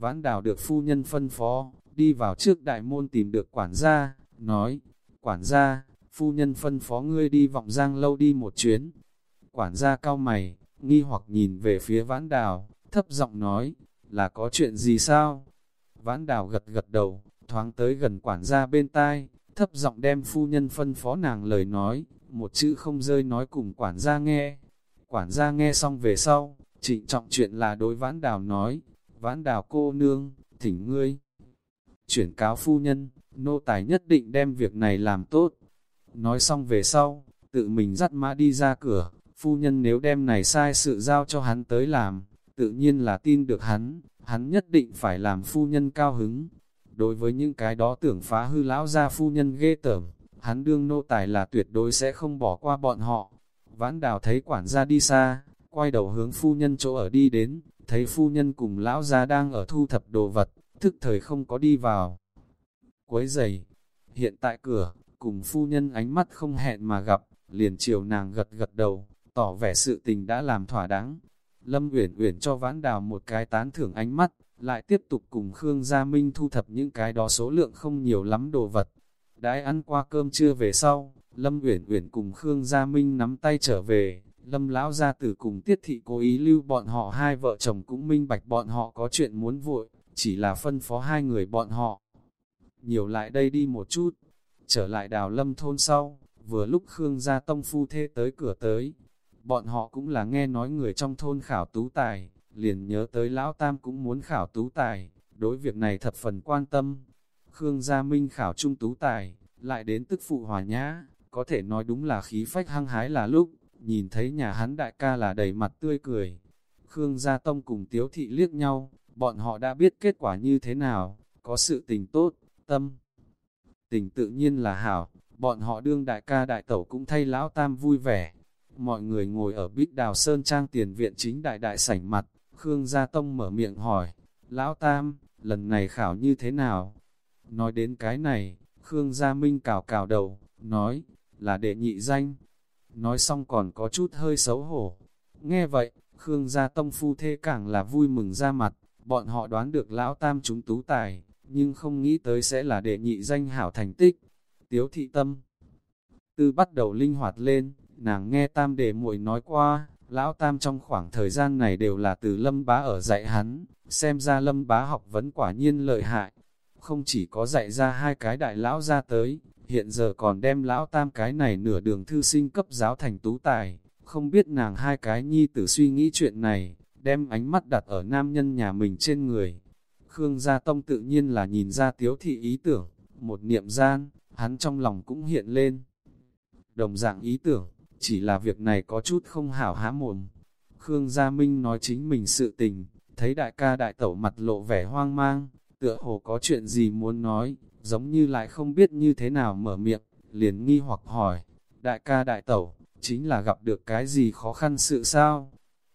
Vãn đào được phu nhân phân phó, đi vào trước đại môn tìm được quản gia, nói, quản gia, phu nhân phân phó ngươi đi vọng giang lâu đi một chuyến. Quản gia cao mày, nghi hoặc nhìn về phía vãn đào, thấp giọng nói, là có chuyện gì sao? Vãn đào gật gật đầu, thoáng tới gần quản gia bên tai, thấp giọng đem phu nhân phân phó nàng lời nói, một chữ không rơi nói cùng quản gia nghe. Quản gia nghe xong về sau, trịnh trọng chuyện là đối vãn đào nói, vãn đào cô nương, thỉnh ngươi. Chuyển cáo phu nhân, nô tài nhất định đem việc này làm tốt. Nói xong về sau, tự mình dắt mã đi ra cửa, phu nhân nếu đem này sai sự giao cho hắn tới làm, tự nhiên là tin được hắn, hắn nhất định phải làm phu nhân cao hứng. Đối với những cái đó tưởng phá hư lão gia phu nhân ghê tởm, hắn đương nô tài là tuyệt đối sẽ không bỏ qua bọn họ. Vãn đào thấy quản gia đi xa, quay đầu hướng phu nhân chỗ ở đi đến, thấy phu nhân cùng lão gia đang ở thu thập đồ vật, thức thời không có đi vào. Quấy giày, hiện tại cửa, cùng phu nhân ánh mắt không hẹn mà gặp, liền chiều nàng gật gật đầu, tỏ vẻ sự tình đã làm thỏa đáng. Lâm Uyển Uyển cho Vãn Đào một cái tán thưởng ánh mắt, lại tiếp tục cùng Khương Gia Minh thu thập những cái đó số lượng không nhiều lắm đồ vật. Đãi ăn qua cơm trưa về sau, Lâm Uyển Uyển cùng Khương Gia Minh nắm tay trở về, Lâm lão gia tử cùng Tiết thị cố ý lưu bọn họ hai vợ chồng cũng minh bạch bọn họ có chuyện muốn vội, chỉ là phân phó hai người bọn họ. Nhiều lại đây đi một chút, trở lại đào lâm thôn sau, vừa lúc Khương gia tông phu thê tới cửa tới. Bọn họ cũng là nghe nói người trong thôn khảo tú tài, liền nhớ tới lão tam cũng muốn khảo tú tài, đối việc này thập phần quan tâm. Khương Gia Minh khảo trung tú tài, lại đến tức phụ hòa nhã, có thể nói đúng là khí phách hăng hái là lúc, nhìn thấy nhà hắn đại ca là đầy mặt tươi cười. Khương Gia Tông cùng Tiếu Thị liếc nhau, bọn họ đã biết kết quả như thế nào, có sự tình tốt, tâm. Tình tự nhiên là hảo, bọn họ đương đại ca đại tẩu cũng thay lão tam vui vẻ. Mọi người ngồi ở bích đào sơn trang tiền viện chính đại đại sảnh mặt, Khương Gia Tông mở miệng hỏi, Lão Tam, lần này khảo như thế nào? Nói đến cái này, Khương Gia Minh cào cào đầu, nói, là đệ nhị danh. Nói xong còn có chút hơi xấu hổ. Nghe vậy, Khương Gia Tông phu thê càng là vui mừng ra mặt, bọn họ đoán được Lão Tam chúng tú tài, nhưng không nghĩ tới sẽ là đệ nhị danh hảo thành tích. Tiếu thị tâm Tư bắt đầu linh hoạt lên, nàng nghe Tam đệ muội nói qua, Lão Tam trong khoảng thời gian này đều là từ Lâm Bá ở dạy hắn, xem ra Lâm Bá học vấn quả nhiên lợi hại. Không chỉ có dạy ra hai cái đại lão ra tới, hiện giờ còn đem Lão Tam cái này nửa đường thư sinh cấp giáo thành tú tài. Không biết nàng hai cái nhi tử suy nghĩ chuyện này, đem ánh mắt đặt ở nam nhân nhà mình trên người. Khương Gia Tông tự nhiên là nhìn ra tiếu thị ý tưởng, một niệm gian, hắn trong lòng cũng hiện lên. Đồng dạng ý tưởng, chỉ là việc này có chút không hảo há mồm. Khương Gia Minh nói chính mình sự tình, thấy đại ca đại tẩu mặt lộ vẻ hoang mang, tựa hồ có chuyện gì muốn nói, giống như lại không biết như thế nào mở miệng, liền nghi hoặc hỏi, đại ca đại tẩu, chính là gặp được cái gì khó khăn sự sao?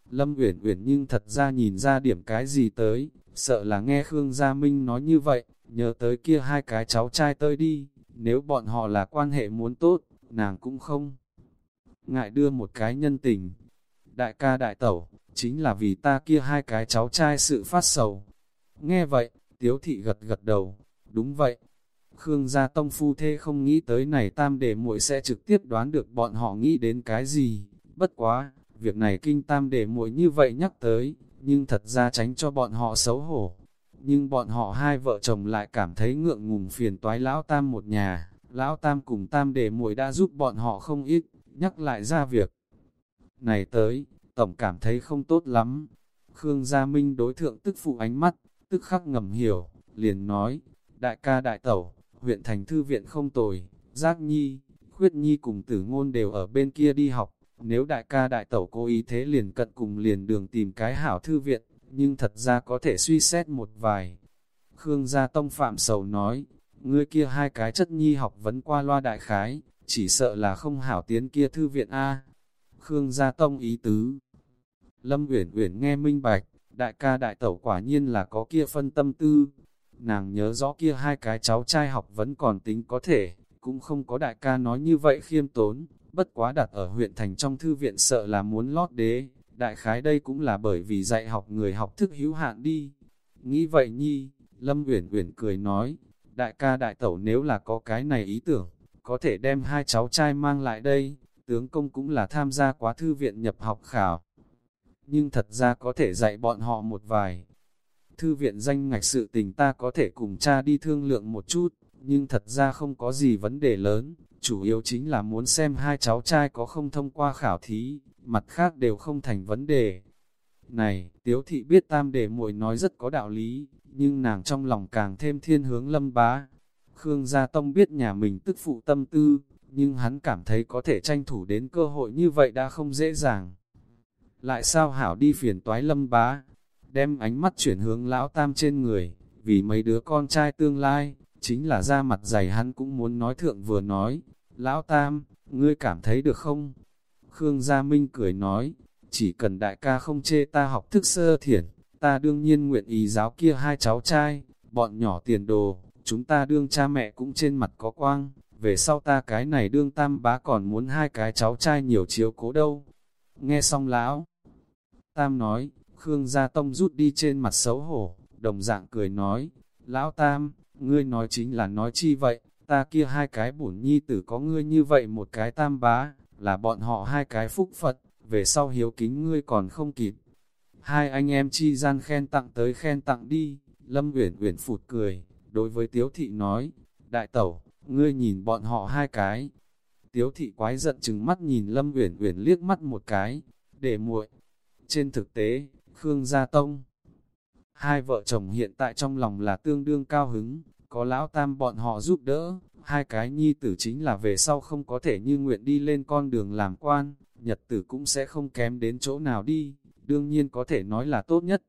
Lâm Uyển Uyển nhưng thật ra nhìn ra điểm cái gì tới, sợ là nghe Khương Gia Minh nói như vậy, nhớ tới kia hai cái cháu trai tới đi, nếu bọn họ là quan hệ muốn tốt, nàng cũng không ngại đưa một cái nhân tình. Đại ca đại tẩu, chính là vì ta kia hai cái cháu trai sự phát sầu. Nghe vậy, tiếu thị gật gật đầu, đúng vậy. Khương gia tông phu thê không nghĩ tới này tam đệ muội sẽ trực tiếp đoán được bọn họ nghĩ đến cái gì. Bất quá, việc này kinh tam đệ muội như vậy nhắc tới, nhưng thật ra tránh cho bọn họ xấu hổ. Nhưng bọn họ hai vợ chồng lại cảm thấy ngượng ngùng phiền toái lão tam một nhà. Lão tam cùng tam đệ muội đã giúp bọn họ không ít, nhắc lại ra việc. Này tới, tổng cảm thấy không tốt lắm. Khương Gia Minh đối thượng tức phụ ánh mắt, tức khắc ngầm hiểu, liền nói, đại ca đại tẩu, huyện thành thư viện không tồi, giác nhi, khuyết nhi cùng tử ngôn đều ở bên kia đi học, nếu đại ca đại tẩu cố ý thế liền cận cùng liền đường tìm cái hảo thư viện, nhưng thật ra có thể suy xét một vài. Khương Gia Tông Phạm Sầu nói, ngươi kia hai cái chất nhi học vấn qua loa đại khái, chỉ sợ là không hảo tiến kia thư viện A. Khương gia tông ý tứ. Lâm Uyển Uyển nghe minh bạch, đại ca đại tẩu quả nhiên là có kia phân tâm tư. Nàng nhớ rõ kia hai cái cháu trai học vẫn còn tính có thể, cũng không có đại ca nói như vậy khiêm tốn, bất quá đặt ở huyện thành trong thư viện sợ là muốn lót đế, đại khái đây cũng là bởi vì dạy học người học thức hữu hạn đi. Nghĩ vậy nhi, Lâm Uyển Uyển cười nói, đại ca đại tẩu nếu là có cái này ý tưởng, có thể đem hai cháu trai mang lại đây, tướng công cũng là tham gia quá thư viện nhập học khảo. Nhưng thật ra có thể dạy bọn họ một vài. Thư viện danh ngạch sự tình ta có thể cùng cha đi thương lượng một chút, nhưng thật ra không có gì vấn đề lớn, chủ yếu chính là muốn xem hai cháu trai có không thông qua khảo thí, mặt khác đều không thành vấn đề. Này, Tiếu Thị biết tam đề muội nói rất có đạo lý, nhưng nàng trong lòng càng thêm thiên hướng lâm bá. Khương Gia Tông biết nhà mình tức phụ tâm tư, nhưng hắn cảm thấy có thể tranh thủ đến cơ hội như vậy đã không dễ dàng. Lại sao hảo đi phiền toái lâm bá, đem ánh mắt chuyển hướng lão tam trên người, vì mấy đứa con trai tương lai, chính là ra mặt dày hắn cũng muốn nói thượng vừa nói, lão tam, ngươi cảm thấy được không? Khương Gia Minh cười nói, chỉ cần đại ca không chê ta học thức sơ thiển, ta đương nhiên nguyện ý giáo kia hai cháu trai, bọn nhỏ tiền đồ, chúng ta đương cha mẹ cũng trên mặt có quang, về sau ta cái này đương tam bá còn muốn hai cái cháu trai nhiều chiếu cố đâu. Nghe xong lão, tam nói, Khương Gia Tông rút đi trên mặt xấu hổ, đồng dạng cười nói, lão tam, ngươi nói chính là nói chi vậy, ta kia hai cái bổn nhi tử có ngươi như vậy một cái tam bá, là bọn họ hai cái phúc Phật, về sau hiếu kính ngươi còn không kịp. Hai anh em chi gian khen tặng tới khen tặng đi, Lâm Uyển Uyển phụt cười, đối với Tiếu Thị nói, đại tẩu, ngươi nhìn bọn họ hai cái. Tiếu Thị quái giận chừng mắt nhìn Lâm Uyển Uyển liếc mắt một cái, để muội. Trên thực tế, Khương Gia Tông, hai vợ chồng hiện tại trong lòng là tương đương cao hứng, có lão tam bọn họ giúp đỡ, hai cái nhi tử chính là về sau không có thể như nguyện đi lên con đường làm quan, nhật tử cũng sẽ không kém đến chỗ nào đi, đương nhiên có thể nói là tốt nhất.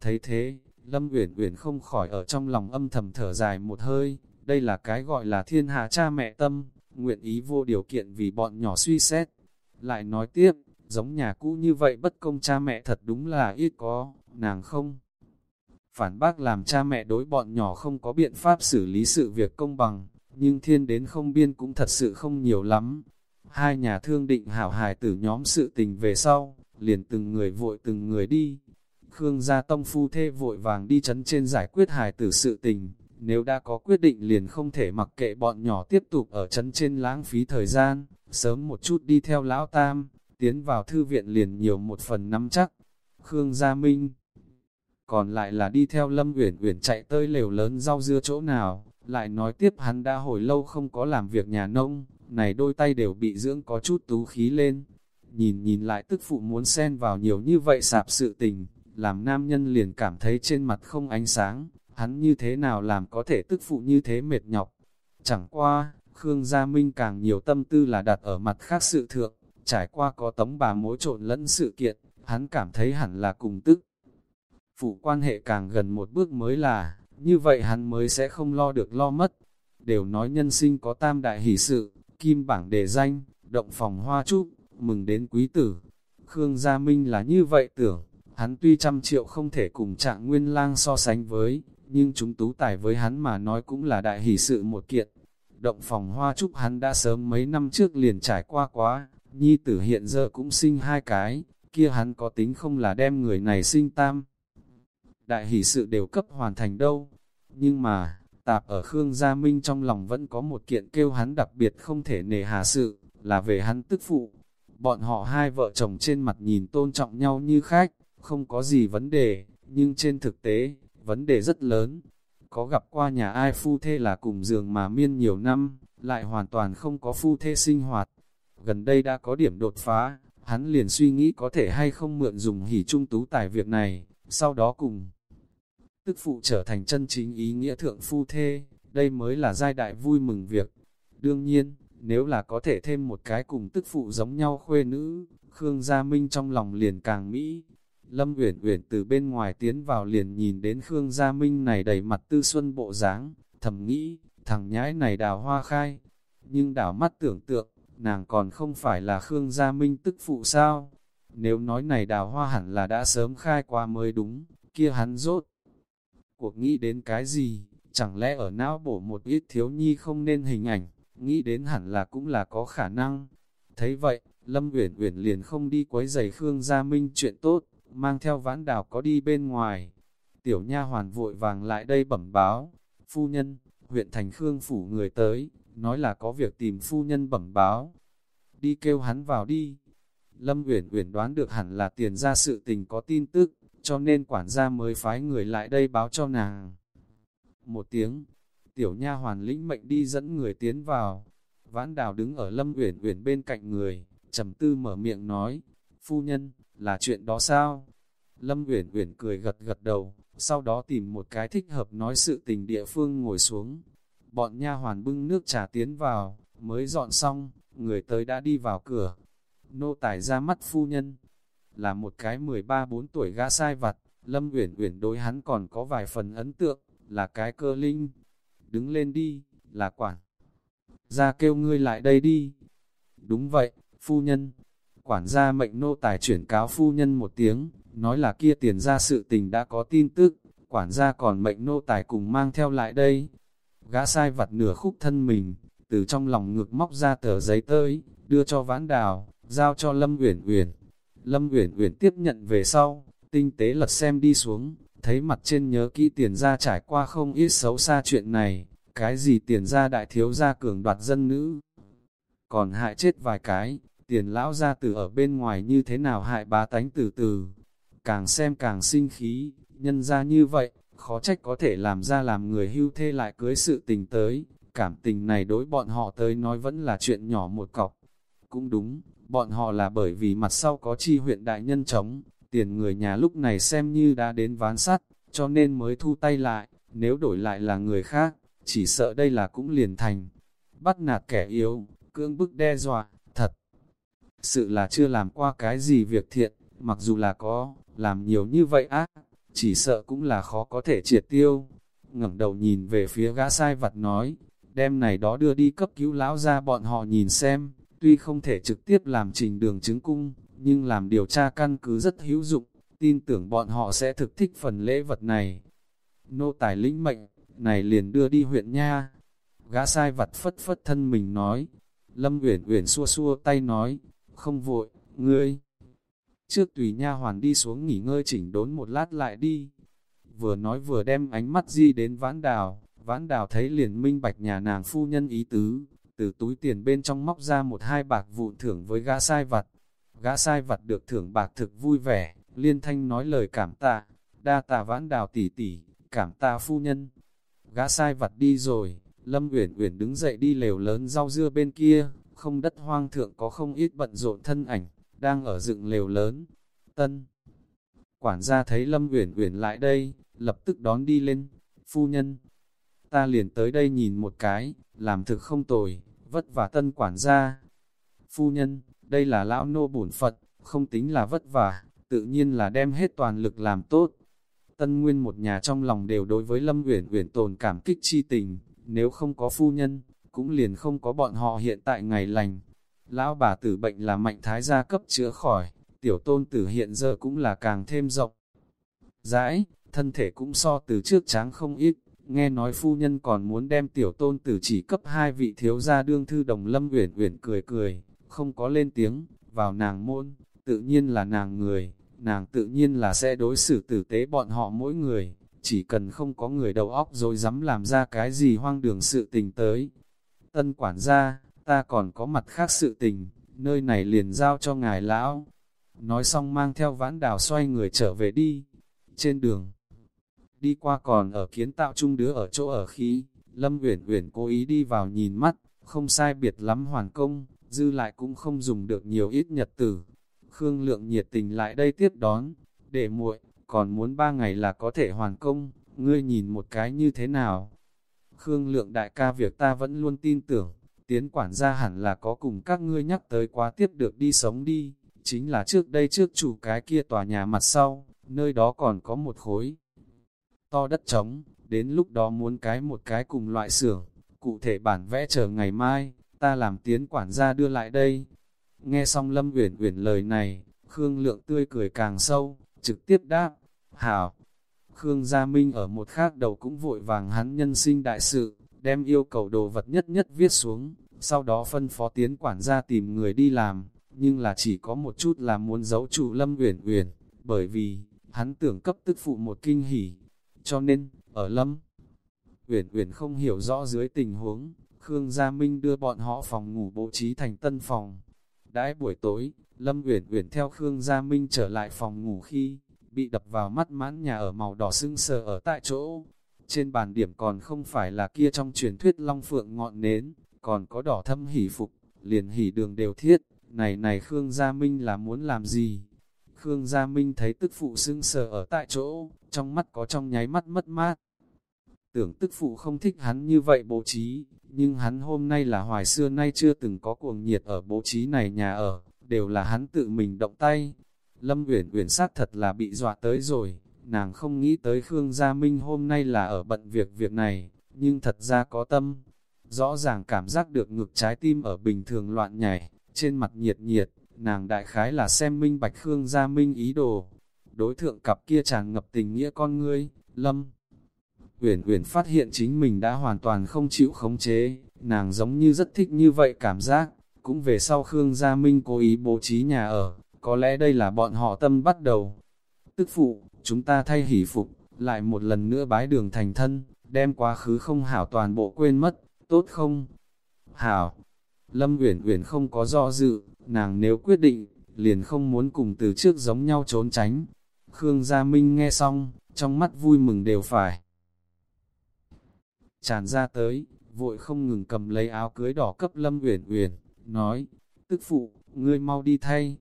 Thấy thế, Lâm Uyển Uyển không khỏi ở trong lòng âm thầm thở dài một hơi, đây là cái gọi là thiên hạ cha mẹ tâm, nguyện ý vô điều kiện vì bọn nhỏ suy xét. Lại nói tiếp, giống nhà cũ như vậy bất công cha mẹ thật đúng là ít có, nàng không. Phản bác làm cha mẹ đối bọn nhỏ không có biện pháp xử lý sự việc công bằng, nhưng thiên đến không biên cũng thật sự không nhiều lắm. Hai nhà thương định hảo hài tử nhóm sự tình về sau, liền từng người vội từng người đi. Khương gia tông phu thê vội vàng đi chấn trên giải quyết hài tử sự tình, nếu đã có quyết định liền không thể mặc kệ bọn nhỏ tiếp tục ở chấn trên lãng phí thời gian, sớm một chút đi theo lão tam, tiến vào thư viện liền nhiều một phần nắm chắc. Khương Gia Minh còn lại là đi theo Lâm Uyển Uyển chạy tới lều lớn rau dưa chỗ nào, lại nói tiếp hắn đã hồi lâu không có làm việc nhà nông, này đôi tay đều bị dưỡng có chút tú khí lên. Nhìn nhìn lại tức phụ muốn xen vào nhiều như vậy sạp sự tình, làm nam nhân liền cảm thấy trên mặt không ánh sáng, hắn như thế nào làm có thể tức phụ như thế mệt nhọc. Chẳng qua, Khương Gia Minh càng nhiều tâm tư là đặt ở mặt khác sự thượng, trải qua có tấm bà mối trộn lẫn sự kiện, hắn cảm thấy hẳn là cùng tức. Phụ quan hệ càng gần một bước mới là, như vậy hắn mới sẽ không lo được lo mất. Đều nói nhân sinh có tam đại hỷ sự, kim bảng đề danh, động phòng hoa trúc, mừng đến quý tử. Khương Gia Minh là như vậy tưởng, hắn tuy trăm triệu không thể cùng trạng nguyên lang so sánh với, nhưng chúng tú tài với hắn mà nói cũng là đại hỷ sự một kiện. Động phòng hoa trúc hắn đã sớm mấy năm trước liền trải qua quá, nhi tử hiện giờ cũng sinh hai cái, kia hắn có tính không là đem người này sinh tam. Đại hỷ sự đều cấp hoàn thành đâu, nhưng mà, tạp ở Khương Gia Minh trong lòng vẫn có một kiện kêu hắn đặc biệt không thể nề hà sự, là về hắn tức phụ. Bọn họ hai vợ chồng trên mặt nhìn tôn trọng nhau như khách, không có gì vấn đề, nhưng trên thực tế, vấn đề rất lớn. Có gặp qua nhà ai phu thê là cùng giường mà miên nhiều năm, lại hoàn toàn không có phu thê sinh hoạt. Gần đây đã có điểm đột phá, hắn liền suy nghĩ có thể hay không mượn dùng hỉ trung tú tài việc này, sau đó cùng tức phụ trở thành chân chính ý nghĩa thượng phu thê, đây mới là giai đại vui mừng việc. Đương nhiên, nếu là có thể thêm một cái cùng tức phụ giống nhau khuê nữ, Khương Gia Minh trong lòng liền càng mỹ. Lâm Uyển Uyển từ bên ngoài tiến vào liền nhìn đến Khương Gia Minh này đầy mặt tư xuân bộ dáng, thầm nghĩ, thằng nhãi này đào hoa khai. Nhưng đảo mắt tưởng tượng, nàng còn không phải là Khương Gia Minh tức phụ sao? Nếu nói này đào hoa hẳn là đã sớm khai qua mới đúng, kia hắn rốt cuộc nghĩ đến cái gì, chẳng lẽ ở não bổ một ít thiếu nhi không nên hình ảnh, nghĩ đến hẳn là cũng là có khả năng. Thấy vậy, Lâm Uyển Uyển liền không đi quấy giày Khương Gia Minh chuyện tốt, mang theo vãn đào có đi bên ngoài. Tiểu nha hoàn vội vàng lại đây bẩm báo, phu nhân, huyện thành Khương phủ người tới, nói là có việc tìm phu nhân bẩm báo. Đi kêu hắn vào đi. Lâm Uyển Uyển đoán được hẳn là tiền ra sự tình có tin tức, cho nên quản gia mới phái người lại đây báo cho nàng. Một tiếng, tiểu nha hoàn lĩnh mệnh đi dẫn người tiến vào. Vãn Đào đứng ở Lâm Uyển Uyển bên cạnh người, trầm tư mở miệng nói, "Phu nhân, là chuyện đó sao?" Lâm Uyển Uyển cười gật gật đầu, sau đó tìm một cái thích hợp nói sự tình địa phương ngồi xuống. Bọn nha hoàn bưng nước trà tiến vào, mới dọn xong, người tới đã đi vào cửa. Nô tài ra mắt phu nhân, là một cái 13-4 tuổi gã sai vặt, Lâm Uyển Uyển đối hắn còn có vài phần ấn tượng, là cái cơ linh. Đứng lên đi, là quản. Ra kêu ngươi lại đây đi. Đúng vậy, phu nhân. Quản gia mệnh nô tài chuyển cáo phu nhân một tiếng, nói là kia tiền ra sự tình đã có tin tức, quản gia còn mệnh nô tài cùng mang theo lại đây. Gã sai vặt nửa khúc thân mình, từ trong lòng ngực móc ra tờ giấy tới, đưa cho vãn đào, giao cho Lâm Uyển Uyển. Lâm Uyển Uyển tiếp nhận về sau, tinh tế lật xem đi xuống, thấy mặt trên nhớ kỹ tiền ra trải qua không ít xấu xa chuyện này, cái gì tiền ra đại thiếu gia cường đoạt dân nữ. Còn hại chết vài cái, tiền lão ra từ ở bên ngoài như thế nào hại bá tánh từ từ, càng xem càng sinh khí, nhân ra như vậy, khó trách có thể làm ra làm người hưu thê lại cưới sự tình tới, cảm tình này đối bọn họ tới nói vẫn là chuyện nhỏ một cọc. Cũng đúng, bọn họ là bởi vì mặt sau có chi huyện đại nhân chống, tiền người nhà lúc này xem như đã đến ván sắt, cho nên mới thu tay lại, nếu đổi lại là người khác, chỉ sợ đây là cũng liền thành. Bắt nạt kẻ yếu, cưỡng bức đe dọa, thật. Sự là chưa làm qua cái gì việc thiện, mặc dù là có, làm nhiều như vậy ác, chỉ sợ cũng là khó có thể triệt tiêu. ngẩng đầu nhìn về phía gã sai vặt nói, đem này đó đưa đi cấp cứu lão ra bọn họ nhìn xem, tuy không thể trực tiếp làm trình đường chứng cung, nhưng làm điều tra căn cứ rất hữu dụng, tin tưởng bọn họ sẽ thực thích phần lễ vật này. Nô tài lĩnh mệnh, này liền đưa đi huyện nha. Gã sai vặt phất phất thân mình nói, Lâm Uyển Uyển xua xua tay nói, không vội, ngươi Trước tùy nha hoàn đi xuống nghỉ ngơi chỉnh đốn một lát lại đi. Vừa nói vừa đem ánh mắt di đến vãn đào, vãn đào thấy liền minh bạch nhà nàng phu nhân ý tứ, từ túi tiền bên trong móc ra một hai bạc vụn thưởng với gã sai vặt. Gã sai vặt được thưởng bạc thực vui vẻ, liên thanh nói lời cảm tạ, đa tạ vãn đào tỉ tỉ, cảm tạ phu nhân. Gã sai vặt đi rồi, Lâm Uyển Uyển đứng dậy đi lều lớn rau dưa bên kia, không đất hoang thượng có không ít bận rộn thân ảnh, đang ở dựng lều lớn. Tân Quản gia thấy Lâm Uyển Uyển lại đây, lập tức đón đi lên. Phu nhân, ta liền tới đây nhìn một cái, làm thực không tồi, vất vả tân quản gia. Phu nhân, đây là lão nô bổn Phật, không tính là vất vả, tự nhiên là đem hết toàn lực làm tốt. Tân Nguyên một nhà trong lòng đều đối với Lâm Uyển Uyển tồn cảm kích chi tình, nếu không có phu nhân, cũng liền không có bọn họ hiện tại ngày lành. Lão bà tử bệnh là mạnh thái gia cấp chữa khỏi, tiểu tôn tử hiện giờ cũng là càng thêm rộng. Rãi, thân thể cũng so từ trước tráng không ít, nghe nói phu nhân còn muốn đem tiểu tôn tử chỉ cấp hai vị thiếu gia đương thư đồng lâm uyển uyển cười cười, không có lên tiếng, vào nàng môn, tự nhiên là nàng người, nàng tự nhiên là sẽ đối xử tử tế bọn họ mỗi người, chỉ cần không có người đầu óc rồi dám làm ra cái gì hoang đường sự tình tới. Tân quản gia, ta còn có mặt khác sự tình, nơi này liền giao cho ngài lão. Nói xong mang theo vãn đào xoay người trở về đi. Trên đường, đi qua còn ở kiến tạo chung đứa ở chỗ ở khí, Lâm Uyển Uyển cố ý đi vào nhìn mắt, không sai biệt lắm hoàn công, dư lại cũng không dùng được nhiều ít nhật tử. Khương Lượng nhiệt tình lại đây tiếp đón, để muội, còn muốn ba ngày là có thể hoàn công, ngươi nhìn một cái như thế nào? Khương Lượng đại ca việc ta vẫn luôn tin tưởng, tiến quản gia hẳn là có cùng các ngươi nhắc tới quá tiếp được đi sống đi, chính là trước đây trước chủ cái kia tòa nhà mặt sau, nơi đó còn có một khối to đất trống, đến lúc đó muốn cái một cái cùng loại xưởng, cụ thể bản vẽ chờ ngày mai, ta làm tiến quản gia đưa lại đây. Nghe xong Lâm Uyển Uyển lời này, Khương Lượng tươi cười càng sâu, trực tiếp đáp, hảo. Khương Gia Minh ở một khác đầu cũng vội vàng hắn nhân sinh đại sự, đem yêu cầu đồ vật nhất nhất viết xuống, sau đó phân phó tiến quản gia tìm người đi làm, nhưng là chỉ có một chút là muốn giấu chủ Lâm Uyển Uyển, bởi vì, hắn tưởng cấp tức phụ một kinh hỉ. cho nên, ở Lâm, Uyển Uyển không hiểu rõ dưới tình huống, Khương Gia Minh đưa bọn họ phòng ngủ bố trí thành tân phòng. Đãi buổi tối, Lâm Uyển Uyển theo Khương Gia Minh trở lại phòng ngủ khi bị đập vào mắt mãn nhà ở màu đỏ sưng sờ ở tại chỗ. Trên bàn điểm còn không phải là kia trong truyền thuyết long phượng ngọn nến, còn có đỏ thâm hỉ phục, liền hỉ đường đều thiết. Này này Khương Gia Minh là muốn làm gì? Khương Gia Minh thấy tức phụ sưng sờ ở tại chỗ, trong mắt có trong nháy mắt mất mát. Tưởng tức phụ không thích hắn như vậy bố trí, nhưng hắn hôm nay là hoài xưa nay chưa từng có cuồng nhiệt ở bố trí này nhà ở, đều là hắn tự mình động tay. Lâm Uyển Uyển xác thật là bị dọa tới rồi, nàng không nghĩ tới Khương Gia Minh hôm nay là ở bận việc việc này, nhưng thật ra có tâm. Rõ ràng cảm giác được ngực trái tim ở bình thường loạn nhảy, trên mặt nhiệt nhiệt, nàng đại khái là xem minh bạch Khương Gia Minh ý đồ. Đối thượng cặp kia tràn ngập tình nghĩa con ngươi, Lâm. Uyển Uyển phát hiện chính mình đã hoàn toàn không chịu khống chế, nàng giống như rất thích như vậy cảm giác, cũng về sau Khương Gia Minh cố ý bố trí nhà ở, có lẽ đây là bọn họ tâm bắt đầu. Tức phụ, chúng ta thay hỷ phục, lại một lần nữa bái đường thành thân, đem quá khứ không hảo toàn bộ quên mất, tốt không? Hảo, Lâm Uyển Uyển không có do dự, nàng nếu quyết định, liền không muốn cùng từ trước giống nhau trốn tránh. Khương Gia Minh nghe xong, trong mắt vui mừng đều phải. Tràn ra tới, vội không ngừng cầm lấy áo cưới đỏ cấp Lâm Uyển Uyển, nói, tức phụ, ngươi mau đi thay.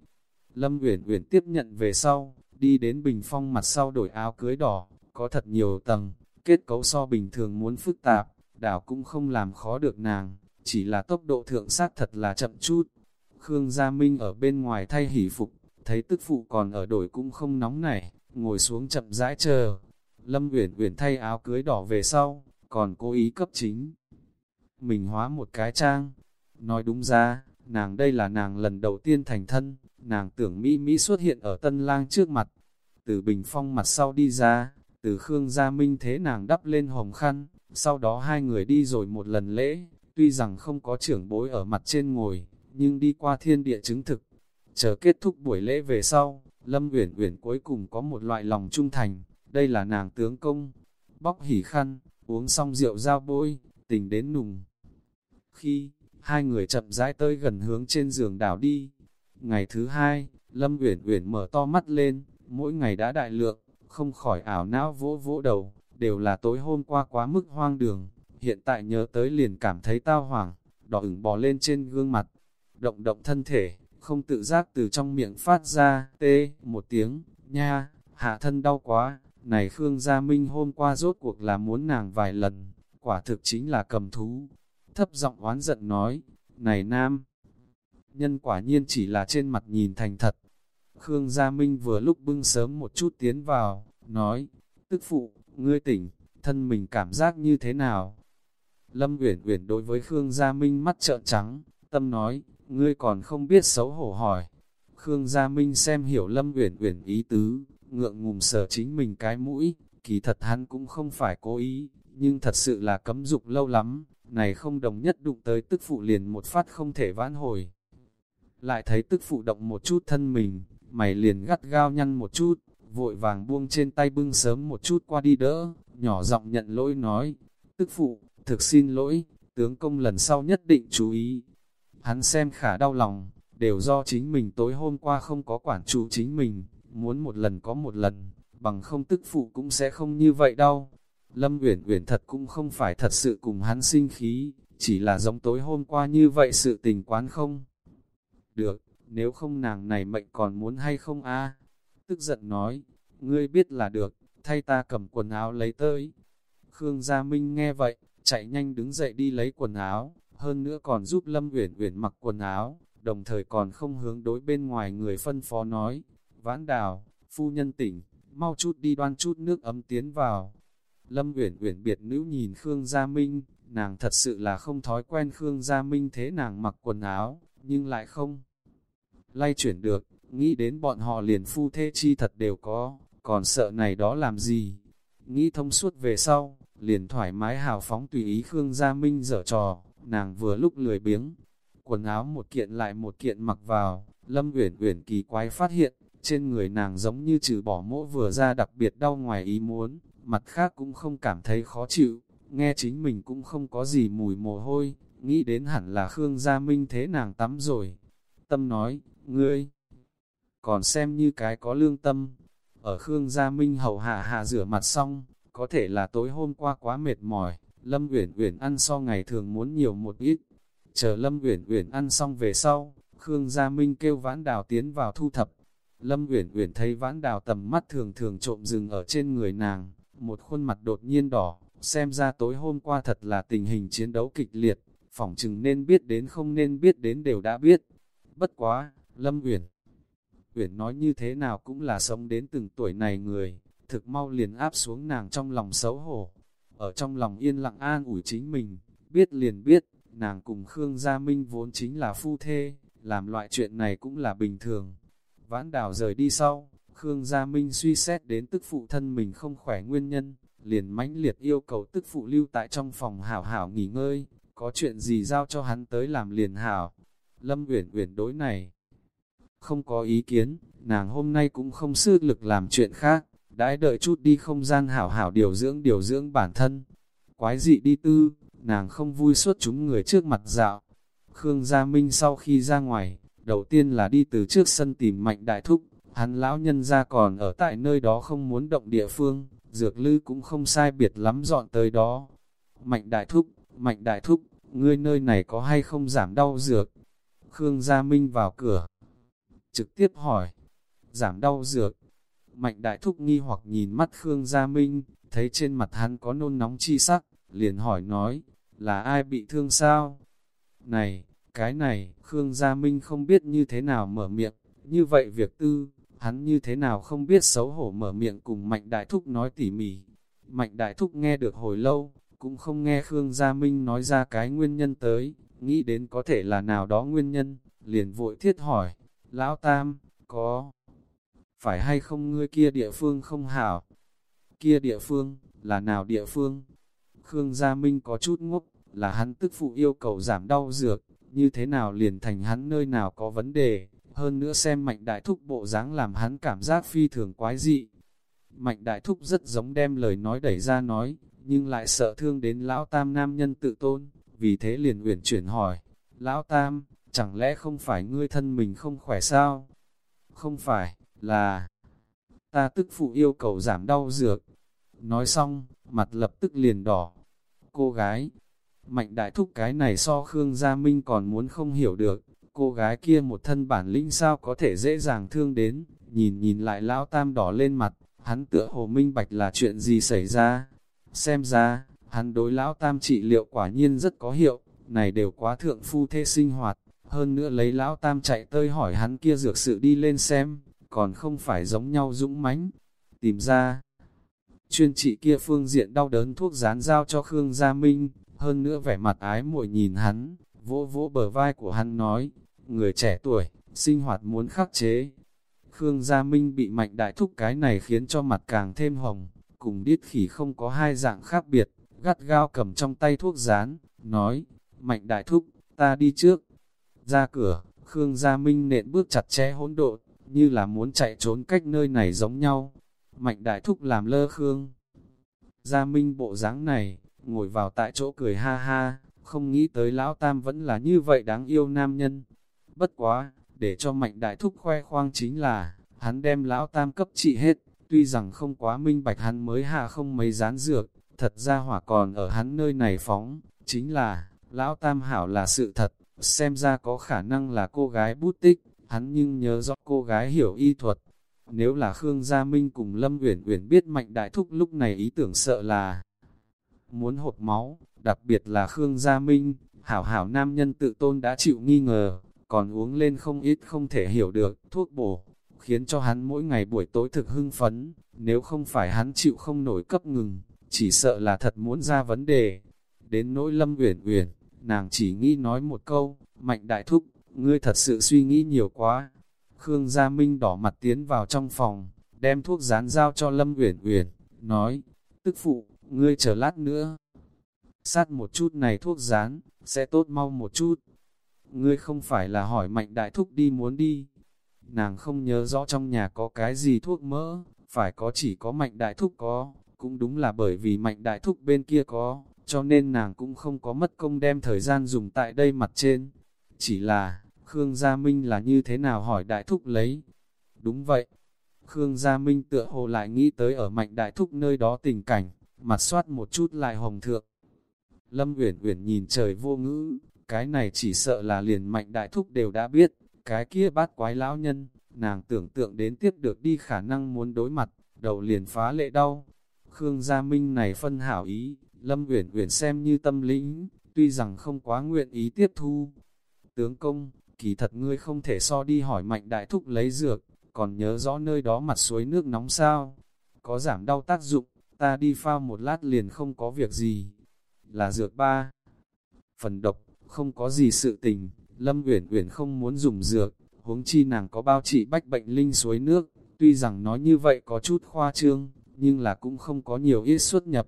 Lâm Uyển Uyển tiếp nhận về sau, đi đến bình phong mặt sau đổi áo cưới đỏ, có thật nhiều tầng, kết cấu so bình thường muốn phức tạp, đảo cũng không làm khó được nàng, chỉ là tốc độ thượng sát thật là chậm chút. Khương Gia Minh ở bên ngoài thay hỷ phục, thấy tức phụ còn ở đổi cũng không nóng nảy, ngồi xuống chậm rãi chờ. Lâm Uyển Uyển thay áo cưới đỏ về sau, còn cố ý cấp chính. Mình hóa một cái trang, nói đúng ra, nàng đây là nàng lần đầu tiên thành thân, nàng tưởng Mỹ Mỹ xuất hiện ở tân lang trước mặt. Từ bình phong mặt sau đi ra, từ Khương Gia Minh thế nàng đắp lên hồng khăn, sau đó hai người đi rồi một lần lễ, tuy rằng không có trưởng bối ở mặt trên ngồi, nhưng đi qua thiên địa chứng thực. Chờ kết thúc buổi lễ về sau, Lâm Uyển Uyển cuối cùng có một loại lòng trung thành, đây là nàng tướng công. Bóc hỉ khăn, uống xong rượu giao bôi, tình đến nùng. Khi, hai người chậm rãi tới gần hướng trên giường đảo đi. Ngày thứ hai, Lâm Uyển Uyển mở to mắt lên, mỗi ngày đã đại lượng, không khỏi ảo não vỗ vỗ đầu, đều là tối hôm qua quá mức hoang đường, hiện tại nhớ tới liền cảm thấy tao hoảng, đỏ ửng bò lên trên gương mặt, động động thân thể, không tự giác từ trong miệng phát ra, tê, một tiếng, nha, hạ thân đau quá, này Khương Gia Minh hôm qua rốt cuộc là muốn nàng vài lần, quả thực chính là cầm thú. Thấp giọng oán giận nói, này nam, nhân quả nhiên chỉ là trên mặt nhìn thành thật. Khương Gia Minh vừa lúc bưng sớm một chút tiến vào, nói, tức phụ, ngươi tỉnh, thân mình cảm giác như thế nào? Lâm Uyển Uyển đối với Khương Gia Minh mắt trợn trắng, tâm nói, ngươi còn không biết xấu hổ hỏi. Khương Gia Minh xem hiểu Lâm Uyển Uyển ý tứ, ngượng ngùng sờ chính mình cái mũi, kỳ thật hắn cũng không phải cố ý, nhưng thật sự là cấm dục lâu lắm, này không đồng nhất đụng tới tức phụ liền một phát không thể vãn hồi. Lại thấy tức phụ động một chút thân mình, mày liền gắt gao nhăn một chút, vội vàng buông trên tay bưng sớm một chút qua đi đỡ, nhỏ giọng nhận lỗi nói, tức phụ, thực xin lỗi, tướng công lần sau nhất định chú ý. Hắn xem khả đau lòng, đều do chính mình tối hôm qua không có quản trụ chính mình, muốn một lần có một lần, bằng không tức phụ cũng sẽ không như vậy đâu. Lâm Uyển Uyển thật cũng không phải thật sự cùng hắn sinh khí, chỉ là giống tối hôm qua như vậy sự tình quán không. Được, nếu không nàng này mệnh còn muốn hay không a? Tức giận nói, ngươi biết là được, thay ta cầm quần áo lấy tới. Khương Gia Minh nghe vậy, chạy nhanh đứng dậy đi lấy quần áo, hơn nữa còn giúp Lâm Uyển Uyển mặc quần áo, đồng thời còn không hướng đối bên ngoài người phân phó nói, vãn đào, phu nhân tỉnh, mau chút đi đoan chút nước ấm tiến vào. Lâm Uyển Uyển biệt nữ nhìn Khương Gia Minh, nàng thật sự là không thói quen Khương Gia Minh thế nàng mặc quần áo, nhưng lại không lay chuyển được, nghĩ đến bọn họ liền phu thê chi thật đều có, còn sợ này đó làm gì. Nghĩ thông suốt về sau, liền thoải mái hào phóng tùy ý Khương Gia Minh dở trò, nàng vừa lúc lười biếng, quần áo một kiện lại một kiện mặc vào, Lâm Uyển Uyển kỳ quái phát hiện, trên người nàng giống như trừ bỏ mỗ vừa ra đặc biệt đau ngoài ý muốn, mặt khác cũng không cảm thấy khó chịu, nghe chính mình cũng không có gì mùi mồ hôi, nghĩ đến hẳn là Khương Gia Minh thế nàng tắm rồi. Tâm nói, ngươi, còn xem như cái có lương tâm. Ở Khương Gia Minh hầu hạ hạ rửa mặt xong, có thể là tối hôm qua quá mệt mỏi, Lâm Uyển Uyển ăn so ngày thường muốn nhiều một ít. Chờ Lâm Uyển Uyển ăn xong về sau, Khương Gia Minh kêu Vãn Đào tiến vào thu thập. Lâm Uyển Uyển thấy Vãn Đào tầm mắt thường thường trộm dừng ở trên người nàng, một khuôn mặt đột nhiên đỏ, xem ra tối hôm qua thật là tình hình chiến đấu kịch liệt, phỏng chừng nên biết đến không nên biết đến đều đã biết. Bất quá, Lâm Uyển Uyển nói như thế nào cũng là sống đến từng tuổi này người, thực mau liền áp xuống nàng trong lòng xấu hổ. Ở trong lòng yên lặng an ủi chính mình, biết liền biết, nàng cùng Khương Gia Minh vốn chính là phu thê, làm loại chuyện này cũng là bình thường. Vãn đào rời đi sau, Khương Gia Minh suy xét đến tức phụ thân mình không khỏe nguyên nhân, liền mãnh liệt yêu cầu tức phụ lưu tại trong phòng hảo hảo nghỉ ngơi, có chuyện gì giao cho hắn tới làm liền hảo. Lâm Uyển Uyển đối này không có ý kiến, nàng hôm nay cũng không sư lực làm chuyện khác, đãi đợi chút đi không gian hảo hảo điều dưỡng điều dưỡng bản thân. Quái dị đi tư, nàng không vui suốt chúng người trước mặt dạo. Khương Gia Minh sau khi ra ngoài, đầu tiên là đi từ trước sân tìm mạnh đại thúc, hắn lão nhân ra còn ở tại nơi đó không muốn động địa phương, dược lư cũng không sai biệt lắm dọn tới đó. Mạnh đại thúc, mạnh đại thúc, ngươi nơi này có hay không giảm đau dược? Khương Gia Minh vào cửa, trực tiếp hỏi, giảm đau dược. Mạnh đại thúc nghi hoặc nhìn mắt Khương Gia Minh, thấy trên mặt hắn có nôn nóng chi sắc, liền hỏi nói, là ai bị thương sao? Này, cái này, Khương Gia Minh không biết như thế nào mở miệng, như vậy việc tư, hắn như thế nào không biết xấu hổ mở miệng cùng Mạnh Đại Thúc nói tỉ mỉ. Mạnh Đại Thúc nghe được hồi lâu, cũng không nghe Khương Gia Minh nói ra cái nguyên nhân tới, nghĩ đến có thể là nào đó nguyên nhân, liền vội thiết hỏi, Lão Tam, có phải hay không ngươi kia địa phương không hảo? Kia địa phương, là nào địa phương? Khương Gia Minh có chút ngốc, là hắn tức phụ yêu cầu giảm đau dược, như thế nào liền thành hắn nơi nào có vấn đề, hơn nữa xem mạnh đại thúc bộ dáng làm hắn cảm giác phi thường quái dị. Mạnh đại thúc rất giống đem lời nói đẩy ra nói, nhưng lại sợ thương đến lão tam nam nhân tự tôn, vì thế liền uyển chuyển hỏi, lão tam, chẳng lẽ không phải ngươi thân mình không khỏe sao? Không phải, là ta tức phụ yêu cầu giảm đau dược. Nói xong, mặt lập tức liền đỏ. Cô gái, mạnh đại thúc cái này so Khương Gia Minh còn muốn không hiểu được, cô gái kia một thân bản lĩnh sao có thể dễ dàng thương đến, nhìn nhìn lại lão tam đỏ lên mặt, hắn tựa hồ minh bạch là chuyện gì xảy ra. Xem ra, hắn đối lão tam trị liệu quả nhiên rất có hiệu, này đều quá thượng phu thê sinh hoạt, hơn nữa lấy lão tam chạy tơi hỏi hắn kia dược sự đi lên xem, còn không phải giống nhau dũng mãnh tìm ra. Chuyên trị kia phương diện đau đớn thuốc dán giao cho Khương Gia Minh, hơn nữa vẻ mặt ái muội nhìn hắn, vỗ vỗ bờ vai của hắn nói, người trẻ tuổi, sinh hoạt muốn khắc chế. Khương Gia Minh bị mạnh đại thúc cái này khiến cho mặt càng thêm hồng, cùng điết khỉ không có hai dạng khác biệt, gắt gao cầm trong tay thuốc dán, nói, mạnh đại thúc, ta đi trước. Ra cửa, Khương Gia Minh nện bước chặt chẽ hỗn độn, như là muốn chạy trốn cách nơi này giống nhau. Mạnh đại thúc làm lơ Khương. Gia Minh bộ dáng này, ngồi vào tại chỗ cười ha ha, không nghĩ tới lão tam vẫn là như vậy đáng yêu nam nhân. Bất quá, để cho mạnh đại thúc khoe khoang chính là, hắn đem lão tam cấp trị hết, tuy rằng không quá minh bạch hắn mới hạ không mấy dán dược, thật ra hỏa còn ở hắn nơi này phóng, chính là, lão tam hảo là sự thật, xem ra có khả năng là cô gái bút tích, hắn nhưng nhớ rõ cô gái hiểu y thuật. Nếu là Khương Gia Minh cùng Lâm Uyển Uyển biết mạnh đại thúc lúc này ý tưởng sợ là muốn hột máu, đặc biệt là Khương Gia Minh, hảo hảo nam nhân tự tôn đã chịu nghi ngờ, còn uống lên không ít không thể hiểu được, thuốc bổ, khiến cho hắn mỗi ngày buổi tối thực hưng phấn, nếu không phải hắn chịu không nổi cấp ngừng, chỉ sợ là thật muốn ra vấn đề. Đến nỗi Lâm Uyển Uyển, nàng chỉ nghĩ nói một câu, mạnh đại thúc, ngươi thật sự suy nghĩ nhiều quá. Khương Gia Minh đỏ mặt tiến vào trong phòng, đem thuốc dán giao cho Lâm Uyển Uyển, nói, tức phụ, ngươi chờ lát nữa. Sát một chút này thuốc dán, sẽ tốt mau một chút. Ngươi không phải là hỏi mạnh đại thúc đi muốn đi. Nàng không nhớ rõ trong nhà có cái gì thuốc mỡ, phải có chỉ có mạnh đại thúc có, cũng đúng là bởi vì mạnh đại thúc bên kia có, cho nên nàng cũng không có mất công đem thời gian dùng tại đây mặt trên. Chỉ là, Khương Gia Minh là như thế nào hỏi đại thúc lấy? Đúng vậy. Khương Gia Minh tựa hồ lại nghĩ tới ở mạnh đại thúc nơi đó tình cảnh, mặt soát một chút lại hồng thượng. Lâm Uyển Uyển nhìn trời vô ngữ, cái này chỉ sợ là liền mạnh đại thúc đều đã biết, cái kia bát quái lão nhân, nàng tưởng tượng đến tiếp được đi khả năng muốn đối mặt, đầu liền phá lệ đau. Khương Gia Minh này phân hảo ý, Lâm Uyển Uyển xem như tâm lĩnh, tuy rằng không quá nguyện ý tiếp thu. Tướng công, kỳ thật ngươi không thể so đi hỏi mạnh đại thúc lấy dược, còn nhớ rõ nơi đó mặt suối nước nóng sao? Có giảm đau tác dụng, ta đi phao một lát liền không có việc gì. Là dược ba. Phần độc, không có gì sự tình, Lâm Uyển Uyển không muốn dùng dược, huống chi nàng có bao trị bách bệnh linh suối nước, tuy rằng nói như vậy có chút khoa trương, nhưng là cũng không có nhiều ít xuất nhập.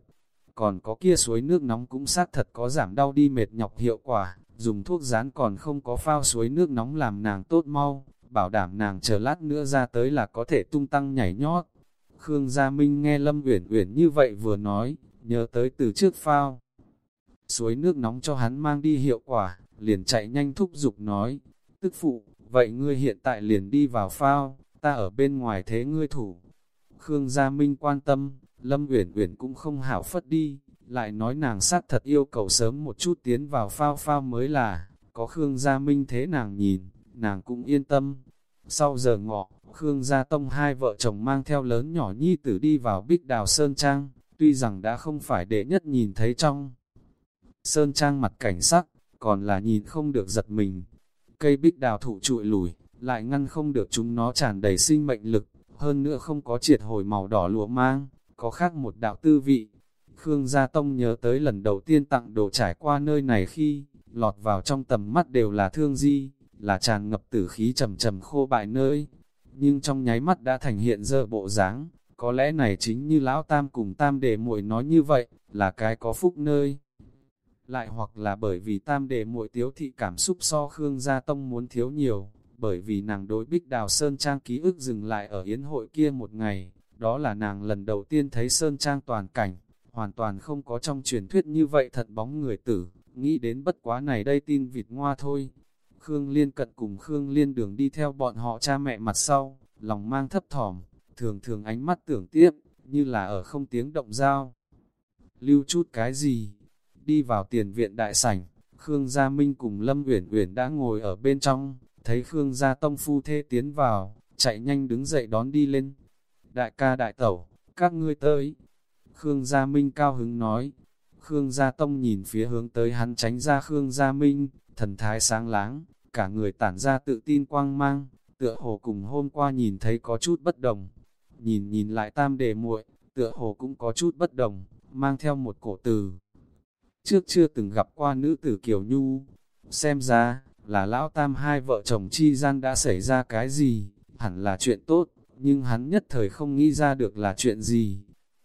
Còn có kia suối nước nóng cũng xác thật có giảm đau đi mệt nhọc hiệu quả, dùng thuốc rán còn không có phao suối nước nóng làm nàng tốt mau, bảo đảm nàng chờ lát nữa ra tới là có thể tung tăng nhảy nhót. Khương Gia Minh nghe Lâm Uyển Uyển như vậy vừa nói, nhớ tới từ trước phao. Suối nước nóng cho hắn mang đi hiệu quả, liền chạy nhanh thúc giục nói, tức phụ, vậy ngươi hiện tại liền đi vào phao, ta ở bên ngoài thế ngươi thủ. Khương Gia Minh quan tâm, Lâm Uyển Uyển cũng không hảo phất đi, lại nói nàng sát thật yêu cầu sớm một chút tiến vào phao phao mới là, có Khương Gia Minh thế nàng nhìn, nàng cũng yên tâm. Sau giờ ngọ, Khương Gia Tông hai vợ chồng mang theo lớn nhỏ nhi tử đi vào Bích Đào Sơn Trang, tuy rằng đã không phải đệ nhất nhìn thấy trong. Sơn Trang mặt cảnh sắc, còn là nhìn không được giật mình. Cây Bích Đào thụ trụi lùi, lại ngăn không được chúng nó tràn đầy sinh mệnh lực, hơn nữa không có triệt hồi màu đỏ lụa mang, có khác một đạo tư vị. Khương Gia Tông nhớ tới lần đầu tiên tặng đồ trải qua nơi này khi, lọt vào trong tầm mắt đều là thương di, là tràn ngập tử khí trầm trầm khô bại nơi. Nhưng trong nháy mắt đã thành hiện giờ bộ dáng, có lẽ này chính như Lão Tam cùng Tam để muội nói như vậy, là cái có phúc nơi. Lại hoặc là bởi vì Tam Đề muội tiếu thị cảm xúc so Khương Gia Tông muốn thiếu nhiều, bởi vì nàng đối Bích Đào Sơn Trang ký ức dừng lại ở yến hội kia một ngày, đó là nàng lần đầu tiên thấy Sơn Trang toàn cảnh, hoàn toàn không có trong truyền thuyết như vậy thật bóng người tử, nghĩ đến bất quá này đây tin vịt ngoa thôi. Khương Liên cận cùng Khương Liên đường đi theo bọn họ cha mẹ mặt sau, lòng mang thấp thỏm, thường thường ánh mắt tưởng tiếp, như là ở không tiếng động dao. Lưu chút cái gì? Đi vào tiền viện đại sảnh, Khương Gia Minh cùng Lâm Uyển Uyển đã ngồi ở bên trong, thấy Khương Gia Tông phu thê tiến vào, chạy nhanh đứng dậy đón đi lên. Đại ca đại tẩu, các ngươi tới. Khương Gia Minh cao hứng nói. Khương Gia Tông nhìn phía hướng tới hắn tránh ra Khương Gia Minh, thần thái sáng láng, cả người tản ra tự tin quang mang, tựa hồ cùng hôm qua nhìn thấy có chút bất đồng. Nhìn nhìn lại tam đề muội, tựa hồ cũng có chút bất đồng, mang theo một cổ từ. Trước chưa từng gặp qua nữ tử Kiều Nhu, xem ra, là lão tam hai vợ chồng chi gian đã xảy ra cái gì, hẳn là chuyện tốt, nhưng hắn nhất thời không nghĩ ra được là chuyện gì.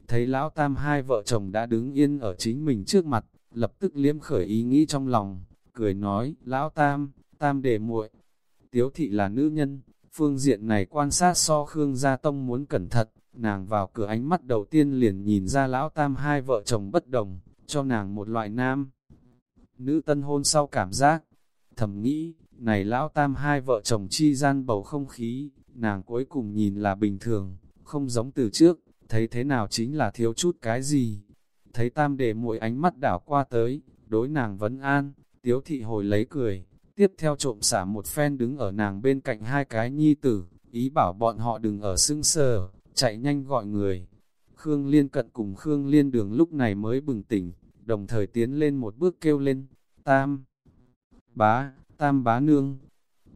Thấy lão tam hai vợ chồng đã đứng yên ở chính mình trước mặt, lập tức liếm khởi ý nghĩ trong lòng, cười nói, lão tam, tam để muội. Tiếu thị là nữ nhân, phương diện này quan sát so Khương Gia Tông muốn cẩn thận, nàng vào cửa ánh mắt đầu tiên liền nhìn ra lão tam hai vợ chồng bất đồng, cho nàng một loại nam. Nữ tân hôn sau cảm giác, thầm nghĩ, này lão tam hai vợ chồng chi gian bầu không khí, nàng cuối cùng nhìn là bình thường, không giống từ trước, thấy thế nào chính là thiếu chút cái gì. Thấy tam để muội ánh mắt đảo qua tới, đối nàng vấn an, tiếu thị hồi lấy cười, tiếp theo trộm xả một phen đứng ở nàng bên cạnh hai cái nhi tử, ý bảo bọn họ đừng ở sưng sờ, chạy nhanh gọi người. Khương Liên cận cùng Khương Liên đường lúc này mới bừng tỉnh, đồng thời tiến lên một bước kêu lên, tam bá, tam bá nương.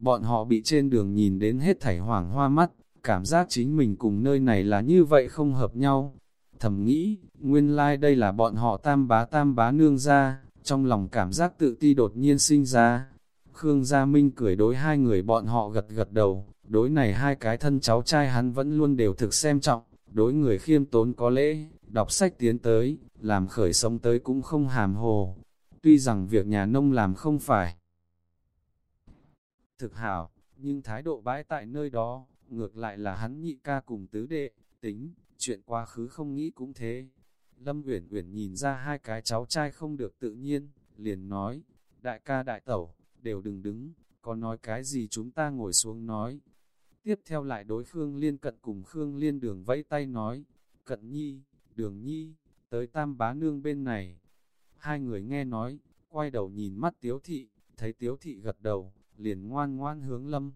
Bọn họ bị trên đường nhìn đến hết thảy hoảng hoa mắt, cảm giác chính mình cùng nơi này là như vậy không hợp nhau. Thầm nghĩ, nguyên lai like đây là bọn họ tam bá tam bá nương ra, trong lòng cảm giác tự ti đột nhiên sinh ra. Khương Gia Minh cười đối hai người bọn họ gật gật đầu, đối này hai cái thân cháu trai hắn vẫn luôn đều thực xem trọng, đối người khiêm tốn có lễ, đọc sách tiến tới, làm khởi sống tới cũng không hàm hồ. Tuy rằng việc nhà nông làm không phải thực hảo, nhưng thái độ bãi tại nơi đó, ngược lại là hắn nhị ca cùng tứ đệ, tính, chuyện quá khứ không nghĩ cũng thế, Lâm Uyển Uyển nhìn ra hai cái cháu trai không được tự nhiên, liền nói, đại ca đại tẩu, đều đừng đứng, có nói cái gì chúng ta ngồi xuống nói. Tiếp theo lại đối Khương Liên cận cùng Khương Liên đường vẫy tay nói, cận nhi, đường nhi, tới tam bá nương bên này. Hai người nghe nói, quay đầu nhìn mắt tiếu thị, thấy tiếu thị gật đầu, liền ngoan ngoan hướng lâm.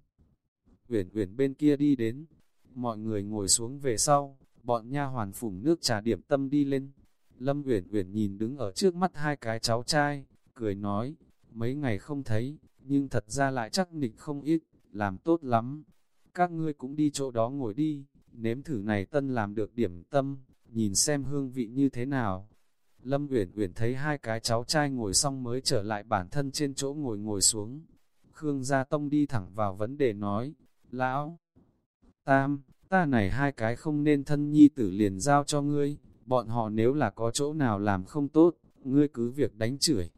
Uyển Uyển bên kia đi đến, mọi người ngồi xuống về sau, bọn nha hoàn phủng nước trà điểm tâm đi lên. Lâm Uyển Uyển nhìn đứng ở trước mắt hai cái cháu trai, cười nói, mấy ngày không thấy, nhưng thật ra lại chắc nịch không ít, làm tốt lắm. Các ngươi cũng đi chỗ đó ngồi đi, nếm thử này tân làm được điểm tâm, nhìn xem hương vị như thế nào. Lâm Uyển Uyển thấy hai cái cháu trai ngồi xong mới trở lại bản thân trên chỗ ngồi ngồi xuống. Khương Gia Tông đi thẳng vào vấn đề nói, Lão, Tam, ta này hai cái không nên thân nhi tử liền giao cho ngươi, bọn họ nếu là có chỗ nào làm không tốt, ngươi cứ việc đánh chửi.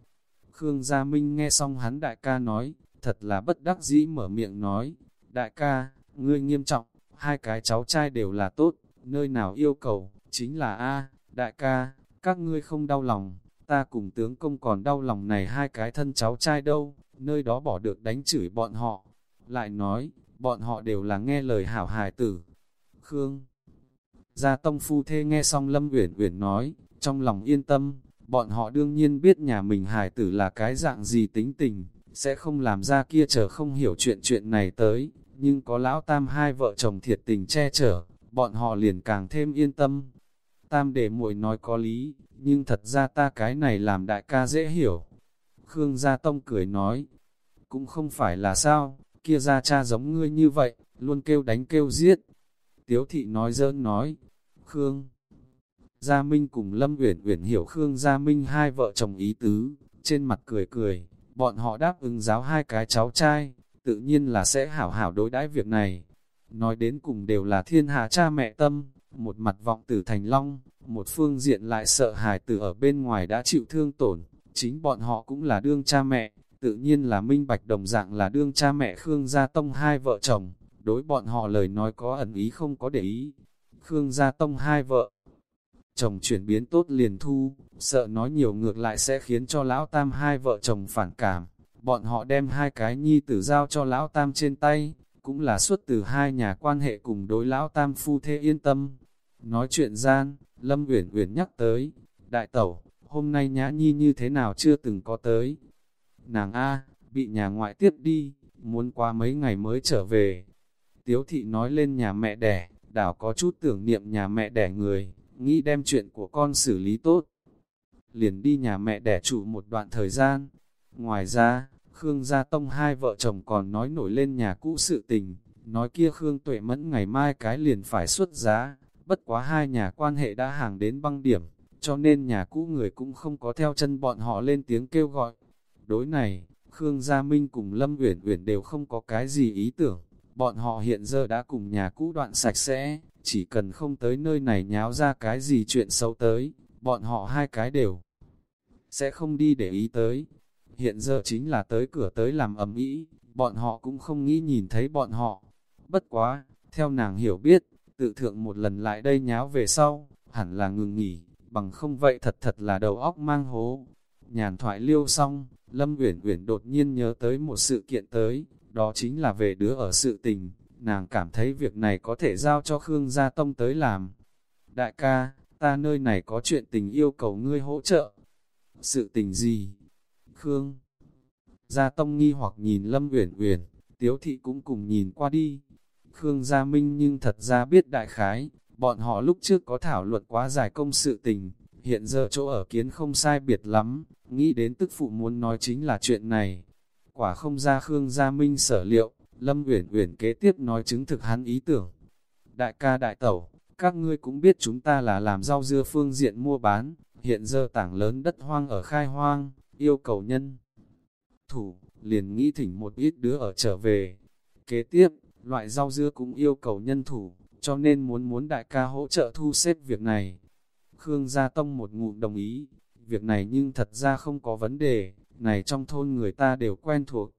Khương Gia Minh nghe xong hắn đại ca nói, thật là bất đắc dĩ mở miệng nói, đại ca, ngươi nghiêm trọng, hai cái cháu trai đều là tốt, nơi nào yêu cầu, chính là A, đại ca, các ngươi không đau lòng, ta cùng tướng công còn đau lòng này hai cái thân cháu trai đâu, nơi đó bỏ được đánh chửi bọn họ. Lại nói, bọn họ đều là nghe lời hảo hài tử. Khương Gia Tông Phu Thê nghe xong Lâm Uyển Uyển nói, trong lòng yên tâm, bọn họ đương nhiên biết nhà mình hài tử là cái dạng gì tính tình, sẽ không làm ra kia chờ không hiểu chuyện chuyện này tới, nhưng có lão tam hai vợ chồng thiệt tình che chở, bọn họ liền càng thêm yên tâm. Tam để muội nói có lý, nhưng thật ra ta cái này làm đại ca dễ hiểu. Khương Gia Tông cười nói, cũng không phải là sao, kia ra cha giống ngươi như vậy, luôn kêu đánh kêu giết. Tiếu thị nói dơn nói, Khương Gia Minh cùng Lâm Uyển Uyển hiểu Khương Gia Minh hai vợ chồng ý tứ, trên mặt cười cười, bọn họ đáp ứng giáo hai cái cháu trai, tự nhiên là sẽ hảo hảo đối đãi việc này. Nói đến cùng đều là thiên hạ cha mẹ tâm, một mặt vọng tử thành long, một phương diện lại sợ hài tử ở bên ngoài đã chịu thương tổn, chính bọn họ cũng là đương cha mẹ, tự nhiên là minh bạch đồng dạng là đương cha mẹ Khương Gia Tông hai vợ chồng, đối bọn họ lời nói có ẩn ý không có để ý. Khương Gia Tông hai vợ chồng chuyển biến tốt liền thu, sợ nói nhiều ngược lại sẽ khiến cho lão tam hai vợ chồng phản cảm. Bọn họ đem hai cái nhi tử giao cho lão tam trên tay, cũng là xuất từ hai nhà quan hệ cùng đối lão tam phu thế yên tâm. Nói chuyện gian, Lâm Uyển Uyển nhắc tới, đại tẩu, hôm nay nhã nhi như thế nào chưa từng có tới. Nàng A, bị nhà ngoại tiếp đi, muốn qua mấy ngày mới trở về. Tiếu thị nói lên nhà mẹ đẻ, đảo có chút tưởng niệm nhà mẹ đẻ người, nghĩ đem chuyện của con xử lý tốt. Liền đi nhà mẹ đẻ trụ một đoạn thời gian. Ngoài ra, Khương Gia Tông hai vợ chồng còn nói nổi lên nhà cũ sự tình, nói kia Khương Tuệ Mẫn ngày mai cái liền phải xuất giá, bất quá hai nhà quan hệ đã hàng đến băng điểm, cho nên nhà cũ người cũng không có theo chân bọn họ lên tiếng kêu gọi. Đối này, Khương Gia Minh cùng Lâm Uyển Uyển đều không có cái gì ý tưởng, bọn họ hiện giờ đã cùng nhà cũ đoạn sạch sẽ, chỉ cần không tới nơi này nháo ra cái gì chuyện xấu tới, bọn họ hai cái đều sẽ không đi để ý tới. Hiện giờ chính là tới cửa tới làm ầm ĩ, bọn họ cũng không nghĩ nhìn thấy bọn họ. Bất quá, theo nàng hiểu biết, tự thượng một lần lại đây nháo về sau, hẳn là ngừng nghỉ, bằng không vậy thật thật là đầu óc mang hố. Nhàn thoại liêu xong, Lâm Uyển Uyển đột nhiên nhớ tới một sự kiện tới, đó chính là về đứa ở sự tình, nàng cảm thấy việc này có thể giao cho Khương Gia Tông tới làm. Đại ca, ta nơi này có chuyện tình yêu cầu ngươi hỗ trợ. Sự tình gì? Khương Gia Tông nghi hoặc nhìn Lâm Uyển Uyển, Tiếu thị cũng cùng nhìn qua đi. Khương Gia Minh nhưng thật ra biết đại khái, bọn họ lúc trước có thảo luận quá dài công sự tình, hiện giờ chỗ ở kiến không sai biệt lắm, nghĩ đến tức phụ muốn nói chính là chuyện này. Quả không ra Khương Gia Minh sở liệu, Lâm Uyển Uyển kế tiếp nói chứng thực hắn ý tưởng. Đại ca đại tẩu, các ngươi cũng biết chúng ta là làm rau dưa phương diện mua bán, hiện giờ tảng lớn đất hoang ở khai hoang, yêu cầu nhân. Thủ, liền nghĩ thỉnh một ít đứa ở trở về. Kế tiếp, loại rau dưa cũng yêu cầu nhân thủ, cho nên muốn muốn đại ca hỗ trợ thu xếp việc này. Khương Gia Tông một ngụm đồng ý, việc này nhưng thật ra không có vấn đề, này trong thôn người ta đều quen thuộc.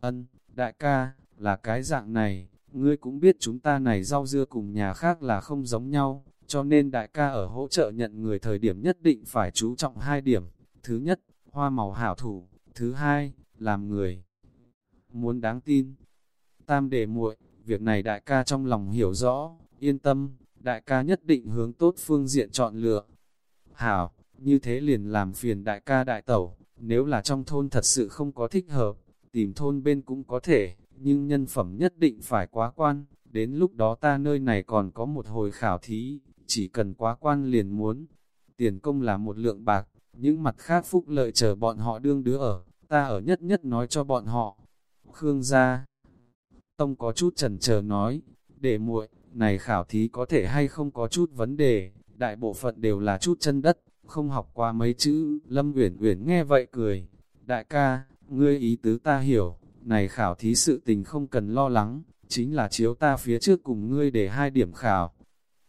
Ân, đại ca, là cái dạng này, ngươi cũng biết chúng ta này rau dưa cùng nhà khác là không giống nhau, cho nên đại ca ở hỗ trợ nhận người thời điểm nhất định phải chú trọng hai điểm. Thứ nhất, hoa màu hảo thủ, thứ hai, làm người. Muốn đáng tin. Tam đề muội, việc này đại ca trong lòng hiểu rõ, yên tâm, đại ca nhất định hướng tốt phương diện chọn lựa. Hảo, như thế liền làm phiền đại ca đại tẩu, nếu là trong thôn thật sự không có thích hợp, tìm thôn bên cũng có thể, nhưng nhân phẩm nhất định phải quá quan, đến lúc đó ta nơi này còn có một hồi khảo thí, chỉ cần quá quan liền muốn. Tiền công là một lượng bạc, những mặt khác phúc lợi chờ bọn họ đương đứa ở, ta ở nhất nhất nói cho bọn họ. Khương gia Tông có chút trần chờ nói, để muội, này khảo thí có thể hay không có chút vấn đề, đại bộ phận đều là chút chân đất, không học qua mấy chữ, Lâm Uyển Uyển nghe vậy cười, đại ca, ngươi ý tứ ta hiểu, này khảo thí sự tình không cần lo lắng, chính là chiếu ta phía trước cùng ngươi để hai điểm khảo.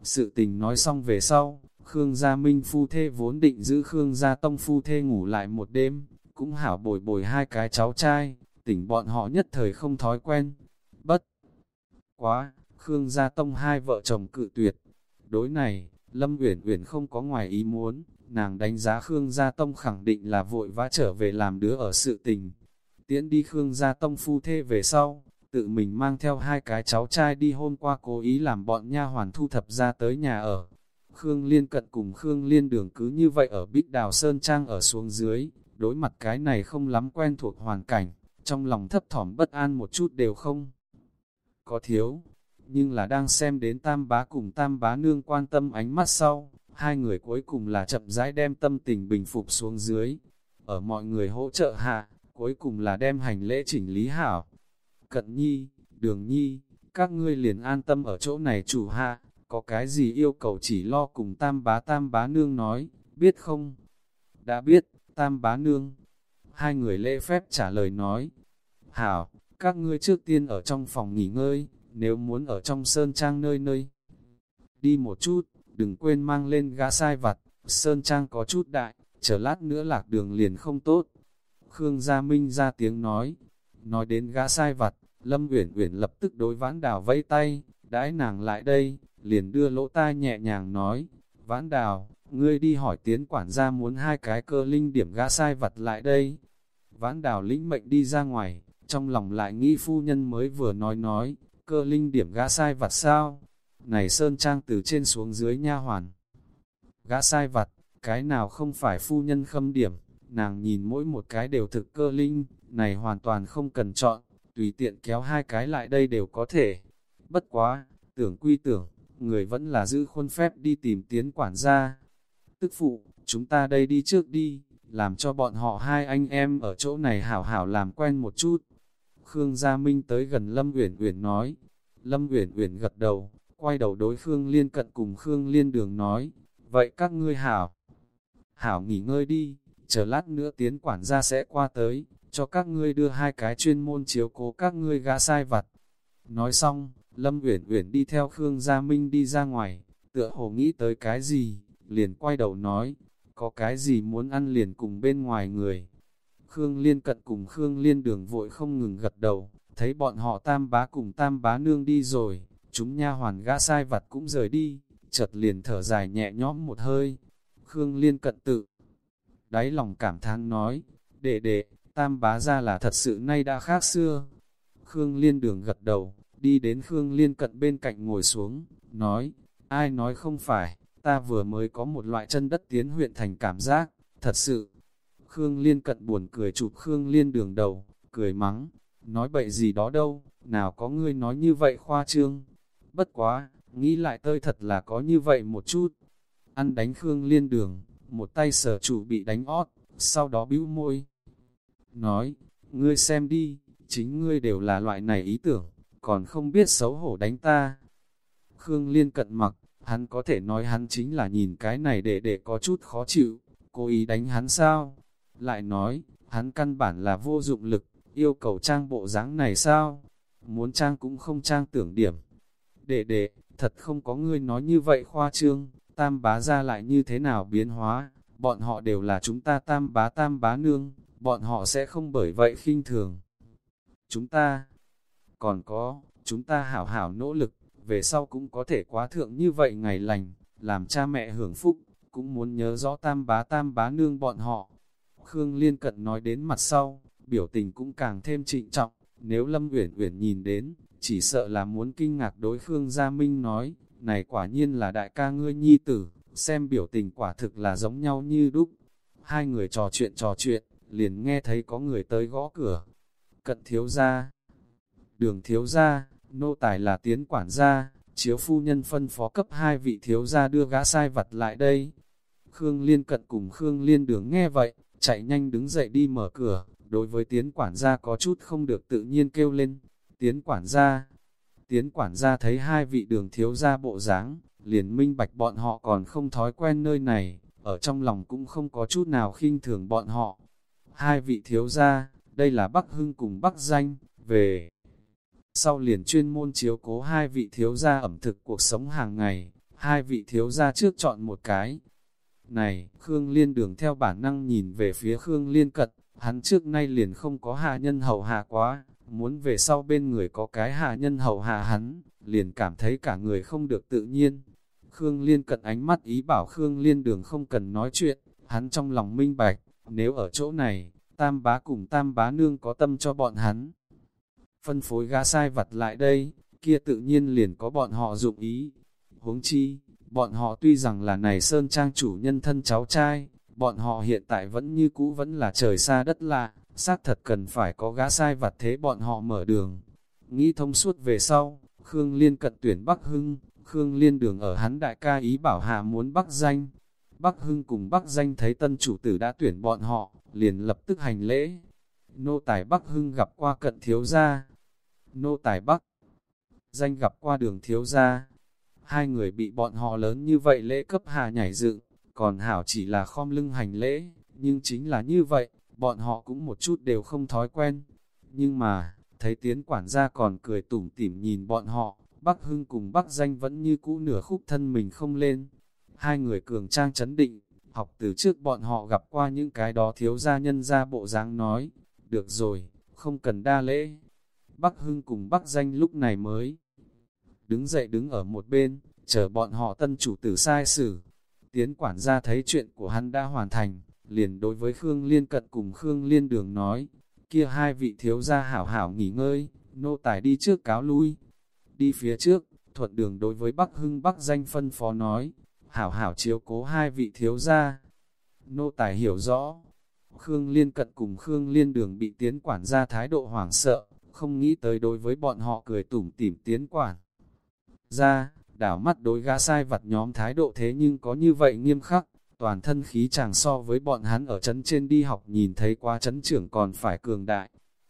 Sự tình nói xong về sau, Khương Gia Minh phu thê vốn định giữ Khương Gia Tông phu thê ngủ lại một đêm, cũng hảo bồi bồi hai cái cháu trai, tỉnh bọn họ nhất thời không thói quen. Quá, Khương Gia Tông hai vợ chồng cự tuyệt. Đối này, Lâm Uyển Uyển không có ngoài ý muốn, nàng đánh giá Khương Gia Tông khẳng định là vội vã trở về làm đứa ở sự tình. Tiễn đi Khương Gia Tông phu thê về sau, tự mình mang theo hai cái cháu trai đi hôm qua cố ý làm bọn nha hoàn thu thập ra tới nhà ở. Khương Liên cận cùng Khương Liên đường cứ như vậy ở Bích Đào Sơn Trang ở xuống dưới, đối mặt cái này không lắm quen thuộc hoàn cảnh, trong lòng thấp thỏm bất an một chút đều không. Có thiếu, nhưng là đang xem đến tam bá cùng tam bá nương quan tâm ánh mắt sau, hai người cuối cùng là chậm rãi đem tâm tình bình phục xuống dưới. Ở mọi người hỗ trợ hạ, cuối cùng là đem hành lễ chỉnh lý hảo. Cận nhi, đường nhi, các ngươi liền an tâm ở chỗ này chủ hạ, có cái gì yêu cầu chỉ lo cùng tam bá tam bá nương nói, biết không? Đã biết, tam bá nương. Hai người lễ phép trả lời nói, hảo, các ngươi trước tiên ở trong phòng nghỉ ngơi, nếu muốn ở trong sơn trang nơi nơi. Đi một chút, đừng quên mang lên gã sai vặt, sơn trang có chút đại, chờ lát nữa lạc đường liền không tốt. Khương Gia Minh ra tiếng nói, nói đến gã sai vặt, Lâm Uyển Uyển lập tức đối vãn đào vẫy tay, đãi nàng lại đây, liền đưa lỗ tai nhẹ nhàng nói, vãn đào, ngươi đi hỏi tiến quản gia muốn hai cái cơ linh điểm gã sai vặt lại đây. Vãn đào lĩnh mệnh đi ra ngoài, trong lòng lại nghĩ phu nhân mới vừa nói nói, cơ linh điểm gã sai vặt sao? Này Sơn Trang từ trên xuống dưới nha hoàn. Gã sai vặt, cái nào không phải phu nhân khâm điểm, nàng nhìn mỗi một cái đều thực cơ linh, này hoàn toàn không cần chọn, tùy tiện kéo hai cái lại đây đều có thể. Bất quá, tưởng quy tưởng, người vẫn là giữ khuôn phép đi tìm tiến quản gia. Tức phụ, chúng ta đây đi trước đi, làm cho bọn họ hai anh em ở chỗ này hảo hảo làm quen một chút. Khương Gia Minh tới gần Lâm Uyển Uyển nói. Lâm Uyển Uyển gật đầu, quay đầu đối Khương Liên cận cùng Khương Liên đường nói, vậy các ngươi hảo. Hảo nghỉ ngơi đi, chờ lát nữa tiến quản gia sẽ qua tới, cho các ngươi đưa hai cái chuyên môn chiếu cố các ngươi gã sai vặt. Nói xong, Lâm Uyển Uyển đi theo Khương Gia Minh đi ra ngoài, tựa hồ nghĩ tới cái gì, liền quay đầu nói, có cái gì muốn ăn liền cùng bên ngoài người. Khương Liên cận cùng Khương Liên đường vội không ngừng gật đầu, thấy bọn họ tam bá cùng tam bá nương đi rồi, chúng nha hoàn gã sai vặt cũng rời đi, chợt liền thở dài nhẹ nhõm một hơi. Khương Liên cận tự, đáy lòng cảm thán nói, đệ đệ, tam bá ra là thật sự nay đã khác xưa. Khương Liên đường gật đầu, đi đến Khương Liên cận bên cạnh ngồi xuống, nói, ai nói không phải, ta vừa mới có một loại chân đất tiến huyện thành cảm giác, thật sự. Khương Liên cận buồn cười chụp Khương Liên đường đầu, cười mắng, nói bậy gì đó đâu, nào có ngươi nói như vậy khoa trương. Bất quá, nghĩ lại tơi thật là có như vậy một chút. Ăn đánh Khương Liên đường, một tay sở chủ bị đánh ót, sau đó bĩu môi. Nói, ngươi xem đi, chính ngươi đều là loại này ý tưởng, còn không biết xấu hổ đánh ta. Khương Liên cận mặc, hắn có thể nói hắn chính là nhìn cái này để để có chút khó chịu, cố ý đánh hắn sao? Lại nói, hắn căn bản là vô dụng lực, yêu cầu trang bộ dáng này sao? Muốn trang cũng không trang tưởng điểm. Đệ đệ, thật không có ngươi nói như vậy khoa trương, tam bá ra lại như thế nào biến hóa, bọn họ đều là chúng ta tam bá tam bá nương, bọn họ sẽ không bởi vậy khinh thường. Chúng ta, còn có, chúng ta hảo hảo nỗ lực, về sau cũng có thể quá thượng như vậy ngày lành, làm cha mẹ hưởng phúc, cũng muốn nhớ rõ tam bá tam bá nương bọn họ. Khương Liên Cận nói đến mặt sau, biểu tình cũng càng thêm trịnh trọng, nếu Lâm Uyển Uyển nhìn đến, chỉ sợ là muốn kinh ngạc đối Khương Gia Minh nói, này quả nhiên là đại ca ngươi nhi tử, xem biểu tình quả thực là giống nhau như đúc. Hai người trò chuyện trò chuyện, liền nghe thấy có người tới gõ cửa. Cận thiếu gia, đường thiếu gia, nô tài là tiến quản gia, chiếu phu nhân phân phó cấp hai vị thiếu gia đưa gã sai vặt lại đây. Khương Liên cận cùng Khương Liên đường nghe vậy, chạy nhanh đứng dậy đi mở cửa, đối với tiến quản gia có chút không được tự nhiên kêu lên, tiến quản gia. Tiến quản gia thấy hai vị đường thiếu gia bộ dáng, liền minh bạch bọn họ còn không thói quen nơi này, ở trong lòng cũng không có chút nào khinh thường bọn họ. Hai vị thiếu gia, đây là Bắc Hưng cùng Bắc Danh, về. Sau liền chuyên môn chiếu cố hai vị thiếu gia ẩm thực cuộc sống hàng ngày, hai vị thiếu gia trước chọn một cái. Này, Khương Liên đường theo bản năng nhìn về phía Khương Liên cật, hắn trước nay liền không có hạ nhân hậu hạ quá, muốn về sau bên người có cái hạ nhân hậu hạ hắn, liền cảm thấy cả người không được tự nhiên. Khương Liên cận ánh mắt ý bảo Khương Liên đường không cần nói chuyện, hắn trong lòng minh bạch, nếu ở chỗ này, tam bá cùng tam bá nương có tâm cho bọn hắn. Phân phối gã sai vặt lại đây, kia tự nhiên liền có bọn họ dụng ý. Huống chi, bọn họ tuy rằng là này Sơn Trang chủ nhân thân cháu trai, bọn họ hiện tại vẫn như cũ vẫn là trời xa đất lạ, xác thật cần phải có gã sai vặt thế bọn họ mở đường. Nghĩ thông suốt về sau, Khương Liên cận tuyển Bắc Hưng, Khương Liên đường ở hắn đại ca ý bảo hạ muốn Bắc danh. Bắc Hưng cùng Bắc danh thấy tân chủ tử đã tuyển bọn họ, liền lập tức hành lễ. Nô tài Bắc Hưng gặp qua cận thiếu gia. Nô tài Bắc danh gặp qua đường thiếu gia. Hai người bị bọn họ lớn như vậy lễ cấp hà nhảy dựng, còn hảo chỉ là khom lưng hành lễ, nhưng chính là như vậy, bọn họ cũng một chút đều không thói quen. Nhưng mà, thấy tiến quản gia còn cười tủm tỉm nhìn bọn họ, Bắc Hưng cùng Bắc Danh vẫn như cũ nửa khúc thân mình không lên. Hai người cường trang chấn định, học từ trước bọn họ gặp qua những cái đó thiếu gia nhân ra bộ dáng nói, được rồi, không cần đa lễ. Bắc Hưng cùng Bắc Danh lúc này mới đứng dậy đứng ở một bên, chờ bọn họ tân chủ tử sai xử. Tiến quản gia thấy chuyện của hắn đã hoàn thành, liền đối với Khương Liên cận cùng Khương Liên đường nói, kia hai vị thiếu gia hảo hảo nghỉ ngơi, nô tài đi trước cáo lui. Đi phía trước, thuận đường đối với Bắc Hưng Bắc danh phân phó nói, hảo hảo chiếu cố hai vị thiếu gia. Nô tài hiểu rõ, Khương Liên cận cùng Khương Liên đường bị tiến quản gia thái độ hoảng sợ, không nghĩ tới đối với bọn họ cười tủm tỉm tiến quản. Ra, đảo mắt đối gã sai vặt nhóm thái độ thế nhưng có như vậy nghiêm khắc, toàn thân khí chàng so với bọn hắn ở chấn trên đi học nhìn thấy qua chấn trưởng còn phải cường đại.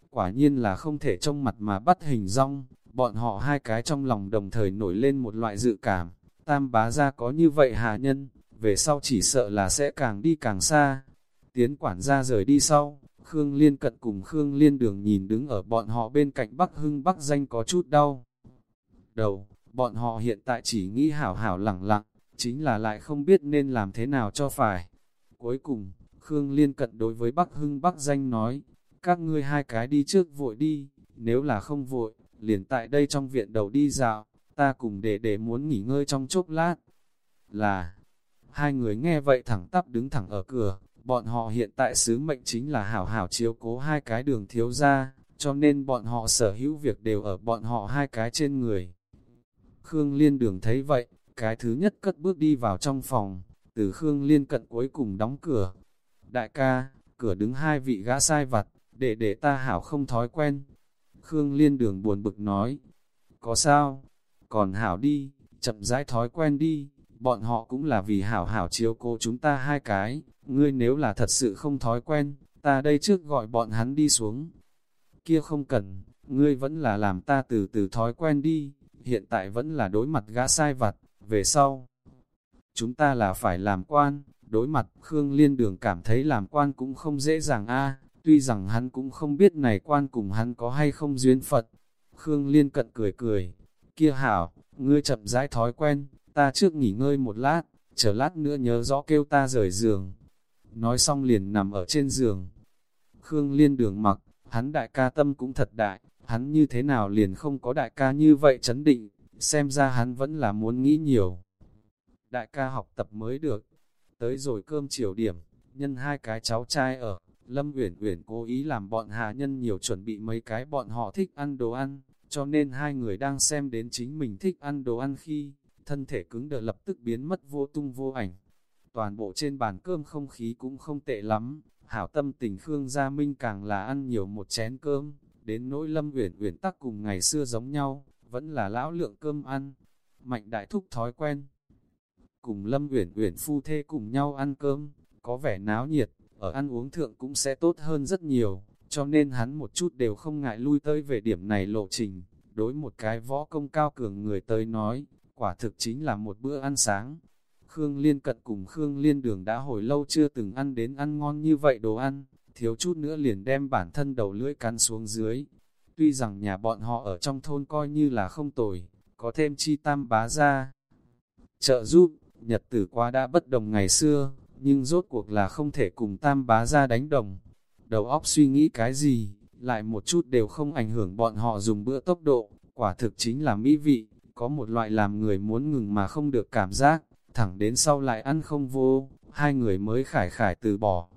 Quả nhiên là không thể trông mặt mà bắt hình rong, bọn họ hai cái trong lòng đồng thời nổi lên một loại dự cảm, tam bá ra có như vậy hà nhân, về sau chỉ sợ là sẽ càng đi càng xa. Tiến quản gia rời đi sau, Khương Liên cận cùng Khương Liên đường nhìn đứng ở bọn họ bên cạnh Bắc Hưng Bắc danh có chút đau. Đầu, bọn họ hiện tại chỉ nghĩ hảo hảo lẳng lặng, chính là lại không biết nên làm thế nào cho phải. Cuối cùng, Khương Liên cận đối với Bắc Hưng Bắc danh nói, các ngươi hai cái đi trước vội đi, nếu là không vội, liền tại đây trong viện đầu đi dạo, ta cùng để để muốn nghỉ ngơi trong chốc lát. Là, hai người nghe vậy thẳng tắp đứng thẳng ở cửa, bọn họ hiện tại sứ mệnh chính là hảo hảo chiếu cố hai cái đường thiếu ra, cho nên bọn họ sở hữu việc đều ở bọn họ hai cái trên người. Khương Liên đường thấy vậy, cái thứ nhất cất bước đi vào trong phòng, từ Khương Liên cận cuối cùng đóng cửa. Đại ca, cửa đứng hai vị gã sai vặt, để để ta hảo không thói quen. Khương Liên đường buồn bực nói, có sao? Còn hảo đi, chậm rãi thói quen đi, bọn họ cũng là vì hảo hảo chiếu cô chúng ta hai cái, ngươi nếu là thật sự không thói quen, ta đây trước gọi bọn hắn đi xuống. Kia không cần, ngươi vẫn là làm ta từ từ thói quen đi, hiện tại vẫn là đối mặt gã sai vặt, về sau. Chúng ta là phải làm quan, đối mặt Khương Liên Đường cảm thấy làm quan cũng không dễ dàng a tuy rằng hắn cũng không biết này quan cùng hắn có hay không duyên Phật. Khương Liên cận cười cười, kia hảo, ngươi chậm rãi thói quen, ta trước nghỉ ngơi một lát, chờ lát nữa nhớ rõ kêu ta rời giường. Nói xong liền nằm ở trên giường. Khương Liên Đường mặc, hắn đại ca tâm cũng thật đại, hắn như thế nào liền không có đại ca như vậy chấn định, xem ra hắn vẫn là muốn nghĩ nhiều. đại ca học tập mới được. Tới rồi cơm chiều điểm, nhân hai cái cháu trai ở, Lâm Uyển Uyển cố ý làm bọn hạ nhân nhiều chuẩn bị mấy cái bọn họ thích ăn đồ ăn, cho nên hai người đang xem đến chính mình thích ăn đồ ăn khi, thân thể cứng đờ lập tức biến mất vô tung vô ảnh. Toàn bộ trên bàn cơm không khí cũng không tệ lắm, hảo tâm tình Khương Gia Minh càng là ăn nhiều một chén cơm, đến nỗi Lâm Uyển Uyển tắc cùng ngày xưa giống nhau, vẫn là lão lượng cơm ăn. Mạnh đại thúc thói quen. Cùng Lâm Uyển Uyển phu thê cùng nhau ăn cơm, có vẻ náo nhiệt, ở ăn uống thượng cũng sẽ tốt hơn rất nhiều, cho nên hắn một chút đều không ngại lui tới về điểm này lộ trình. Đối một cái võ công cao cường người tới nói, quả thực chính là một bữa ăn sáng. Khương Liên cận cùng Khương Liên đường đã hồi lâu chưa từng ăn đến ăn ngon như vậy đồ ăn, thiếu chút nữa liền đem bản thân đầu lưỡi cắn xuống dưới. Tuy rằng nhà bọn họ ở trong thôn coi như là không tồi, có thêm chi tam bá ra. Trợ giúp, nhật tử qua đã bất đồng ngày xưa, nhưng rốt cuộc là không thể cùng tam bá ra đánh đồng. Đầu óc suy nghĩ cái gì, lại một chút đều không ảnh hưởng bọn họ dùng bữa tốc độ, quả thực chính là mỹ vị, có một loại làm người muốn ngừng mà không được cảm giác, thẳng đến sau lại ăn không vô, hai người mới khải khải từ bỏ.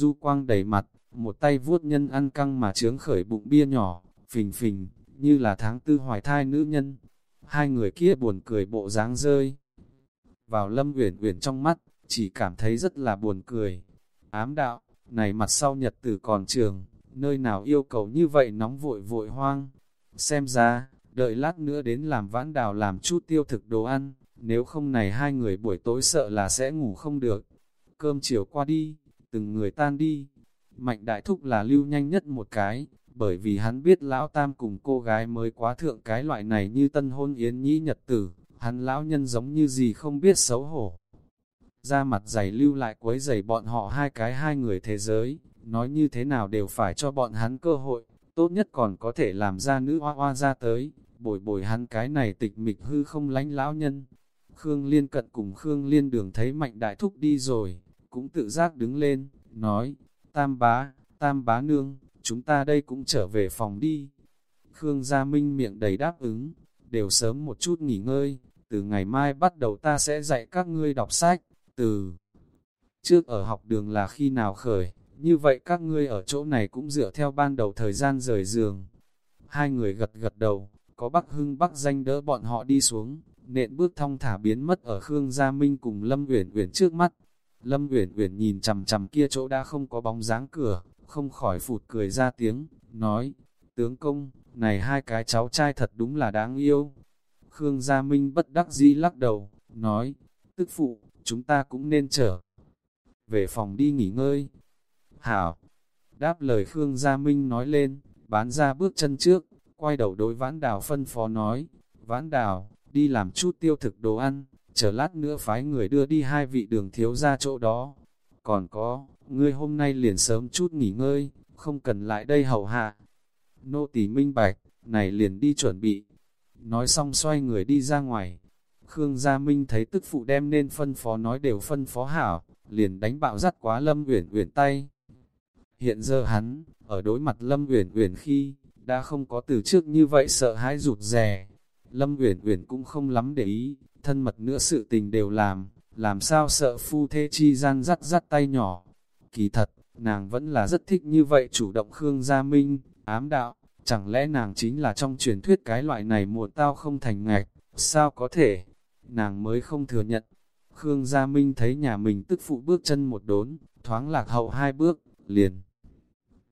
Du quang đầy mặt, một tay vuốt nhân ăn căng mà trướng khởi bụng bia nhỏ, phình phình, như là tháng tư hoài thai nữ nhân. Hai người kia buồn cười bộ dáng rơi. Vào lâm uyển uyển trong mắt, chỉ cảm thấy rất là buồn cười. Ám đạo, này mặt sau nhật tử còn trường, nơi nào yêu cầu như vậy nóng vội vội hoang. Xem ra, đợi lát nữa đến làm vãn đào làm chút tiêu thực đồ ăn, nếu không này hai người buổi tối sợ là sẽ ngủ không được. Cơm chiều qua đi, từng người tan đi. Mạnh đại thúc là lưu nhanh nhất một cái, bởi vì hắn biết lão tam cùng cô gái mới quá thượng cái loại này như tân hôn yến nhĩ nhật tử, hắn lão nhân giống như gì không biết xấu hổ. Ra mặt dày lưu lại quấy giày bọn họ hai cái hai người thế giới, nói như thế nào đều phải cho bọn hắn cơ hội, tốt nhất còn có thể làm ra nữ hoa hoa ra tới, bồi bồi hắn cái này tịch mịch hư không lánh lão nhân. Khương Liên cận cùng Khương Liên đường thấy mạnh đại thúc đi rồi, cũng tự giác đứng lên, nói, tam bá, tam bá nương, chúng ta đây cũng trở về phòng đi. Khương Gia Minh miệng đầy đáp ứng, đều sớm một chút nghỉ ngơi, từ ngày mai bắt đầu ta sẽ dạy các ngươi đọc sách, từ trước ở học đường là khi nào khởi, như vậy các ngươi ở chỗ này cũng dựa theo ban đầu thời gian rời giường. Hai người gật gật đầu, có Bắc Hưng Bắc danh đỡ bọn họ đi xuống, nện bước thong thả biến mất ở Khương Gia Minh cùng Lâm Uyển Uyển trước mắt. Lâm Uyển Uyển nhìn chằm chằm kia chỗ đã không có bóng dáng cửa, không khỏi phụt cười ra tiếng, nói, tướng công, này hai cái cháu trai thật đúng là đáng yêu. Khương Gia Minh bất đắc dĩ lắc đầu, nói, tức phụ, chúng ta cũng nên trở về phòng đi nghỉ ngơi. Hảo, đáp lời Khương Gia Minh nói lên, bán ra bước chân trước, quay đầu đối vãn đào phân phó nói, vãn đào, đi làm chút tiêu thực đồ ăn, chờ lát nữa phái người đưa đi hai vị đường thiếu ra chỗ đó. Còn có, ngươi hôm nay liền sớm chút nghỉ ngơi, không cần lại đây hầu hạ. Nô tỳ minh bạch, này liền đi chuẩn bị. Nói xong xoay người đi ra ngoài. Khương Gia Minh thấy tức phụ đem nên phân phó nói đều phân phó hảo, liền đánh bạo dắt quá Lâm Uyển Uyển tay. Hiện giờ hắn, ở đối mặt Lâm Uyển Uyển khi, đã không có từ trước như vậy sợ hãi rụt rè. Lâm Uyển Uyển cũng không lắm để ý, thân mật nữa sự tình đều làm, làm sao sợ phu thê chi gian dắt dắt tay nhỏ. Kỳ thật, nàng vẫn là rất thích như vậy chủ động Khương Gia Minh, ám đạo, chẳng lẽ nàng chính là trong truyền thuyết cái loại này muộn tao không thành ngạch, sao có thể, nàng mới không thừa nhận. Khương Gia Minh thấy nhà mình tức phụ bước chân một đốn, thoáng lạc hậu hai bước, liền.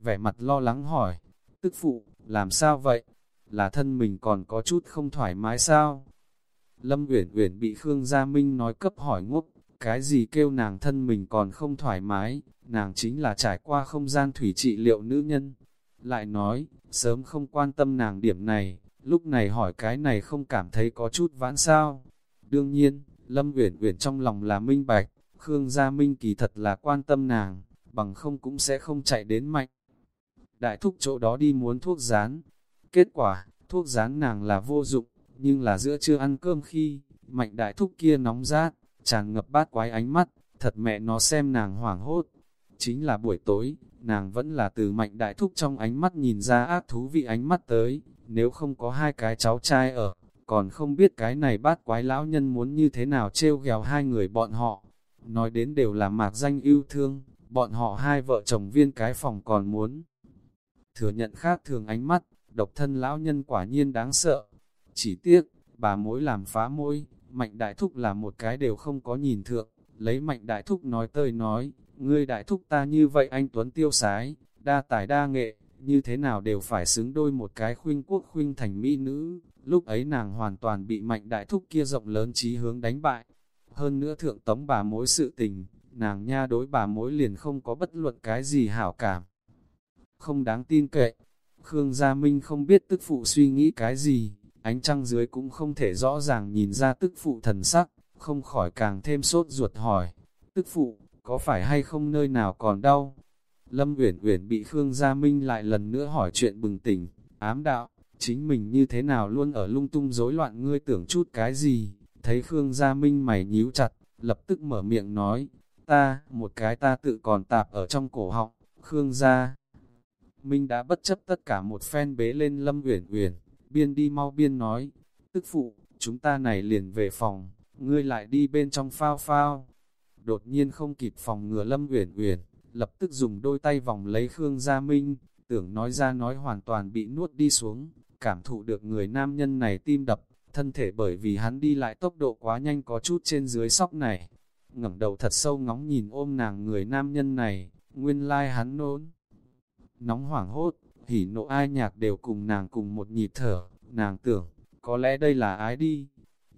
Vẻ mặt lo lắng hỏi, tức phụ, làm sao vậy? Là thân mình còn có chút không thoải mái sao? Lâm Uyển Uyển bị Khương Gia Minh nói cấp hỏi ngốc, cái gì kêu nàng thân mình còn không thoải mái, nàng chính là trải qua không gian thủy trị liệu nữ nhân. Lại nói, sớm không quan tâm nàng điểm này, lúc này hỏi cái này không cảm thấy có chút vãn sao. Đương nhiên, Lâm Uyển Uyển trong lòng là minh bạch, Khương Gia Minh kỳ thật là quan tâm nàng, bằng không cũng sẽ không chạy đến mạnh. Đại thúc chỗ đó đi muốn thuốc rán. Kết quả, thuốc rán nàng là vô dụng, nhưng là giữa chưa ăn cơm khi, mạnh đại thúc kia nóng rát, tràn ngập bát quái ánh mắt, thật mẹ nó xem nàng hoảng hốt. Chính là buổi tối, nàng vẫn là từ mạnh đại thúc trong ánh mắt nhìn ra ác thú vị ánh mắt tới, nếu không có hai cái cháu trai ở, còn không biết cái này bát quái lão nhân muốn như thế nào trêu ghèo hai người bọn họ. Nói đến đều là mạc danh yêu thương, bọn họ hai vợ chồng viên cái phòng còn muốn. Thừa nhận khác thường ánh mắt, độc thân lão nhân quả nhiên đáng sợ. Chỉ tiếc, bà mối làm phá môi, mạnh đại thúc là một cái đều không có nhìn thượng, lấy mạnh đại thúc nói tơi nói, ngươi đại thúc ta như vậy anh Tuấn tiêu sái, đa tài đa nghệ, như thế nào đều phải xứng đôi một cái khuynh quốc khuynh thành mỹ nữ, lúc ấy nàng hoàn toàn bị mạnh đại thúc kia rộng lớn trí hướng đánh bại. Hơn nữa thượng tống bà mối sự tình, nàng nha đối bà mối liền không có bất luận cái gì hảo cảm. Không đáng tin cậy, Khương Gia Minh không biết tức phụ suy nghĩ cái gì, ánh trăng dưới cũng không thể rõ ràng nhìn ra tức phụ thần sắc, không khỏi càng thêm sốt ruột hỏi, tức phụ, có phải hay không nơi nào còn đau? Lâm Uyển Uyển bị Khương Gia Minh lại lần nữa hỏi chuyện bừng tỉnh, ám đạo, chính mình như thế nào luôn ở lung tung rối loạn ngươi tưởng chút cái gì? Thấy Khương Gia Minh mày nhíu chặt, lập tức mở miệng nói, ta, một cái ta tự còn tạp ở trong cổ họng, Khương Gia. Minh đã bất chấp tất cả một phen bế lên Lâm Uyển Uyển, biên đi mau biên nói, tức phụ, chúng ta này liền về phòng, ngươi lại đi bên trong phao phao. Đột nhiên không kịp phòng ngừa Lâm Uyển Uyển, lập tức dùng đôi tay vòng lấy Khương Gia Minh, tưởng nói ra nói hoàn toàn bị nuốt đi xuống, cảm thụ được người nam nhân này tim đập, thân thể bởi vì hắn đi lại tốc độ quá nhanh có chút trên dưới sóc này. ngẩng đầu thật sâu ngóng nhìn ôm nàng người nam nhân này, nguyên lai like hắn nôn. Nóng hoảng hốt, hỉ nộ ai nhạc đều cùng nàng cùng một nhịp thở, nàng tưởng, có lẽ đây là ái đi.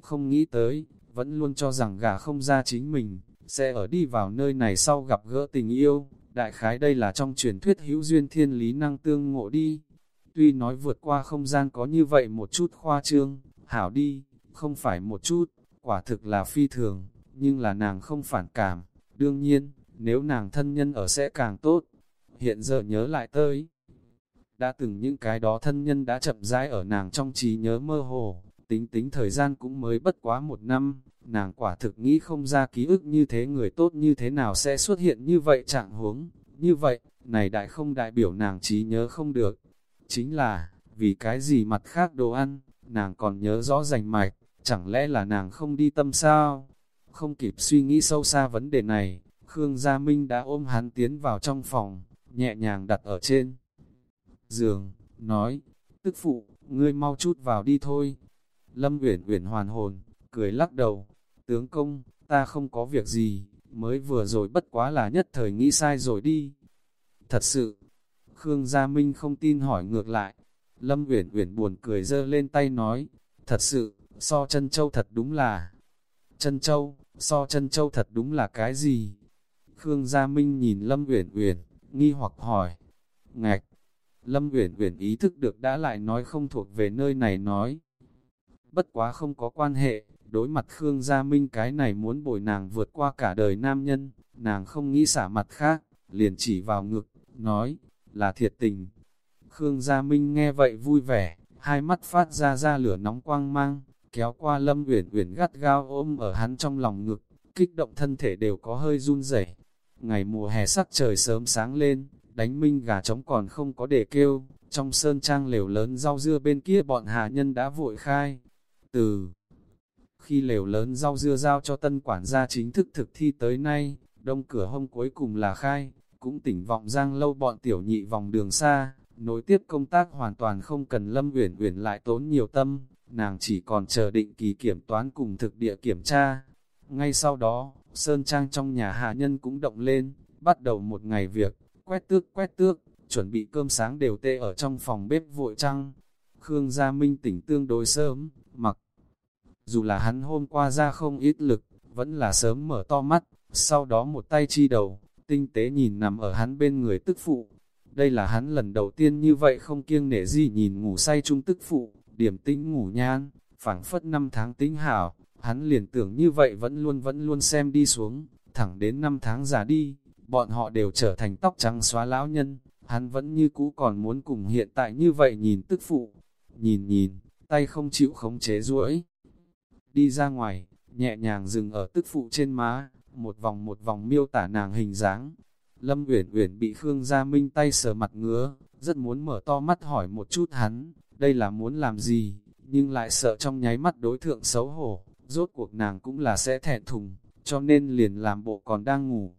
Không nghĩ tới, vẫn luôn cho rằng gả không ra chính mình, sẽ ở đi vào nơi này sau gặp gỡ tình yêu, đại khái đây là trong truyền thuyết hữu duyên thiên lý năng tương ngộ đi. Tuy nói vượt qua không gian có như vậy một chút khoa trương, hảo đi, không phải một chút, quả thực là phi thường, nhưng là nàng không phản cảm, đương nhiên, nếu nàng thân nhân ở sẽ càng tốt. Hiện giờ nhớ lại tới, đã từng những cái đó thân nhân đã chậm rãi ở nàng trong trí nhớ mơ hồ, tính tính thời gian cũng mới bất quá một năm, nàng quả thực nghĩ không ra ký ức như thế người tốt như thế nào sẽ xuất hiện như vậy trạng huống, như vậy, này đại không đại biểu nàng trí nhớ không được, chính là, vì cái gì mặt khác đồ ăn, nàng còn nhớ rõ rành mạch, chẳng lẽ là nàng không đi tâm sao? Không kịp suy nghĩ sâu xa vấn đề này, Khương Gia Minh đã ôm hắn tiến vào trong phòng, nhẹ nhàng đặt ở trên giường, nói, tức phụ, ngươi mau chút vào đi thôi. Lâm Uyển Uyển hoàn hồn, cười lắc đầu, tướng công, ta không có việc gì, mới vừa rồi bất quá là nhất thời nghĩ sai rồi đi. Thật sự, Khương Gia Minh không tin hỏi ngược lại, Lâm Uyển Uyển buồn cười dơ lên tay nói, thật sự, so chân châu thật đúng là, chân châu, so chân châu thật đúng là cái gì? Khương Gia Minh nhìn Lâm Uyển Uyển, nghi hoặc hỏi, ngạch, Lâm Uyển Uyển ý thức được đã lại nói không thuộc về nơi này nói. Bất quá không có quan hệ, đối mặt Khương Gia Minh cái này muốn bồi nàng vượt qua cả đời nam nhân, nàng không nghĩ xả mặt khác, liền chỉ vào ngực, nói, là thiệt tình. Khương Gia Minh nghe vậy vui vẻ, hai mắt phát ra ra lửa nóng quang mang, kéo qua Lâm Uyển Uyển gắt gao ôm ở hắn trong lòng ngực, kích động thân thể đều có hơi run rẩy. Ngày mùa hè sắc trời sớm sáng lên, đánh minh gà trống còn không có để kêu, trong sơn trang lều lớn rau dưa bên kia bọn hạ nhân đã vội khai. Từ khi lều lớn rau dưa giao cho tân quản gia chính thức thực thi tới nay, đông cửa hông cuối cùng là khai, cũng tỉnh vọng giang lâu bọn tiểu nhị vòng đường xa, nối tiếp công tác hoàn toàn không cần lâm uyển uyển lại tốn nhiều tâm, nàng chỉ còn chờ định kỳ kiểm toán cùng thực địa kiểm tra. Ngay sau đó, Sơn Trang trong nhà hạ nhân cũng động lên, bắt đầu một ngày việc, quét tước quét tước, chuẩn bị cơm sáng đều tê ở trong phòng bếp vội trăng. Khương Gia Minh tỉnh tương đối sớm, mặc dù là hắn hôm qua ra không ít lực, vẫn là sớm mở to mắt, sau đó một tay chi đầu, tinh tế nhìn nằm ở hắn bên người tức phụ. Đây là hắn lần đầu tiên như vậy không kiêng nể gì nhìn ngủ say chung tức phụ, điểm tĩnh ngủ nhan, phảng phất năm tháng tính hảo, hắn liền tưởng như vậy vẫn luôn vẫn luôn xem đi xuống, thẳng đến năm tháng già đi, bọn họ đều trở thành tóc trắng xóa lão nhân, hắn vẫn như cũ còn muốn cùng hiện tại như vậy nhìn tức phụ, nhìn nhìn, tay không chịu khống chế duỗi. Đi ra ngoài, nhẹ nhàng dừng ở tức phụ trên má, một vòng một vòng miêu tả nàng hình dáng. Lâm Uyển Uyển bị Khương Gia Minh tay sờ mặt ngứa, rất muốn mở to mắt hỏi một chút hắn, đây là muốn làm gì, nhưng lại sợ trong nháy mắt đối thượng xấu hổ, rốt cuộc nàng cũng là sẽ thẹn thùng, cho nên liền làm bộ còn đang ngủ.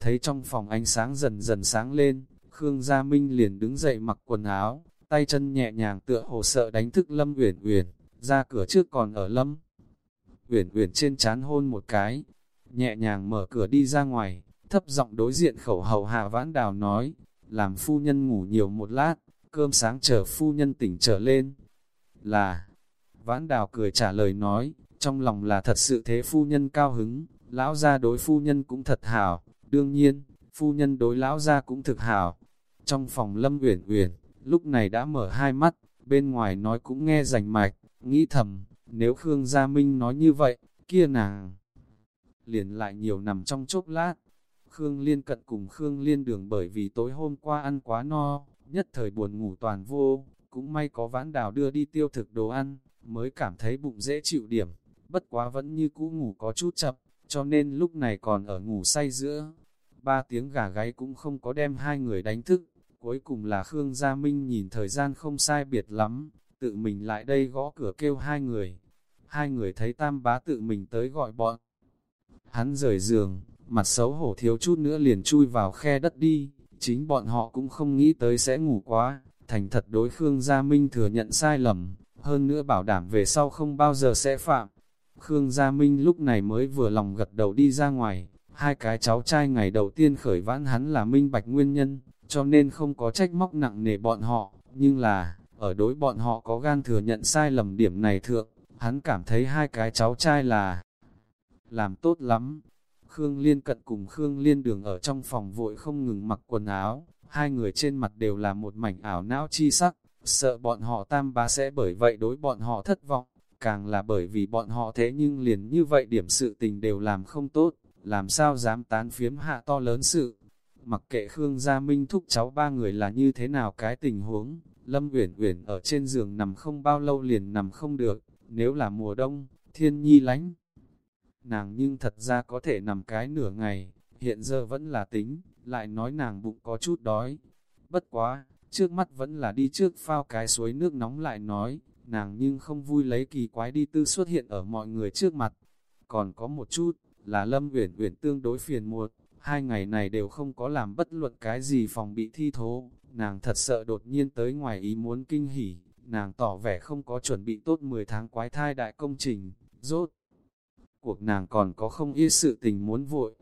Thấy trong phòng ánh sáng dần dần sáng lên, Khương Gia Minh liền đứng dậy mặc quần áo, tay chân nhẹ nhàng tựa hồ sợ đánh thức Lâm Uyển Uyển, ra cửa trước còn ở Lâm. Uyển Uyển trên chán hôn một cái, nhẹ nhàng mở cửa đi ra ngoài, thấp giọng đối diện khẩu hầu hạ vãn đào nói, làm phu nhân ngủ nhiều một lát, cơm sáng chờ phu nhân tỉnh trở lên. Là, vãn đào cười trả lời nói, trong lòng là thật sự thế phu nhân cao hứng, lão gia đối phu nhân cũng thật hảo, đương nhiên, phu nhân đối lão gia cũng thực hảo. Trong phòng lâm uyển uyển, lúc này đã mở hai mắt, bên ngoài nói cũng nghe rành mạch, nghĩ thầm, nếu Khương Gia Minh nói như vậy, kia nàng liền lại nhiều nằm trong chốc lát. Khương Liên cận cùng Khương Liên đường bởi vì tối hôm qua ăn quá no, nhất thời buồn ngủ toàn vô, cũng may có vãn đào đưa đi tiêu thực đồ ăn, mới cảm thấy bụng dễ chịu điểm, bất quá vẫn như cũ ngủ có chút chậm, cho nên lúc này còn ở ngủ say giữa. Ba tiếng gà gáy cũng không có đem hai người đánh thức, cuối cùng là Khương Gia Minh nhìn thời gian không sai biệt lắm, tự mình lại đây gõ cửa kêu hai người. Hai người thấy tam bá tự mình tới gọi bọn. Hắn rời giường, mặt xấu hổ thiếu chút nữa liền chui vào khe đất đi, chính bọn họ cũng không nghĩ tới sẽ ngủ quá, thành thật đối Khương Gia Minh thừa nhận sai lầm, hơn nữa bảo đảm về sau không bao giờ sẽ phạm. Khương Gia Minh lúc này mới vừa lòng gật đầu đi ra ngoài, hai cái cháu trai ngày đầu tiên khởi vãn hắn là minh bạch nguyên nhân, cho nên không có trách móc nặng nề bọn họ, nhưng là, ở đối bọn họ có gan thừa nhận sai lầm điểm này thượng, hắn cảm thấy hai cái cháu trai là làm tốt lắm. Khương Liên cận cùng Khương Liên đường ở trong phòng vội không ngừng mặc quần áo, hai người trên mặt đều là một mảnh ảo não chi sắc, sợ bọn họ tam bá sẽ bởi vậy đối bọn họ thất vọng, càng là bởi vì bọn họ thế nhưng liền như vậy điểm sự tình đều làm không tốt, làm sao dám tán phiếm hạ to lớn sự. Mặc kệ Khương Gia Minh thúc cháu ba người là như thế nào cái tình huống, Lâm Uyển Uyển ở trên giường nằm không bao lâu liền nằm không được, nếu là mùa đông, thiên nhi lánh. Nàng nhưng thật ra có thể nằm cái nửa ngày, hiện giờ vẫn là tính, lại nói nàng bụng có chút đói. Bất quá, trước mắt vẫn là đi trước phao cái suối nước nóng lại nói, nàng nhưng không vui lấy kỳ quái đi tư xuất hiện ở mọi người trước mặt. Còn có một chút, là Lâm Uyển Uyển tương đối phiền muộn, hai ngày này đều không có làm bất luận cái gì phòng bị thi thố, nàng thật sợ đột nhiên tới ngoài ý muốn kinh hỉ, nàng tỏ vẻ không có chuẩn bị tốt 10 tháng quái thai đại công trình, rốt. Cuộc nàng còn có không ít sự tình muốn vội.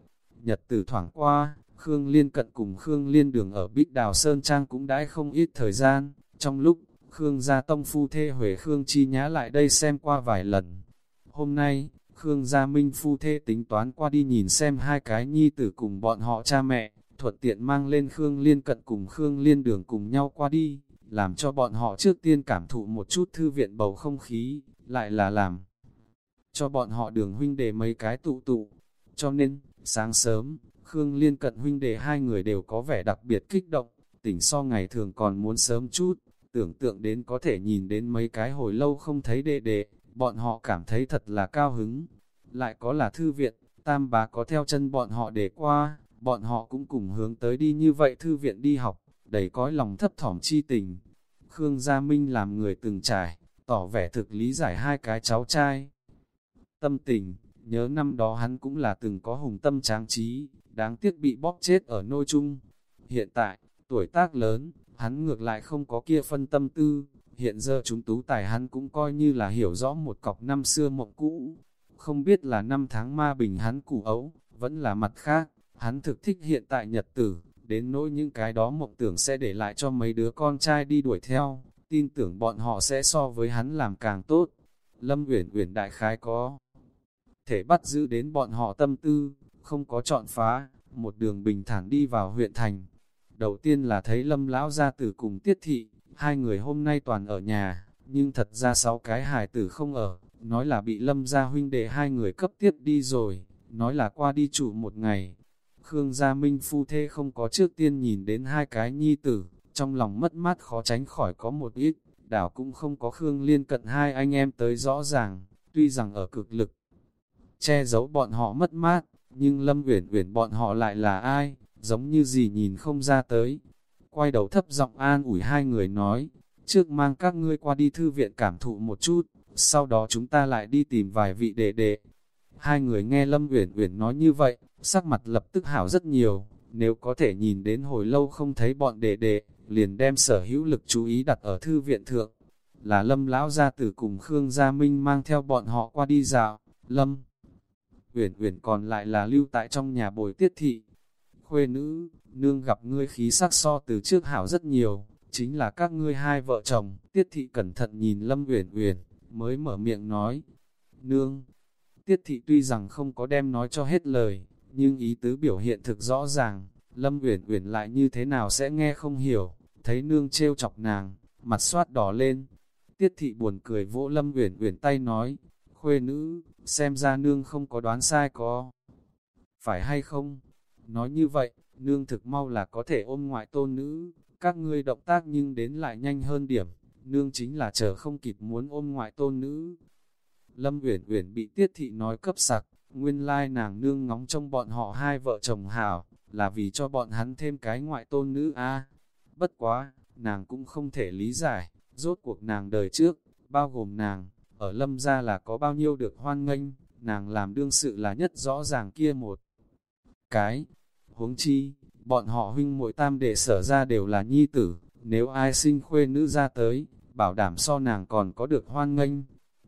Nhật tử thoảng qua, Khương Liên cận cùng Khương Liên đường ở Bích Đào Sơn Trang cũng đãi không ít thời gian, trong lúc Khương gia tông phu thê Huệ Khương Chi Nhã lại đây xem qua vài lần. Hôm nay, Khương gia Minh phu thê tính toán qua đi nhìn xem hai cái nhi tử cùng bọn họ cha mẹ, thuận tiện mang lên Khương Liên cận cùng Khương Liên đường cùng nhau qua đi, làm cho bọn họ trước tiên cảm thụ một chút thư viện bầu không khí, lại là làm cho bọn họ đường huynh đề mấy cái tụ tụ. Cho nên, sáng sớm, Khương Liên cận huynh đề hai người đều có vẻ đặc biệt kích động, tỉnh so ngày thường còn muốn sớm chút, tưởng tượng đến có thể nhìn đến mấy cái hồi lâu không thấy đệ đệ, bọn họ cảm thấy thật là cao hứng. Lại có là thư viện, tam bá có theo chân bọn họ để qua, bọn họ cũng cùng hướng tới đi như vậy thư viện đi học, đầy cõi lòng thấp thỏm chi tình. Khương Gia Minh làm người từng trải, tỏ vẻ thực lý giải hai cái cháu trai. Tâm tình, nhớ năm đó hắn cũng là từng có hùng tâm tráng trí, đáng tiếc bị bóp chết ở nôi chung. Hiện tại, tuổi tác lớn, hắn ngược lại không có kia phân tâm tư, hiện giờ chúng tú tài hắn cũng coi như là hiểu rõ một cọc năm xưa mộng cũ. Không biết là năm tháng ma bình hắn củ ấu, vẫn là mặt khác, hắn thực thích hiện tại nhật tử, đến nỗi những cái đó mộng tưởng sẽ để lại cho mấy đứa con trai đi đuổi theo, tin tưởng bọn họ sẽ so với hắn làm càng tốt. Lâm Uyển Uyển đại khái có thể bắt giữ đến bọn họ tâm tư, không có chọn phá, một đường bình thản đi vào huyện thành. Đầu tiên là thấy Lâm lão gia tử cùng Tiết thị, hai người hôm nay toàn ở nhà, nhưng thật ra sáu cái hài tử không ở, nói là bị Lâm gia huynh đệ hai người cấp tiết đi rồi, nói là qua đi chủ một ngày, Khương Gia Minh phu thê không có trước tiên nhìn đến hai cái nhi tử, trong lòng mất mát khó tránh khỏi có một ít, đảo cũng không có Khương Liên cận hai anh em tới rõ ràng, tuy rằng ở cực lực che giấu bọn họ mất mát, nhưng Lâm Uyển Uyển bọn họ lại là ai, giống như gì nhìn không ra tới. Quay đầu thấp giọng an ủi hai người nói, trước mang các ngươi qua đi thư viện cảm thụ một chút, sau đó chúng ta lại đi tìm vài vị đệ đệ. Hai người nghe Lâm Uyển Uyển nói như vậy, sắc mặt lập tức hảo rất nhiều, nếu có thể nhìn đến hồi lâu không thấy bọn đệ đệ, liền đem sở hữu lực chú ý đặt ở thư viện thượng. Là Lâm lão gia tử cùng Khương Gia Minh mang theo bọn họ qua đi dạo, Lâm Uyển Uyển còn lại là lưu tại trong nhà bồi tiết thị. Khuê nữ, nương gặp ngươi khí sắc so từ trước hảo rất nhiều, chính là các ngươi hai vợ chồng. Tiết thị cẩn thận nhìn Lâm Uyển Uyển, mới mở miệng nói. Nương, Tiết thị tuy rằng không có đem nói cho hết lời, nhưng ý tứ biểu hiện thực rõ ràng, Lâm Uyển Uyển lại như thế nào sẽ nghe không hiểu, thấy nương trêu chọc nàng, mặt soát đỏ lên. Tiết thị buồn cười vỗ Lâm Uyển Uyển tay nói, khuê nữ, xem ra nương không có đoán sai có. Phải hay không? Nói như vậy, nương thực mau là có thể ôm ngoại tôn nữ, các ngươi động tác nhưng đến lại nhanh hơn điểm, nương chính là chờ không kịp muốn ôm ngoại tôn nữ. Lâm Uyển Uyển bị Tiết thị nói cấp sặc, nguyên lai nàng nương ngóng trong bọn họ hai vợ chồng hảo, là vì cho bọn hắn thêm cái ngoại tôn nữ a. Bất quá, nàng cũng không thể lý giải, rốt cuộc nàng đời trước, bao gồm nàng, ở lâm gia là có bao nhiêu được hoan nghênh, nàng làm đương sự là nhất rõ ràng kia một cái. Huống chi, bọn họ huynh muội tam đệ sở ra đều là nhi tử, nếu ai sinh khuê nữ ra tới, bảo đảm so nàng còn có được hoan nghênh.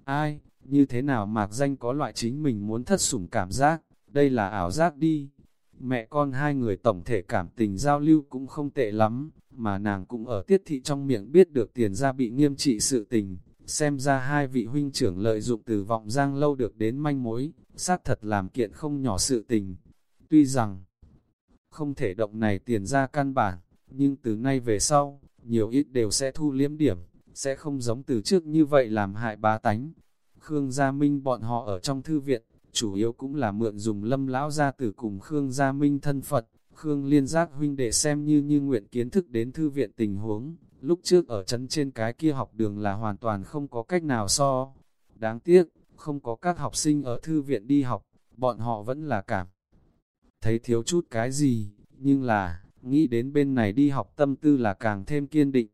Ai, như thế nào mạc danh có loại chính mình muốn thất sủng cảm giác, đây là ảo giác đi. Mẹ con hai người tổng thể cảm tình giao lưu cũng không tệ lắm, mà nàng cũng ở tiết thị trong miệng biết được tiền ra bị nghiêm trị sự tình, xem ra hai vị huynh trưởng lợi dụng từ vọng giang lâu được đến manh mối, xác thật làm kiện không nhỏ sự tình. Tuy rằng, không thể động này tiền ra căn bản, nhưng từ nay về sau, nhiều ít đều sẽ thu liếm điểm, sẽ không giống từ trước như vậy làm hại bá tánh. Khương Gia Minh bọn họ ở trong thư viện, chủ yếu cũng là mượn dùng lâm lão gia tử cùng Khương Gia Minh thân Phật, Khương Liên Giác huynh để xem như như nguyện kiến thức đến thư viện tình huống, lúc trước ở chân trên cái kia học đường là hoàn toàn không có cách nào so. Đáng tiếc, không có các học sinh ở thư viện đi học, bọn họ vẫn là cảm. Thấy thiếu chút cái gì, nhưng là, nghĩ đến bên này đi học tâm tư là càng thêm kiên định.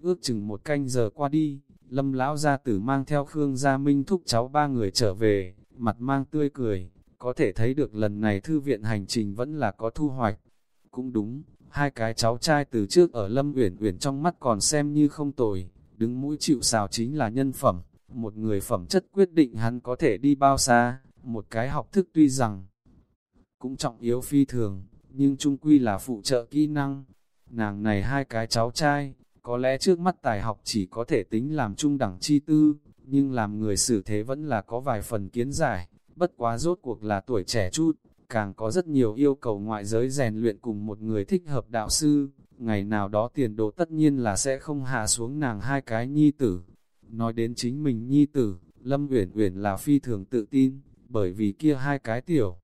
Ước chừng một canh giờ qua đi, lâm lão gia tử mang theo Khương Gia Minh thúc cháu ba người trở về, mặt mang tươi cười, có thể thấy được lần này thư viện hành trình vẫn là có thu hoạch. Cũng đúng, hai cái cháu trai từ trước ở Lâm Uyển Uyển trong mắt còn xem như không tồi, đứng mũi chịu sào chính là nhân phẩm, một người phẩm chất quyết định hắn có thể đi bao xa, một cái học thức tuy rằng cũng trọng yếu phi thường, nhưng trung quy là phụ trợ kỹ năng. Nàng này hai cái cháu trai, có lẽ trước mắt tài học chỉ có thể tính làm trung đẳng chi tư, nhưng làm người xử thế vẫn là có vài phần kiến giải, bất quá rốt cuộc là tuổi trẻ chút, càng có rất nhiều yêu cầu ngoại giới rèn luyện cùng một người thích hợp đạo sư, ngày nào đó tiền đồ tất nhiên là sẽ không hạ xuống nàng hai cái nhi tử. Nói đến chính mình nhi tử, Lâm Uyển Uyển là phi thường tự tin, bởi vì kia hai cái tiểu.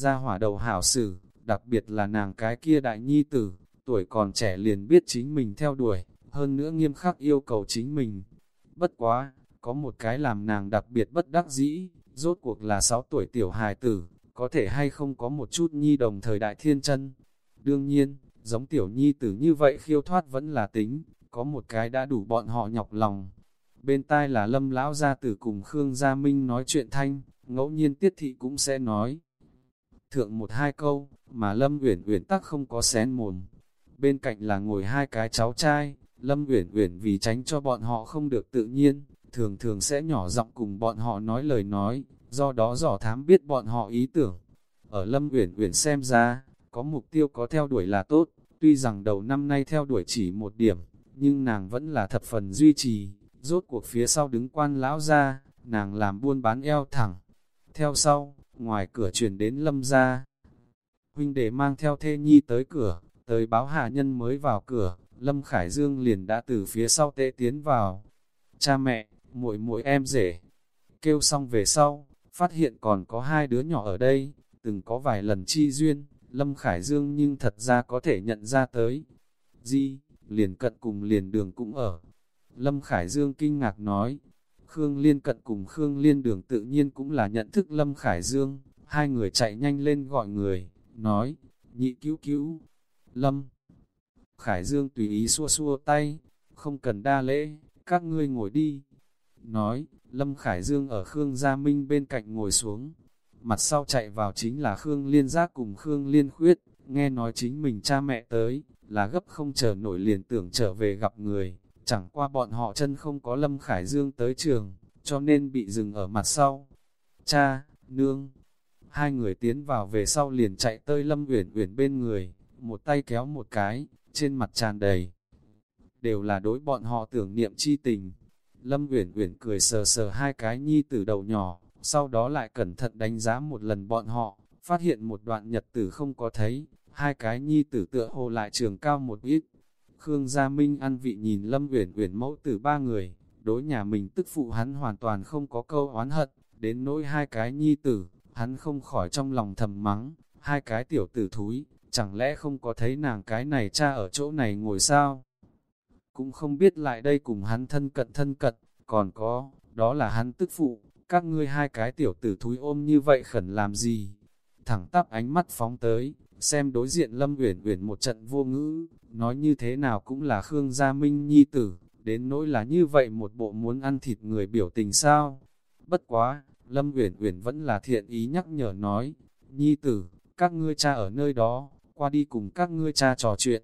Ra hỏa đầu hảo sử, đặc biệt là nàng cái kia đại nhi tử, tuổi còn trẻ liền biết chính mình theo đuổi, hơn nữa nghiêm khắc yêu cầu chính mình. Bất quá, có một cái làm nàng đặc biệt bất đắc dĩ, rốt cuộc là 6 tuổi tiểu hài tử, có thể hay không có một chút nhi đồng thời đại thiên chân. Đương nhiên, giống tiểu nhi tử như vậy khiêu thoát vẫn là tính, có một cái đã đủ bọn họ nhọc lòng. Bên tai là lâm lão gia tử cùng Khương Gia Minh nói chuyện thanh, ngẫu nhiên tiết thị cũng sẽ nói. Thượng một hai câu, mà lâm uyển uyển tắc không có xén mồm. Bên cạnh là ngồi hai cái cháu trai, lâm uyển uyển vì tránh cho bọn họ không được tự nhiên, thường thường sẽ nhỏ giọng cùng bọn họ nói lời nói, do đó dò thám biết bọn họ ý tưởng. Ở Lâm Uyển Uyển xem ra, có mục tiêu có theo đuổi là tốt, tuy rằng đầu năm nay theo đuổi chỉ một điểm, nhưng nàng vẫn là thập phần duy trì, rốt cuộc phía sau đứng quan lão ra, nàng làm buôn bán eo thẳng. Theo sau, ngoài cửa truyền đến Lâm ra, huynh đệ mang theo thê nhi tới cửa, tới báo hạ nhân mới vào cửa, Lâm Khải Dương liền đã từ phía sau tệ tiến vào. Cha mẹ, muội muội em rể. Kêu xong về sau, phát hiện còn có hai đứa nhỏ ở đây, từng có vài lần chi duyên, Lâm Khải Dương nhưng thật ra có thể nhận ra tới. Di, liền cận cùng liền đường cũng ở. Lâm Khải Dương kinh ngạc nói, Khương Liên cận cùng Khương Liên đường tự nhiên cũng là nhận thức Lâm Khải Dương, hai người chạy nhanh lên gọi người, nói, nhị cứu cứu, Lâm. Khải Dương tùy ý xua xua tay, không cần đa lễ, các ngươi ngồi đi. nói, Lâm Khải Dương ở Khương Gia Minh bên cạnh ngồi xuống. Mặt sau chạy vào chính là Khương Liên Giác cùng Khương Liên Khuyết, nghe nói chính mình cha mẹ tới, là gấp không chờ nổi liền tưởng trở về gặp người, chẳng qua bọn họ chân không có Lâm Khải Dương tới trường, cho nên bị dừng ở mặt sau. Cha, nương, hai người tiến vào về sau liền chạy tới Lâm Uyển Uyển bên người, một tay kéo một cái, trên mặt tràn đầy. Đều là đối bọn họ tưởng niệm chi tình. Lâm Uyển Uyển cười sờ sờ hai cái nhi tử đầu nhỏ, sau đó lại cẩn thận đánh giá một lần bọn họ, phát hiện một đoạn nhật tử không có thấy, hai cái nhi tử tựa hồ lại trường cao một ít. Khương Gia Minh ăn vị nhìn Lâm Uyển Uyển mẫu tử ba người, đối nhà mình tức phụ hắn hoàn toàn không có câu oán hận, đến nỗi hai cái nhi tử, hắn không khỏi trong lòng thầm mắng, hai cái tiểu tử thúi, chẳng lẽ không có thấy nàng cái này cha ở chỗ này ngồi sao? Cũng không biết lại đây cùng hắn thân cận thân cận, còn có, đó là hắn tức phụ, các ngươi hai cái tiểu tử thúi ôm như vậy khẩn làm gì? Thẳng tắp ánh mắt phóng tới, xem đối diện Lâm Uyển Uyển một trận vô ngữ, nói như thế nào cũng là Khương Gia Minh nhi tử, đến nỗi là như vậy một bộ muốn ăn thịt người biểu tình sao? Bất quá, Lâm Uyển Uyển vẫn là thiện ý nhắc nhở nói, nhi tử, các ngươi cha ở nơi đó, qua đi cùng các ngươi cha trò chuyện.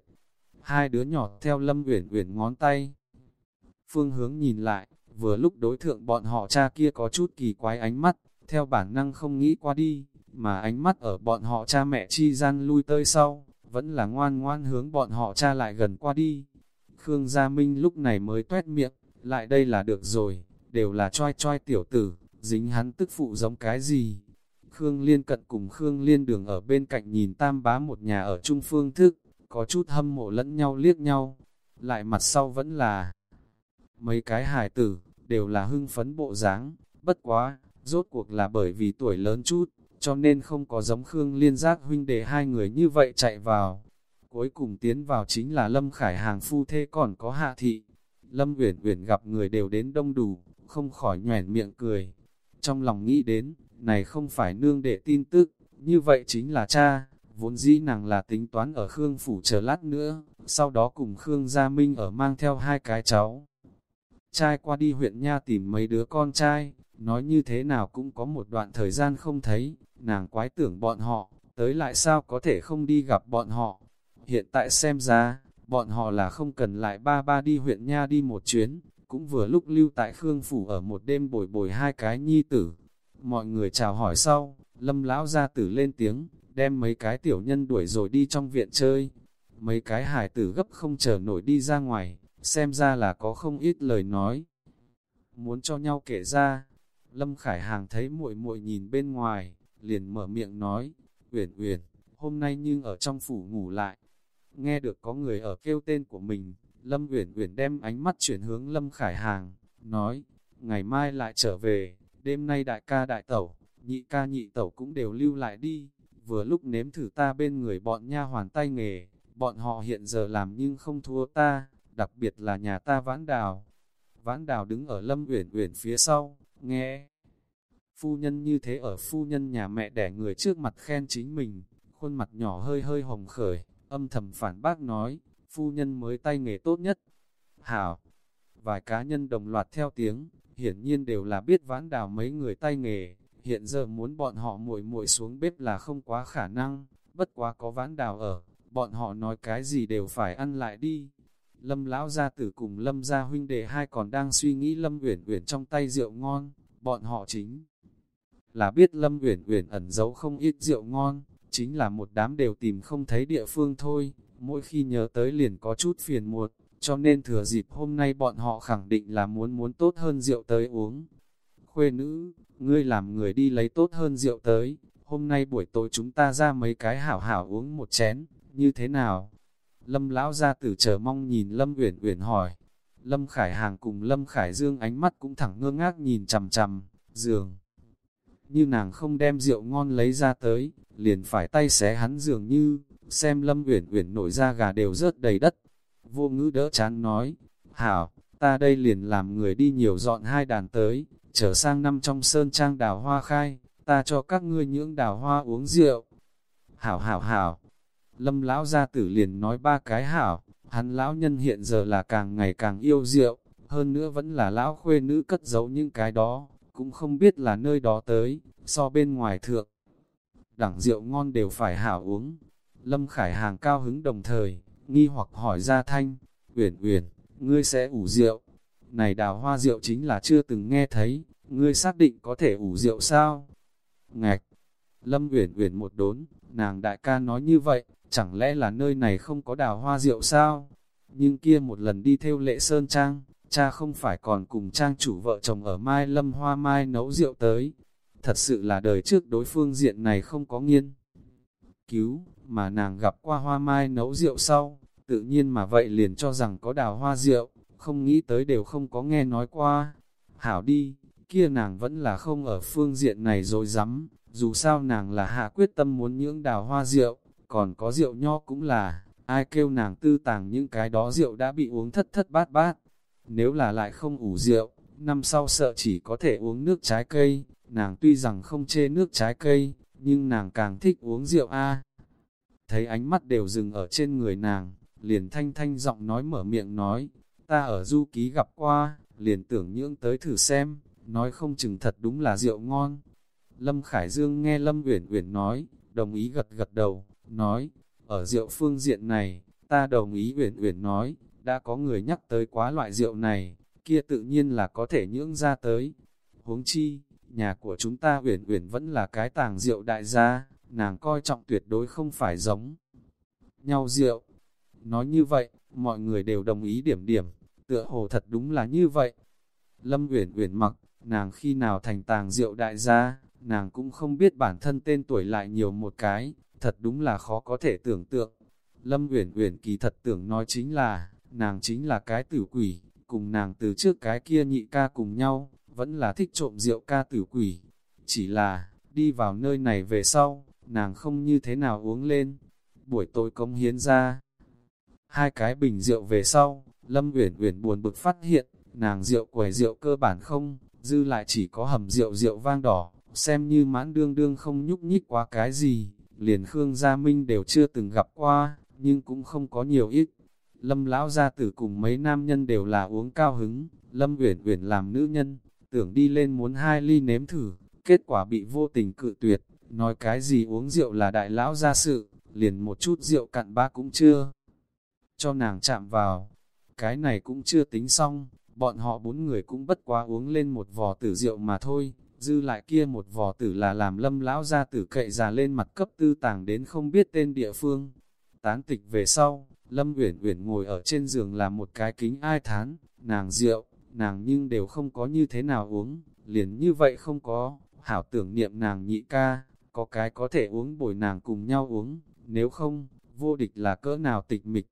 Hai đứa nhỏ theo Lâm Uyển Uyển ngón tay. Phương hướng nhìn lại, vừa lúc đối thượng bọn họ cha kia có chút kỳ quái ánh mắt, theo bản năng không nghĩ qua đi, mà ánh mắt ở bọn họ cha mẹ chi gian lui tơi sau, vẫn là ngoan ngoan hướng bọn họ cha lại gần qua đi. Khương Gia Minh lúc này mới tuét miệng, lại đây là được rồi, đều là choi choi tiểu tử, dính hắn tức phụ giống cái gì. Khương Liên cận cùng Khương Liên đường ở bên cạnh nhìn tam bá một nhà ở trung phương thức, có chút hâm mộ lẫn nhau liếc nhau, lại mặt sau vẫn là mấy cái hài tử, đều là hưng phấn bộ dáng, bất quá, rốt cuộc là bởi vì tuổi lớn chút, cho nên không có giống Khương Liên giác huynh đệ hai người như vậy chạy vào. Cuối cùng tiến vào chính là Lâm Khải Hàng phu thê còn có hạ thị. Lâm Uyển Uyển gặp người đều đến đông đủ, không khỏi nhoẻn miệng cười. Trong lòng nghĩ đến, này không phải nương đệ tin tức, như vậy chính là cha, vốn dĩ nàng là tính toán ở Khương Phủ chờ lát nữa, sau đó cùng Khương Gia Minh ở mang theo hai cái cháu. Trai qua đi huyện Nha tìm mấy đứa con trai, nói như thế nào cũng có một đoạn thời gian không thấy, nàng quái tưởng bọn họ, tới lại sao có thể không đi gặp bọn họ. Hiện tại xem ra, bọn họ là không cần lại ba ba đi huyện Nha đi một chuyến, cũng vừa lúc lưu tại Khương Phủ ở một đêm bồi bồi hai cái nhi tử. Mọi người chào hỏi sau, lâm lão ra tử lên tiếng, đem mấy cái tiểu nhân đuổi rồi đi trong viện chơi. Mấy cái hải tử gấp không chờ nổi đi ra ngoài, xem ra là có không ít lời nói. Muốn cho nhau kể ra, Lâm Khải Hàng thấy muội muội nhìn bên ngoài, liền mở miệng nói, Uyển Uyển, hôm nay nhưng ở trong phủ ngủ lại. Nghe được có người ở kêu tên của mình, Lâm Uyển Uyển đem ánh mắt chuyển hướng Lâm Khải Hàng, nói, ngày mai lại trở về, đêm nay đại ca đại tẩu, nhị ca nhị tẩu cũng đều lưu lại đi, vừa lúc nếm thử ta bên người bọn nha hoàn tay nghề, bọn họ hiện giờ làm nhưng không thua ta, đặc biệt là nhà ta vãn đào. Vãn đào đứng ở Lâm Uyển Uyển phía sau, nghe. Phu nhân như thế ở phu nhân nhà mẹ đẻ người trước mặt khen chính mình, khuôn mặt nhỏ hơi hơi hồng khởi, âm thầm phản bác nói, phu nhân mới tay nghề tốt nhất. Hảo, vài cá nhân đồng loạt theo tiếng, hiển nhiên đều là biết vãn đào mấy người tay nghề, hiện giờ muốn bọn họ muội muội xuống bếp là không quá khả năng, bất quá có vãn đào ở, bọn họ nói cái gì đều phải ăn lại đi. Lâm lão gia tử cùng Lâm gia huynh đệ hai còn đang suy nghĩ Lâm Uyển Uyển trong tay rượu ngon, bọn họ chính là biết Lâm Uyển Uyển ẩn giấu không ít rượu ngon, chính là một đám đều tìm không thấy địa phương thôi, mỗi khi nhớ tới liền có chút phiền muộn, cho nên thừa dịp hôm nay bọn họ khẳng định là muốn muốn tốt hơn rượu tới uống. Khuê nữ, ngươi làm người đi lấy tốt hơn rượu tới, hôm nay buổi tối chúng ta ra mấy cái hảo hảo uống một chén, như thế nào? Lâm lão gia tử chờ mong nhìn Lâm Uyển Uyển hỏi. Lâm Khải Hàng cùng Lâm Khải Dương ánh mắt cũng thẳng ngơ ngác nhìn chằm chằm, giường. Như nàng không đem rượu ngon lấy ra tới, liền phải tay xé hắn dường như, xem Lâm Uyển Uyển nổi ra gà đều rớt đầy đất. Vô ngữ đỡ chán nói, hảo, ta đây liền làm người đi nhiều dọn hai đàn tới, trở sang năm trong sơn trang đào hoa khai, ta cho các ngươi những đào hoa uống rượu. Hảo hảo hảo, lâm lão gia tử liền nói ba cái hảo, hắn lão nhân hiện giờ là càng ngày càng yêu rượu, hơn nữa vẫn là lão khuê nữ cất giấu những cái đó, cũng không biết là nơi đó tới, so bên ngoài thượng. Đẳng rượu ngon đều phải hảo uống. Lâm Khải Hàng cao hứng đồng thời, nghi hoặc hỏi ra thanh, Uyển Uyển, ngươi sẽ ủ rượu. Này đào hoa rượu chính là chưa từng nghe thấy, ngươi xác định có thể ủ rượu sao? Ngạch! Lâm Uyển Uyển một đốn, nàng đại ca nói như vậy, chẳng lẽ là nơi này không có đào hoa rượu sao? Nhưng kia một lần đi theo lệ sơn trang, cha không phải còn cùng trang chủ vợ chồng ở Mai Lâm Hoa Mai nấu rượu tới. Thật sự là đời trước đối phương diện này không có nghiên. Cứu, mà nàng gặp qua Hoa Mai nấu rượu sau, tự nhiên mà vậy liền cho rằng có đào hoa rượu, không nghĩ tới đều không có nghe nói qua. Hảo đi, kia nàng vẫn là không ở phương diện này rồi dám, dù sao nàng là hạ quyết tâm muốn những đào hoa rượu, còn có rượu nho cũng là, ai kêu nàng tư tàng những cái đó rượu đã bị uống thất thất bát bát. Nếu là lại không ủ rượu, năm sau sợ chỉ có thể uống nước trái cây, nàng tuy rằng không chê nước trái cây, nhưng nàng càng thích uống rượu a. Thấy ánh mắt đều dừng ở trên người nàng, liền thanh thanh giọng nói mở miệng nói, ta ở du ký gặp qua, liền tưởng nhưỡng tới thử xem, nói không chừng thật đúng là rượu ngon. Lâm Khải Dương nghe Lâm Uyển Uyển nói, đồng ý gật gật đầu, nói, ở rượu phương diện này, ta đồng ý Uyển Uyển nói, đã có người nhắc tới quá loại rượu này, kia tự nhiên là có thể nhưỡng ra tới. Huống chi, nhà của chúng ta Uyển Uyển vẫn là cái tàng rượu đại gia, nàng coi trọng tuyệt đối không phải giống nhau rượu. Nói như vậy, mọi người đều đồng ý điểm điểm, tựa hồ thật đúng là như vậy. Lâm Uyển Uyển mặc, nàng khi nào thành tàng rượu đại gia, nàng cũng không biết bản thân tên tuổi lại nhiều một cái, thật đúng là khó có thể tưởng tượng. Lâm Uyển Uyển kỳ thật tưởng nói chính là, nàng chính là cái tử quỷ, cùng nàng từ trước cái kia nhị ca cùng nhau, vẫn là thích trộm rượu ca tử quỷ. Chỉ là, đi vào nơi này về sau, nàng không như thế nào uống lên. Buổi tối công hiến ra, hai cái bình rượu về sau, Lâm Uyển Uyển buồn bực phát hiện, nàng rượu quầy rượu cơ bản không, dư lại chỉ có hầm rượu rượu vang đỏ, xem như mãn đương đương không nhúc nhích quá cái gì, liền Khương Gia Minh đều chưa từng gặp qua, nhưng cũng không có nhiều ít. Lâm lão gia tử cùng mấy nam nhân đều là uống cao hứng, Lâm Uyển Uyển làm nữ nhân, tưởng đi lên muốn hai ly nếm thử, kết quả bị vô tình cự tuyệt, nói cái gì uống rượu là đại lão gia sự, liền một chút rượu cặn ba cũng chưa. Cho nàng chạm vào, cái này cũng chưa tính xong, bọn họ bốn người cũng bất quá uống lên một vò tử rượu mà thôi, dư lại kia một vò tử là làm lâm lão gia tử cậy già lên mặt cấp tư tàng đến không biết tên địa phương. Tán tịch về sau, Lâm Uyển Uyển ngồi ở trên giường là một cái kính ai thán, nàng rượu, nàng nhưng đều không có như thế nào uống, liền như vậy không có, hảo tưởng niệm nàng nhị ca, có cái có thể uống bồi nàng cùng nhau uống, nếu không, vô địch là cỡ nào tịch mịch.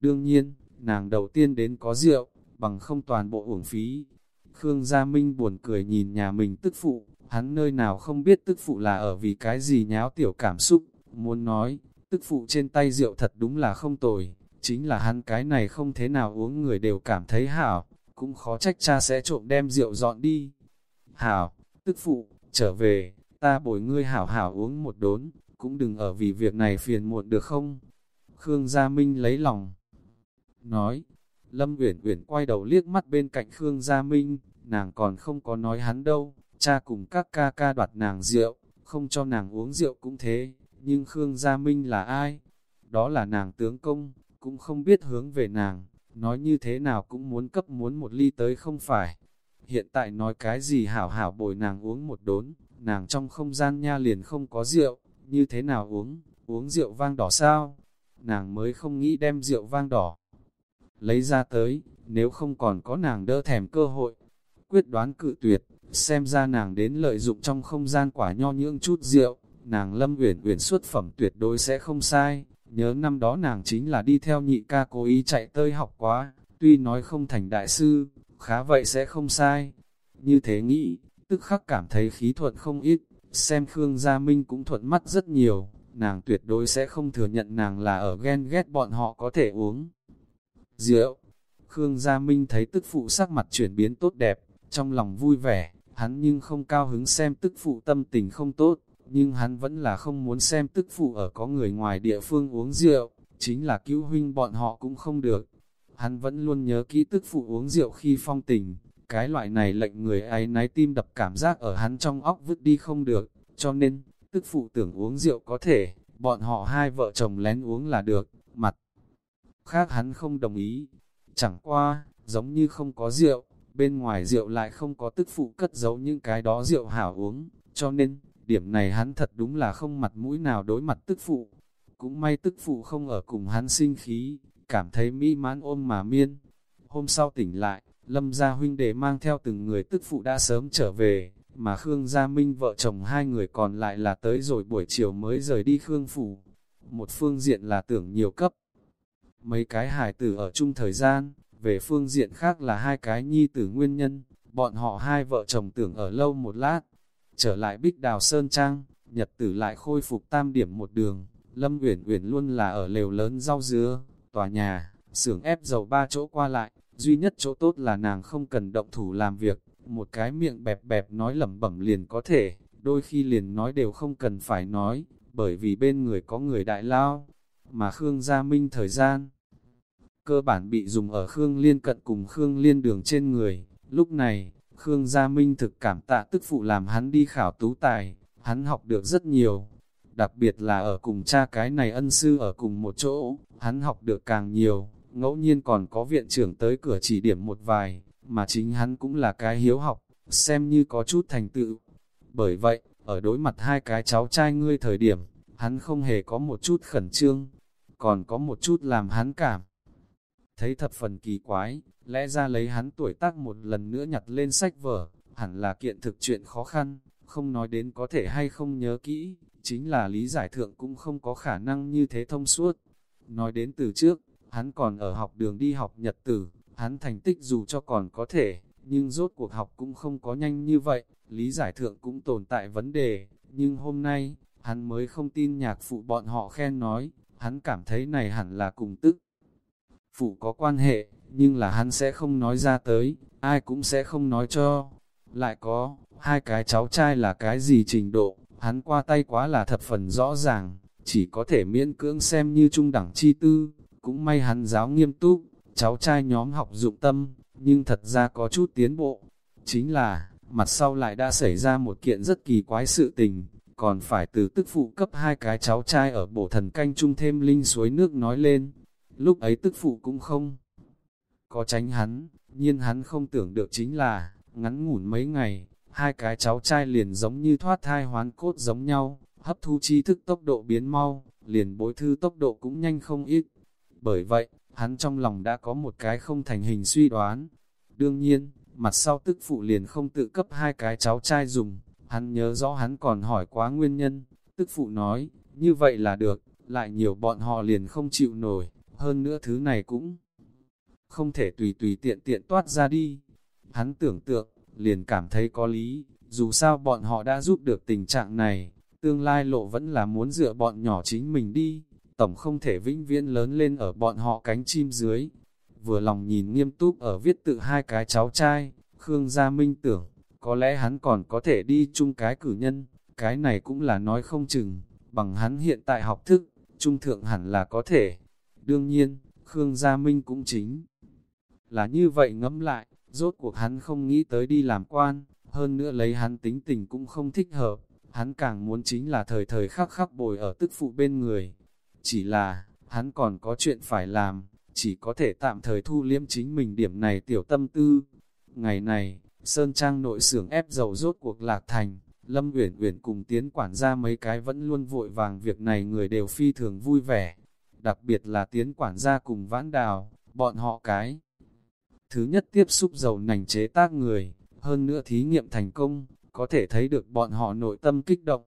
Đương nhiên, nàng đầu tiên đến có rượu, bằng không toàn bộ uổng phí. Khương Gia Minh buồn cười nhìn nhà mình tức phụ, hắn nơi nào không biết tức phụ là ở vì cái gì nháo tiểu cảm xúc, muốn nói, tức phụ trên tay rượu thật đúng là không tồi, chính là hắn cái này không thế nào uống người đều cảm thấy hảo, cũng khó trách cha sẽ trộm đem rượu dọn đi. Hảo, tức phụ, trở về, ta bồi ngươi hảo hảo uống một đốn, cũng đừng ở vì việc này phiền muộn được không? Khương Gia Minh lấy lòng, nói, Lâm Uyển Uyển quay đầu liếc mắt bên cạnh Khương Gia Minh, nàng còn không có nói hắn đâu, cha cùng các ca ca đoạt nàng rượu, không cho nàng uống rượu cũng thế, nhưng Khương Gia Minh là ai? Đó là nàng tướng công, cũng không biết hướng về nàng, nói như thế nào cũng muốn cấp muốn một ly tới không phải. Hiện tại nói cái gì hảo hảo bồi nàng uống một đốn, nàng trong không gian nha liền không có rượu, như thế nào uống, uống rượu vang đỏ sao? Nàng mới không nghĩ đem rượu vang đỏ. Lấy ra tới, nếu không còn có nàng đỡ thèm cơ hội. Quyết đoán cự tuyệt, xem ra nàng đến lợi dụng trong không gian quả nho nhưỡng chút rượu, nàng lâm uyển uyển xuất phẩm tuyệt đối sẽ không sai. Nhớ năm đó nàng chính là đi theo nhị ca cố ý chạy tơi học quá, tuy nói không thành đại sư, khá vậy sẽ không sai. Như thế nghĩ, tức khắc cảm thấy khí thuận không ít, xem Khương Gia Minh cũng thuận mắt rất nhiều, nàng tuyệt đối sẽ không thừa nhận nàng là ở ghen ghét bọn họ có thể uống. Rượu, Khương Gia Minh thấy tức phụ sắc mặt chuyển biến tốt đẹp, trong lòng vui vẻ, hắn nhưng không cao hứng xem tức phụ tâm tình không tốt, nhưng hắn vẫn là không muốn xem tức phụ ở có người ngoài địa phương uống rượu, chính là cứu huynh bọn họ cũng không được. hắn vẫn luôn nhớ kỹ tức phụ uống rượu khi phong tình, cái loại này lệnh người ấy náy tim đập cảm giác ở hắn trong óc vứt đi không được, cho nên, tức phụ tưởng uống rượu có thể, bọn họ hai vợ chồng lén uống là được, mặt khác hắn không đồng ý, chẳng qua, giống như không có rượu, bên ngoài rượu lại không có tức phụ cất giấu những cái đó rượu hảo uống, cho nên, điểm này hắn thật đúng là không mặt mũi nào đối mặt tức phụ. Cũng may tức phụ không ở cùng hắn sinh khí, cảm thấy mỹ mãn ôm mà miên. Hôm sau tỉnh lại, Lâm Gia huynh đệ mang theo từng người tức phụ đã sớm trở về, mà Khương Gia Minh vợ chồng hai người còn lại là tới rồi buổi chiều mới rời đi Khương Phủ. Một phương diện là tưởng nhiều cấp. Mấy cái hài tử ở chung thời gian, về phương diện khác là hai cái nhi tử nguyên nhân, bọn họ hai vợ chồng tưởng ở lâu một lát. Trở lại Bích Đào Sơn Trang, Nhật tử lại khôi phục tam điểm một đường, Lâm Uyển Uyển luôn là ở lều lớn rau dứa, tòa nhà, xưởng ép dầu ba chỗ qua lại, duy nhất chỗ tốt là nàng không cần động thủ làm việc, một cái miệng bẹp bẹp nói lẩm bẩm liền có thể, đôi khi liền nói đều không cần phải nói, bởi vì bên người có người đại lao, mà Khương Gia Minh thời gian cơ bản bị dùng ở Khương Liên cận cùng Khương Liên đường trên người. Lúc này, Khương Gia Minh thực cảm tạ tức phụ làm hắn đi khảo tú tài, hắn học được rất nhiều. Đặc biệt là ở cùng cha cái này ân sư ở cùng một chỗ, hắn học được càng nhiều, ngẫu nhiên còn có viện trưởng tới cửa chỉ điểm một vài, mà chính hắn cũng là cái hiếu học, xem như có chút thành tựu. Bởi vậy, ở đối mặt hai cái cháu trai ngươi thời điểm, hắn không hề có một chút khẩn trương, còn có một chút làm hắn cảm thấy thập phần kỳ quái, lẽ ra lấy hắn tuổi tác một lần nữa nhặt lên sách vở, hẳn là kiện thực chuyện khó khăn, không nói đến có thể hay không nhớ kỹ, chính là lý giải thượng cũng không có khả năng như thế thông suốt. Nói đến từ trước, hắn còn ở học đường đi học nhật tử, hắn thành tích dù cho còn có thể, nhưng rốt cuộc học cũng không có nhanh như vậy, lý giải thượng cũng tồn tại vấn đề, nhưng hôm nay, hắn mới không tin nhạc phụ bọn họ khen nói, hắn cảm thấy này hẳn là cùng tức phụ có quan hệ, nhưng là hắn sẽ không nói ra tới, ai cũng sẽ không nói cho. Lại có, hai cái cháu trai là cái gì trình độ, hắn qua tay quá là thập phần rõ ràng, chỉ có thể miễn cưỡng xem như trung đẳng chi tư, cũng may hắn giáo nghiêm túc, cháu trai nhóm học dụng tâm, nhưng thật ra có chút tiến bộ. Chính là, mặt sau lại đã xảy ra một kiện rất kỳ quái sự tình, còn phải từ tức phụ cấp hai cái cháu trai ở bổ thần canh chung thêm linh suối nước nói lên, Lúc ấy tức phụ cũng không có tránh hắn, nhiên hắn không tưởng được chính là, ngắn ngủn mấy ngày, hai cái cháu trai liền giống như thoát thai hoán cốt giống nhau, hấp thu tri thức tốc độ biến mau, liền bối thư tốc độ cũng nhanh không ít. Bởi vậy, hắn trong lòng đã có một cái không thành hình suy đoán. Đương nhiên, mặt sau tức phụ liền không tự cấp hai cái cháu trai dùng, hắn nhớ rõ hắn còn hỏi quá nguyên nhân, tức phụ nói, như vậy là được, lại nhiều bọn họ liền không chịu nổi hơn nữa thứ này cũng không thể tùy tùy tiện tiện toát ra đi. Hắn tưởng tượng, liền cảm thấy có lý, dù sao bọn họ đã giúp được tình trạng này, tương lai lộ vẫn là muốn dựa bọn nhỏ chính mình đi, tổng không thể vĩnh viễn lớn lên ở bọn họ cánh chim dưới. Vừa lòng nhìn nghiêm túc ở viết tự hai cái cháu trai, Khương Gia Minh tưởng, có lẽ hắn còn có thể đi chung cái cử nhân, cái này cũng là nói không chừng, bằng hắn hiện tại học thức, trung thượng hẳn là có thể. Đương nhiên, Khương Gia Minh cũng chính là như vậy ngẫm lại, rốt cuộc hắn không nghĩ tới đi làm quan, hơn nữa lấy hắn tính tình cũng không thích hợp, hắn càng muốn chính là thời thời khắc khắc bồi ở tức phụ bên người. Chỉ là, hắn còn có chuyện phải làm, chỉ có thể tạm thời thu liêm chính mình điểm này tiểu tâm tư. Ngày này, Sơn Trang nội xưởng ép dầu rốt cuộc lạc thành, Lâm Uyển Uyển cùng tiến quản gia mấy cái vẫn luôn vội vàng việc này người đều phi thường vui vẻ, đặc biệt là tiến quản gia cùng vãn đào, bọn họ cái. Thứ nhất tiếp xúc dầu nành chế tác người, hơn nữa thí nghiệm thành công, có thể thấy được bọn họ nội tâm kích động.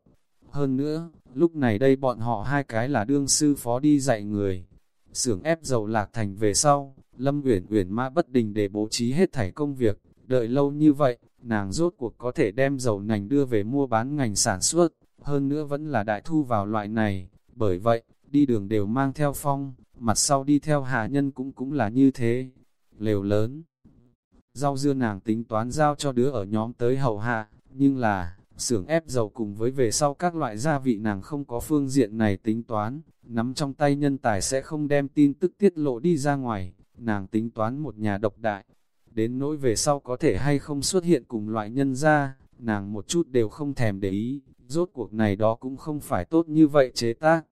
Hơn nữa, lúc này đây bọn họ hai cái là đương sư phó đi dạy người. xưởng ép dầu lạc thành về sau, Lâm Uyển Uyển mã bất đình để bố trí hết thảy công việc, đợi lâu như vậy, nàng rốt cuộc có thể đem dầu nành đưa về mua bán ngành sản xuất, hơn nữa vẫn là đại thu vào loại này, bởi vậy, đi đường đều mang theo phong, mặt sau đi theo hạ nhân cũng cũng là như thế. Lều lớn, rau dưa nàng tính toán giao cho đứa ở nhóm tới hầu hạ, nhưng là, xưởng ép dầu cùng với về sau các loại gia vị nàng không có phương diện này tính toán, nắm trong tay nhân tài sẽ không đem tin tức tiết lộ đi ra ngoài, nàng tính toán một nhà độc đại. Đến nỗi về sau có thể hay không xuất hiện cùng loại nhân ra, nàng một chút đều không thèm để ý, rốt cuộc này đó cũng không phải tốt như vậy chế tác.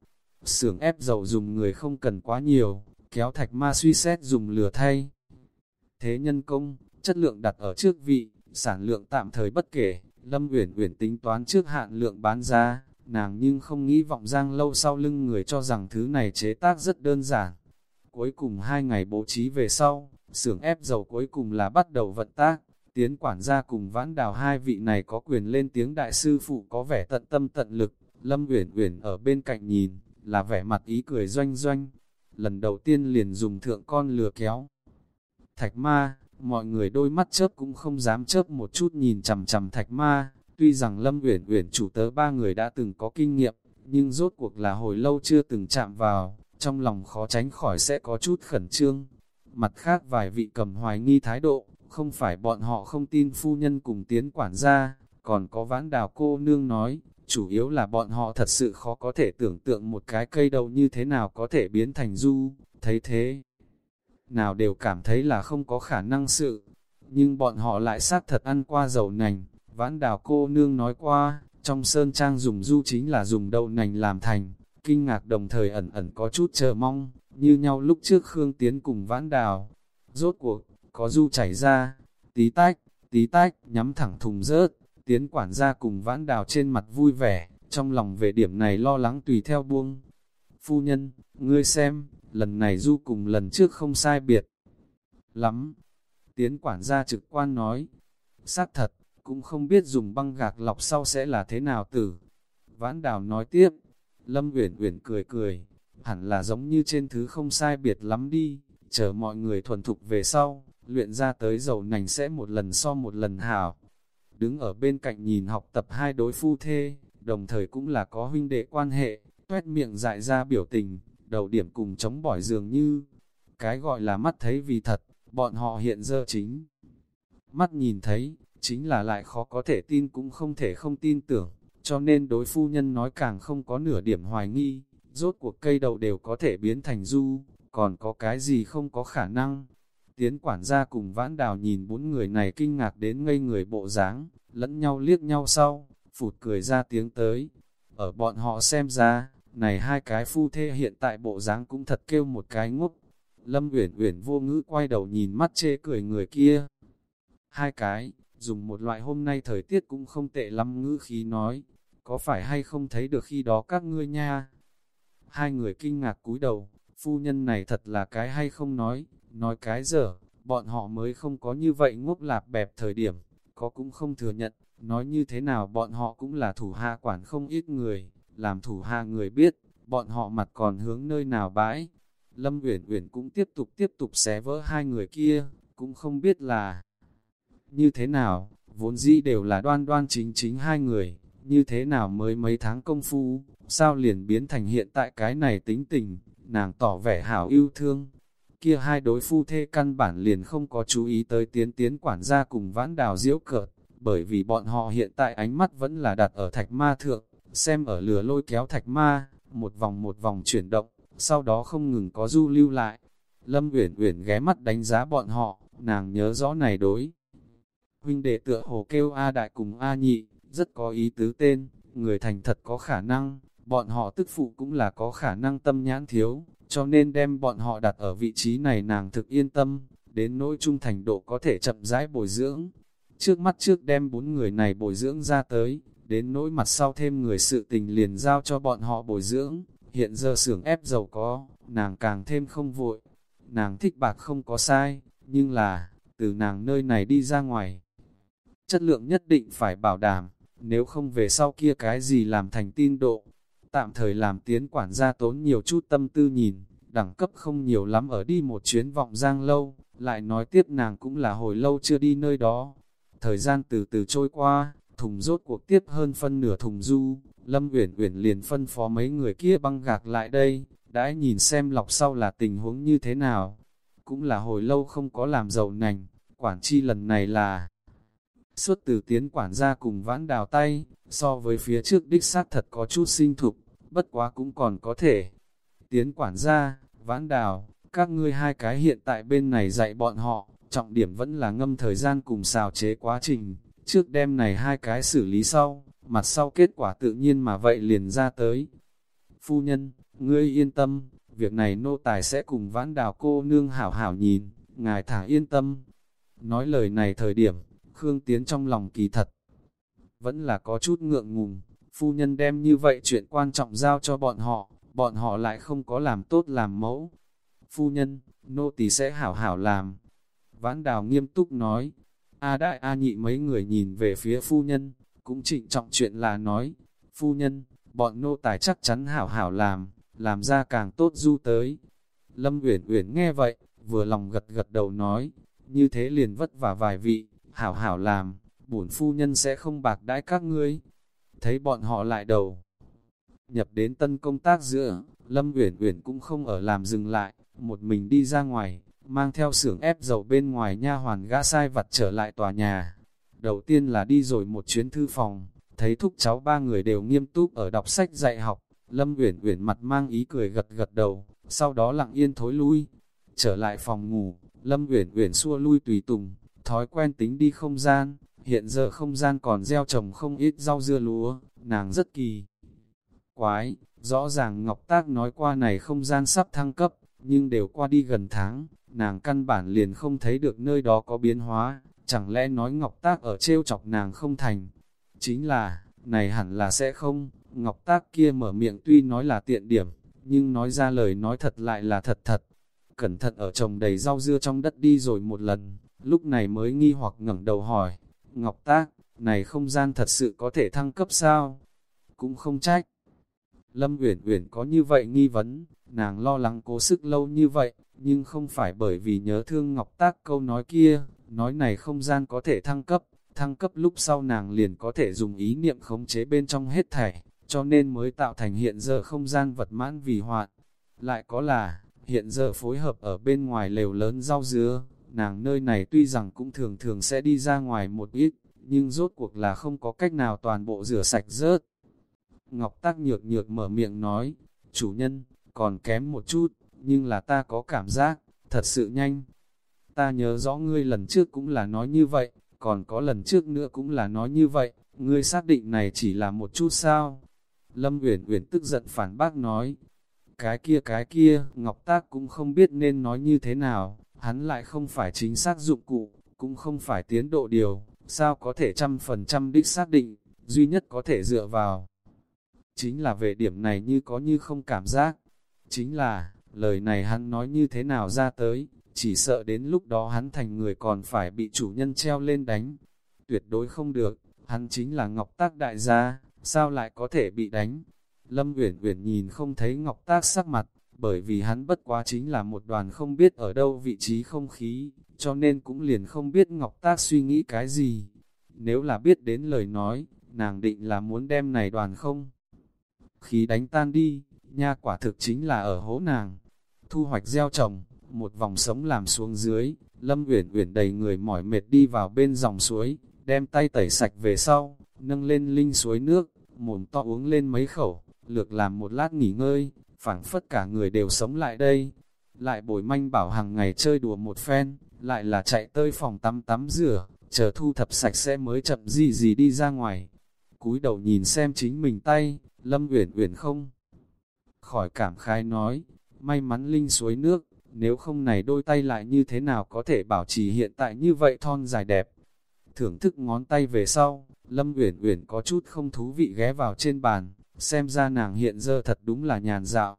Xưởng ép dầu dùng người không cần quá nhiều, kéo thạch ma suy xét dùng lửa thay. Thế nhân công, chất lượng đặt ở trước vị, sản lượng tạm thời bất kể, Lâm Uyển Uyển tính toán trước hạn lượng bán ra, nàng nhưng không nghĩ vọng giang lâu sau lưng người cho rằng thứ này chế tác rất đơn giản. Cuối cùng hai ngày bố trí về sau, xưởng ép dầu cuối cùng là bắt đầu vận tác, tiến quản gia cùng vãn đào hai vị này có quyền lên tiếng đại sư phụ có vẻ tận tâm tận lực, Lâm Uyển Uyển ở bên cạnh nhìn, là vẻ mặt ý cười doanh doanh. Lần đầu tiên liền dùng thượng con lừa kéo. Thạch ma, mọi người đôi mắt chớp cũng không dám chớp một chút nhìn chằm chằm thạch ma, tuy rằng Lâm Uyển Uyển chủ tớ ba người đã từng có kinh nghiệm, nhưng rốt cuộc là hồi lâu chưa từng chạm vào, trong lòng khó tránh khỏi sẽ có chút khẩn trương. Mặt khác vài vị cầm hoài nghi thái độ, không phải bọn họ không tin phu nhân cùng tiến quản gia, còn có vãn đào cô nương nói, chủ yếu là bọn họ thật sự khó có thể tưởng tượng một cái cây đầu như thế nào có thể biến thành du, thấy thế. Nào đều cảm thấy là không có khả năng sự, nhưng bọn họ lại sát thật ăn qua dầu nành, vãn đào cô nương nói qua, trong sơn trang dùng du chính là dùng đậu nành làm thành, kinh ngạc đồng thời ẩn ẩn có chút chờ mong, như nhau lúc trước Khương Tiến cùng vãn đào. Rốt cuộc, có du chảy ra, tí tách, tí tách, nhắm thẳng thùng rớt, tiến quản gia cùng vãn đào trên mặt vui vẻ, trong lòng về điểm này lo lắng tùy theo buông. Phu nhân, ngươi xem, lần này du cùng lần trước không sai biệt. Lắm, tiến quản gia trực quan nói, xác thật, cũng không biết dùng băng gạc lọc sau sẽ là thế nào tử. Vãn đào nói tiếp, Lâm Uyển Uyển cười cười, hẳn là giống như trên thứ không sai biệt lắm đi, chờ mọi người thuần thục về sau, luyện ra tới dầu nành sẽ một lần so một lần hảo. Đứng ở bên cạnh nhìn học tập hai đối phu thê, đồng thời cũng là có huynh đệ quan hệ, tuét miệng dại ra biểu tình, đầu điểm cùng chống bỏi dường như, cái gọi là mắt thấy vì thật, bọn họ hiện giờ chính. Mắt nhìn thấy, chính là lại khó có thể tin cũng không thể không tin tưởng, cho nên đối phu nhân nói càng không có nửa điểm hoài nghi, rốt cuộc cây đậu đều có thể biến thành du, còn có cái gì không có khả năng. Tiến quản gia cùng vãn đào nhìn bốn người này kinh ngạc đến ngây người bộ dáng, lẫn nhau liếc nhau sau, phụt cười ra tiếng tới. Ở bọn họ xem ra, này hai cái phu thê hiện tại bộ dáng cũng thật kêu một cái ngốc. Lâm Uyển Uyển vô ngữ quay đầu nhìn mắt chê cười người kia. Hai cái, dùng một loại hôm nay thời tiết cũng không tệ lắm ngữ khí nói, có phải hay không thấy được khi đó các ngươi nha? Hai người kinh ngạc cúi đầu, phu nhân này thật là cái hay không nói, nói cái dở, bọn họ mới không có như vậy ngốc lạp bẹp thời điểm, có cũng không thừa nhận, nói như thế nào bọn họ cũng là thủ hạ quản không ít người, làm thủ hạ người biết, bọn họ mặt còn hướng nơi nào bãi. Lâm Uyển Uyển cũng tiếp tục tiếp tục xé vỡ hai người kia, cũng không biết là như thế nào, vốn dĩ đều là đoan đoan chính chính hai người, như thế nào mới mấy tháng công phu, sao liền biến thành hiện tại cái này tính tình, nàng tỏ vẻ hảo yêu thương. Kia hai đối phu thê căn bản liền không có chú ý tới tiến tiến quản gia cùng vãn đào diễu cợt, bởi vì bọn họ hiện tại ánh mắt vẫn là đặt ở thạch ma thượng, xem ở lửa lôi kéo thạch ma, một vòng một vòng chuyển động, sau đó không ngừng có du lưu lại. Lâm Uyển Uyển ghé mắt đánh giá bọn họ, nàng nhớ rõ này đối. Huynh đệ tựa hồ kêu A đại cùng A nhị, rất có ý tứ tên, người thành thật có khả năng, bọn họ tức phụ cũng là có khả năng tâm nhãn thiếu, cho nên đem bọn họ đặt ở vị trí này nàng thực yên tâm, đến nỗi trung thành độ có thể chậm rãi bồi dưỡng. Trước mắt trước đem bốn người này bồi dưỡng ra tới, đến nỗi mặt sau thêm người sự tình liền giao cho bọn họ bồi dưỡng, hiện giờ xưởng ép dầu có, nàng càng thêm không vội. Nàng thích bạc không có sai, nhưng là, từ nàng nơi này đi ra ngoài, chất lượng nhất định phải bảo đảm, nếu không về sau kia cái gì làm thành tin độ. Tạm thời làm tiến quản gia tốn nhiều chút tâm tư nhìn, đẳng cấp không nhiều lắm ở đi một chuyến vọng giang lâu, lại nói tiếp nàng cũng là hồi lâu chưa đi nơi đó. Thời gian từ từ trôi qua, thùng rốt cuộc tiếp hơn phân nửa thùng du, Lâm Uyển Uyển liền phân phó mấy người kia băng gạc lại đây, đã nhìn xem lọc sau là tình huống như thế nào. Cũng là hồi lâu không có làm dầu nành, quản chi lần này là xuất từ tiến quản gia cùng vãn đào tay, so với phía trước đích xác thật có chút sinh thục, bất quá cũng còn có thể. Tiến quản gia, vãn đào, các ngươi hai cái hiện tại bên này dạy bọn họ, trọng điểm vẫn là ngâm thời gian cùng xào chế quá trình, trước đem này hai cái xử lý sau, mặt sau kết quả tự nhiên mà vậy liền ra tới. Phu nhân, ngươi yên tâm, việc này nô tài sẽ cùng vãn đào cô nương hảo hảo nhìn, ngài thả yên tâm. Nói lời này thời điểm, Khương Tiến trong lòng kỳ thật, vẫn là có chút ngượng ngùng, phu nhân đem như vậy chuyện quan trọng giao cho bọn họ, bọn họ lại không có làm tốt làm mẫu. Phu nhân, nô tỳ sẽ hảo hảo làm. Vãn đào nghiêm túc nói, A đại A nhị mấy người nhìn về phía phu nhân, cũng trịnh trọng chuyện là nói, phu nhân, bọn nô tài chắc chắn hảo hảo làm, làm ra càng tốt du tới. Lâm Uyển Uyển nghe vậy, vừa lòng gật gật đầu nói, như thế liền vất vả vài vị, hảo hảo làm, bổn phu nhân sẽ không bạc đãi các ngươi. Thấy bọn họ lại đầu, nhập đến tân công tác giữa, Lâm Uyển Uyển cũng không ở làm dừng lại, một mình đi ra ngoài, mang theo xưởng ép dầu bên ngoài nha hoàn gã sai vặt trở lại tòa nhà. Đầu tiên là đi rồi một chuyến thư phòng, thấy thúc cháu ba người đều nghiêm túc ở đọc sách dạy học, Lâm Uyển Uyển mặt mang ý cười gật gật đầu, sau đó lặng yên thối lui. Trở lại phòng ngủ, Lâm Uyển Uyển xua lui tùy tùng, thói quen tính đi không gian, hiện giờ không gian còn gieo trồng không ít rau dưa lúa, nàng rất kỳ. Quái, rõ ràng Ngọc Tác nói qua này không gian sắp thăng cấp, nhưng đều qua đi gần tháng, nàng căn bản liền không thấy được nơi đó có biến hóa, chẳng lẽ nói Ngọc Tác ở trêu chọc nàng không thành. Chính là, này hẳn là sẽ không, Ngọc Tác kia mở miệng tuy nói là tiện điểm, nhưng nói ra lời nói thật lại là thật thật. Cẩn thận ở trồng đầy rau dưa trong đất đi rồi một lần, lúc này mới nghi hoặc ngẩng đầu hỏi, Ngọc Tác, này không gian thật sự có thể thăng cấp sao? Cũng không trách. Lâm Uyển Uyển có như vậy nghi vấn, nàng lo lắng cố sức lâu như vậy, nhưng không phải bởi vì nhớ thương Ngọc Tác câu nói kia, nói này không gian có thể thăng cấp, thăng cấp lúc sau nàng liền có thể dùng ý niệm khống chế bên trong hết thảy, cho nên mới tạo thành hiện giờ không gian vật mãn vì hoạn. Lại có là, hiện giờ phối hợp ở bên ngoài lều lớn rau dứa, nàng nơi này tuy rằng cũng thường thường sẽ đi ra ngoài một ít, nhưng rốt cuộc là không có cách nào toàn bộ rửa sạch rớt. Ngọc Tác nhược nhược mở miệng nói, chủ nhân, còn kém một chút, nhưng là ta có cảm giác, thật sự nhanh. Ta nhớ rõ ngươi lần trước cũng là nói như vậy, còn có lần trước nữa cũng là nói như vậy, ngươi xác định này chỉ là một chút sao? Lâm Uyển Uyển tức giận phản bác nói, cái kia cái kia, Ngọc Tác cũng không biết nên nói như thế nào, hắn lại không phải chính xác dụng cụ, cũng không phải tiến độ điều, sao có thể trăm phần trăm đích xác định, duy nhất có thể dựa vào. Chính là về điểm này như có như không cảm giác, chính là, lời này hắn nói như thế nào ra tới, chỉ sợ đến lúc đó hắn thành người còn phải bị chủ nhân treo lên đánh. Tuyệt đối không được, hắn chính là Ngọc Tác đại gia, sao lại có thể bị đánh? Lâm Uyển Uyển nhìn không thấy Ngọc Tác sắc mặt, bởi vì hắn bất quá chính là một đoàn không biết ở đâu vị trí không khí, cho nên cũng liền không biết Ngọc Tác suy nghĩ cái gì. Nếu là biết đến lời nói, nàng định là muốn đem này đoàn không khí đánh tan đi, nha quả thực chính là ở hố nàng. Thu hoạch gieo trồng, một vòng sống làm xuống dưới, Lâm Uyển Uyển đầy người mỏi mệt đi vào bên dòng suối, đem tay tẩy sạch về sau, nâng lên linh suối nước, mồm to uống lên mấy khẩu, lược làm một lát nghỉ ngơi, phảng phất cả người đều sống lại đây. Lại bồi manh bảo hàng ngày chơi đùa một phen, lại là chạy tới phòng tắm tắm rửa, chờ thu thập sạch sẽ mới chậm gì gì đi ra ngoài. Cúi đầu nhìn xem chính mình tay, Lâm Uyển Uyển không khỏi cảm khái nói, may mắn linh suối nước, nếu không này đôi tay lại như thế nào có thể bảo trì hiện tại như vậy thon dài đẹp. Thưởng thức ngón tay về sau, Lâm Uyển Uyển có chút không thú vị ghé vào trên bàn, xem ra nàng hiện giờ thật đúng là nhàn dạo.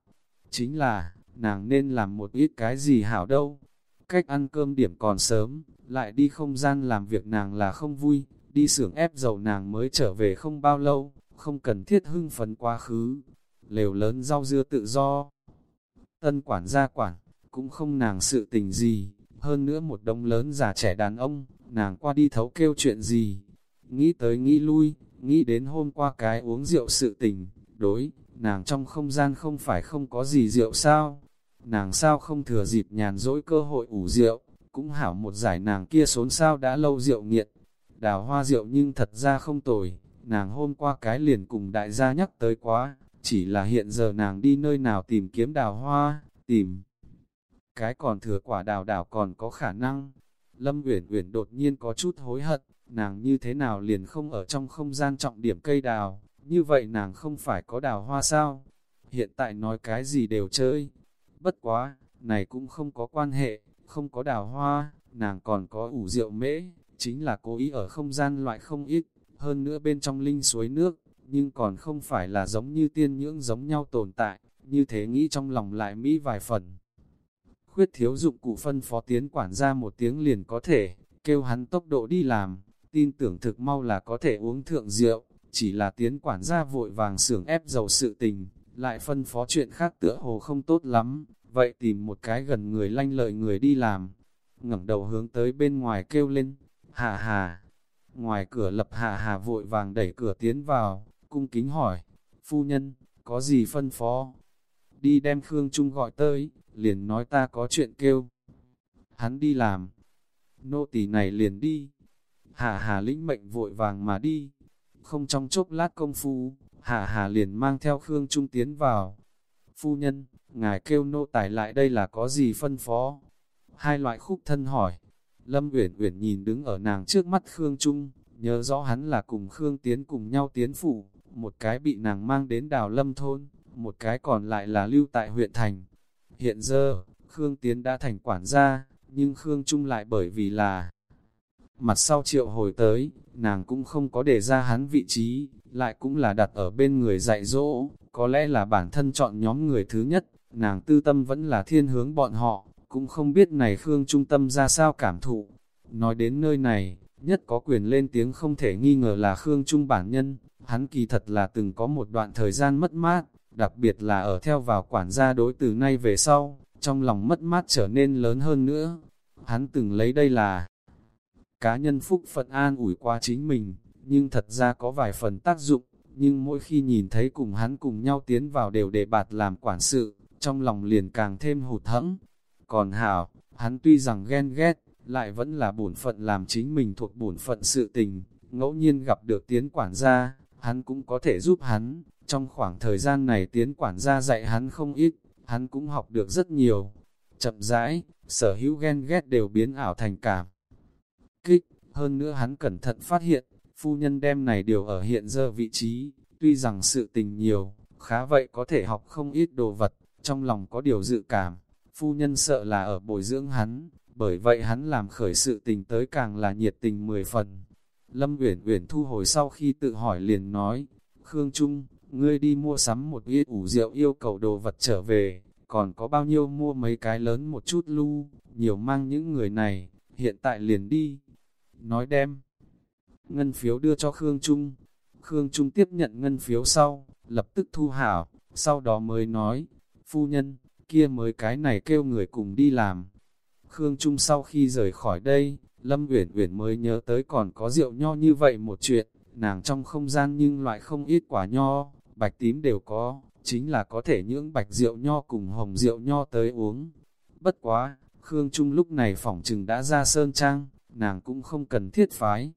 Chính là, nàng nên làm một ít cái gì hảo đâu. Cách ăn cơm điểm còn sớm, lại đi không gian làm việc nàng là không vui, đi xưởng ép dầu nàng mới trở về không bao lâu, không cần thiết hưng phấn quá khứ. Lều lớn rau dưa tự do. Tân quản gia quản, cũng không nàng sự tình gì, hơn nữa một đông lớn già trẻ đàn ông, nàng qua đi thấu kêu chuyện gì. Nghĩ tới nghĩ lui, nghĩ đến hôm qua cái uống rượu sự tình, đối, nàng trong không gian không phải không có gì rượu sao, nàng sao không thừa dịp nhàn dỗi cơ hội ủ rượu, cũng hảo một giải nàng kia xốn sao đã lâu rượu nghiện, đào hoa rượu nhưng thật ra không tồi, nàng hôm qua cái liền cùng đại gia nhắc tới quá, chỉ là hiện giờ nàng đi nơi nào tìm kiếm đào hoa, tìm cái còn thừa quả đào đảo còn có khả năng. Lâm Uyển Uyển đột nhiên có chút hối hận, nàng như thế nào liền không ở trong không gian trọng điểm cây đào, như vậy nàng không phải có đào hoa sao? Hiện tại nói cái gì đều chơi. Bất quá, này cũng không có quan hệ, không có đào hoa, nàng còn có ủ rượu mễ, chính là cố ý ở không gian loại không ít, hơn nữa bên trong linh suối nước, nhưng còn không phải là giống như tiên nhưỡng giống nhau tồn tại, như thế nghĩ trong lòng lại mỹ vài phần. Khuyết thiếu dụng cụ phân phó tiến quản ra một tiếng liền có thể, kêu hắn tốc độ đi làm, tin tưởng thực mau là có thể uống thượng rượu, chỉ là tiến quản gia vội vàng xưởng ép dầu sự tình, lại phân phó chuyện khác tựa hồ không tốt lắm, vậy tìm một cái gần người lanh lợi người đi làm, ngẩng đầu hướng tới bên ngoài kêu lên, hà hà, ngoài cửa lập hà hà vội vàng đẩy cửa tiến vào, cung kính hỏi, phu nhân, có gì phân phó? Đi đem Khương Trung gọi tới, liền nói ta có chuyện kêu. Hắn đi làm, nô tỳ này liền đi. Hà hà lĩnh mệnh vội vàng mà đi. Không trong chốc lát công phu, hà hà liền mang theo Khương Trung tiến vào. Phu nhân, ngài kêu nô tài lại đây là có gì phân phó? Hai loại khúc thân hỏi. Lâm Uyển Uyển nhìn đứng ở nàng trước mắt Khương Trung, nhớ rõ hắn là cùng Khương Tiến cùng nhau tiến phủ, một cái bị nàng mang đến đào lâm thôn, một cái còn lại là lưu tại huyện thành. Hiện giờ, Khương Tiến đã thành quản gia, nhưng Khương Trung lại bởi vì là mặt sau triệu hồi tới, nàng cũng không có để ra hắn vị trí, lại cũng là đặt ở bên người dạy dỗ, có lẽ là bản thân chọn nhóm người thứ nhất, nàng tư tâm vẫn là thiên hướng bọn họ, cũng không biết này Khương Trung tâm ra sao cảm thụ. Nói đến nơi này, nhất có quyền lên tiếng không thể nghi ngờ là Khương Trung bản nhân, hắn kỳ thật là từng có một đoạn thời gian mất mát, đặc biệt là ở theo vào quản gia đối từ nay về sau, trong lòng mất mát trở nên lớn hơn nữa. Hắn từng lấy đây là cá nhân phúc phận an ủi qua chính mình, nhưng thật ra có vài phần tác dụng, nhưng mỗi khi nhìn thấy cùng hắn cùng nhau tiến vào đều để bạt làm quản sự, trong lòng liền càng thêm hụt hẫng. Còn Hảo, hắn tuy rằng ghen ghét, lại vẫn là bổn phận làm chính mình thuộc bổn phận sự tình, ngẫu nhiên gặp được tiến quản gia, hắn cũng có thể giúp hắn, trong khoảng thời gian này tiến quản gia dạy hắn không ít, hắn cũng học được rất nhiều. Chậm rãi, sở hữu ghen ghét đều biến ảo thành cảm. Kích, hơn nữa hắn cẩn thận phát hiện, phu nhân đem này đều ở hiện giờ vị trí, tuy rằng sự tình nhiều, khá vậy có thể học không ít đồ vật, trong lòng có điều dự cảm, phu nhân sợ là ở bồi dưỡng hắn, bởi vậy hắn làm khởi sự tình tới càng là nhiệt tình mười phần. Lâm Uyển Uyển thu hồi sau khi tự hỏi liền nói, Khương Trung, ngươi đi mua sắm một ít ủ rượu yêu cầu đồ vật trở về, còn có bao nhiêu mua mấy cái lớn một chút lu, nhiều mang những người này, hiện tại liền đi. Nói đem, ngân phiếu đưa cho Khương Trung. Khương Trung tiếp nhận ngân phiếu sau, lập tức thu hảo, sau đó mới nói, phu nhân, kia mới cái này kêu người cùng đi làm. Khương Trung sau khi rời khỏi đây, Lâm Uyển Uyển mới nhớ tới còn có rượu nho như vậy một chuyện, nàng trong không gian nhưng loại không ít quả nho, bạch tím đều có, chính là có thể những bạch rượu nho cùng hồng rượu nho tới uống. Bất quá, Khương Trung lúc này phỏng trừng đã ra sơn trang, nàng cũng không cần thiết phái.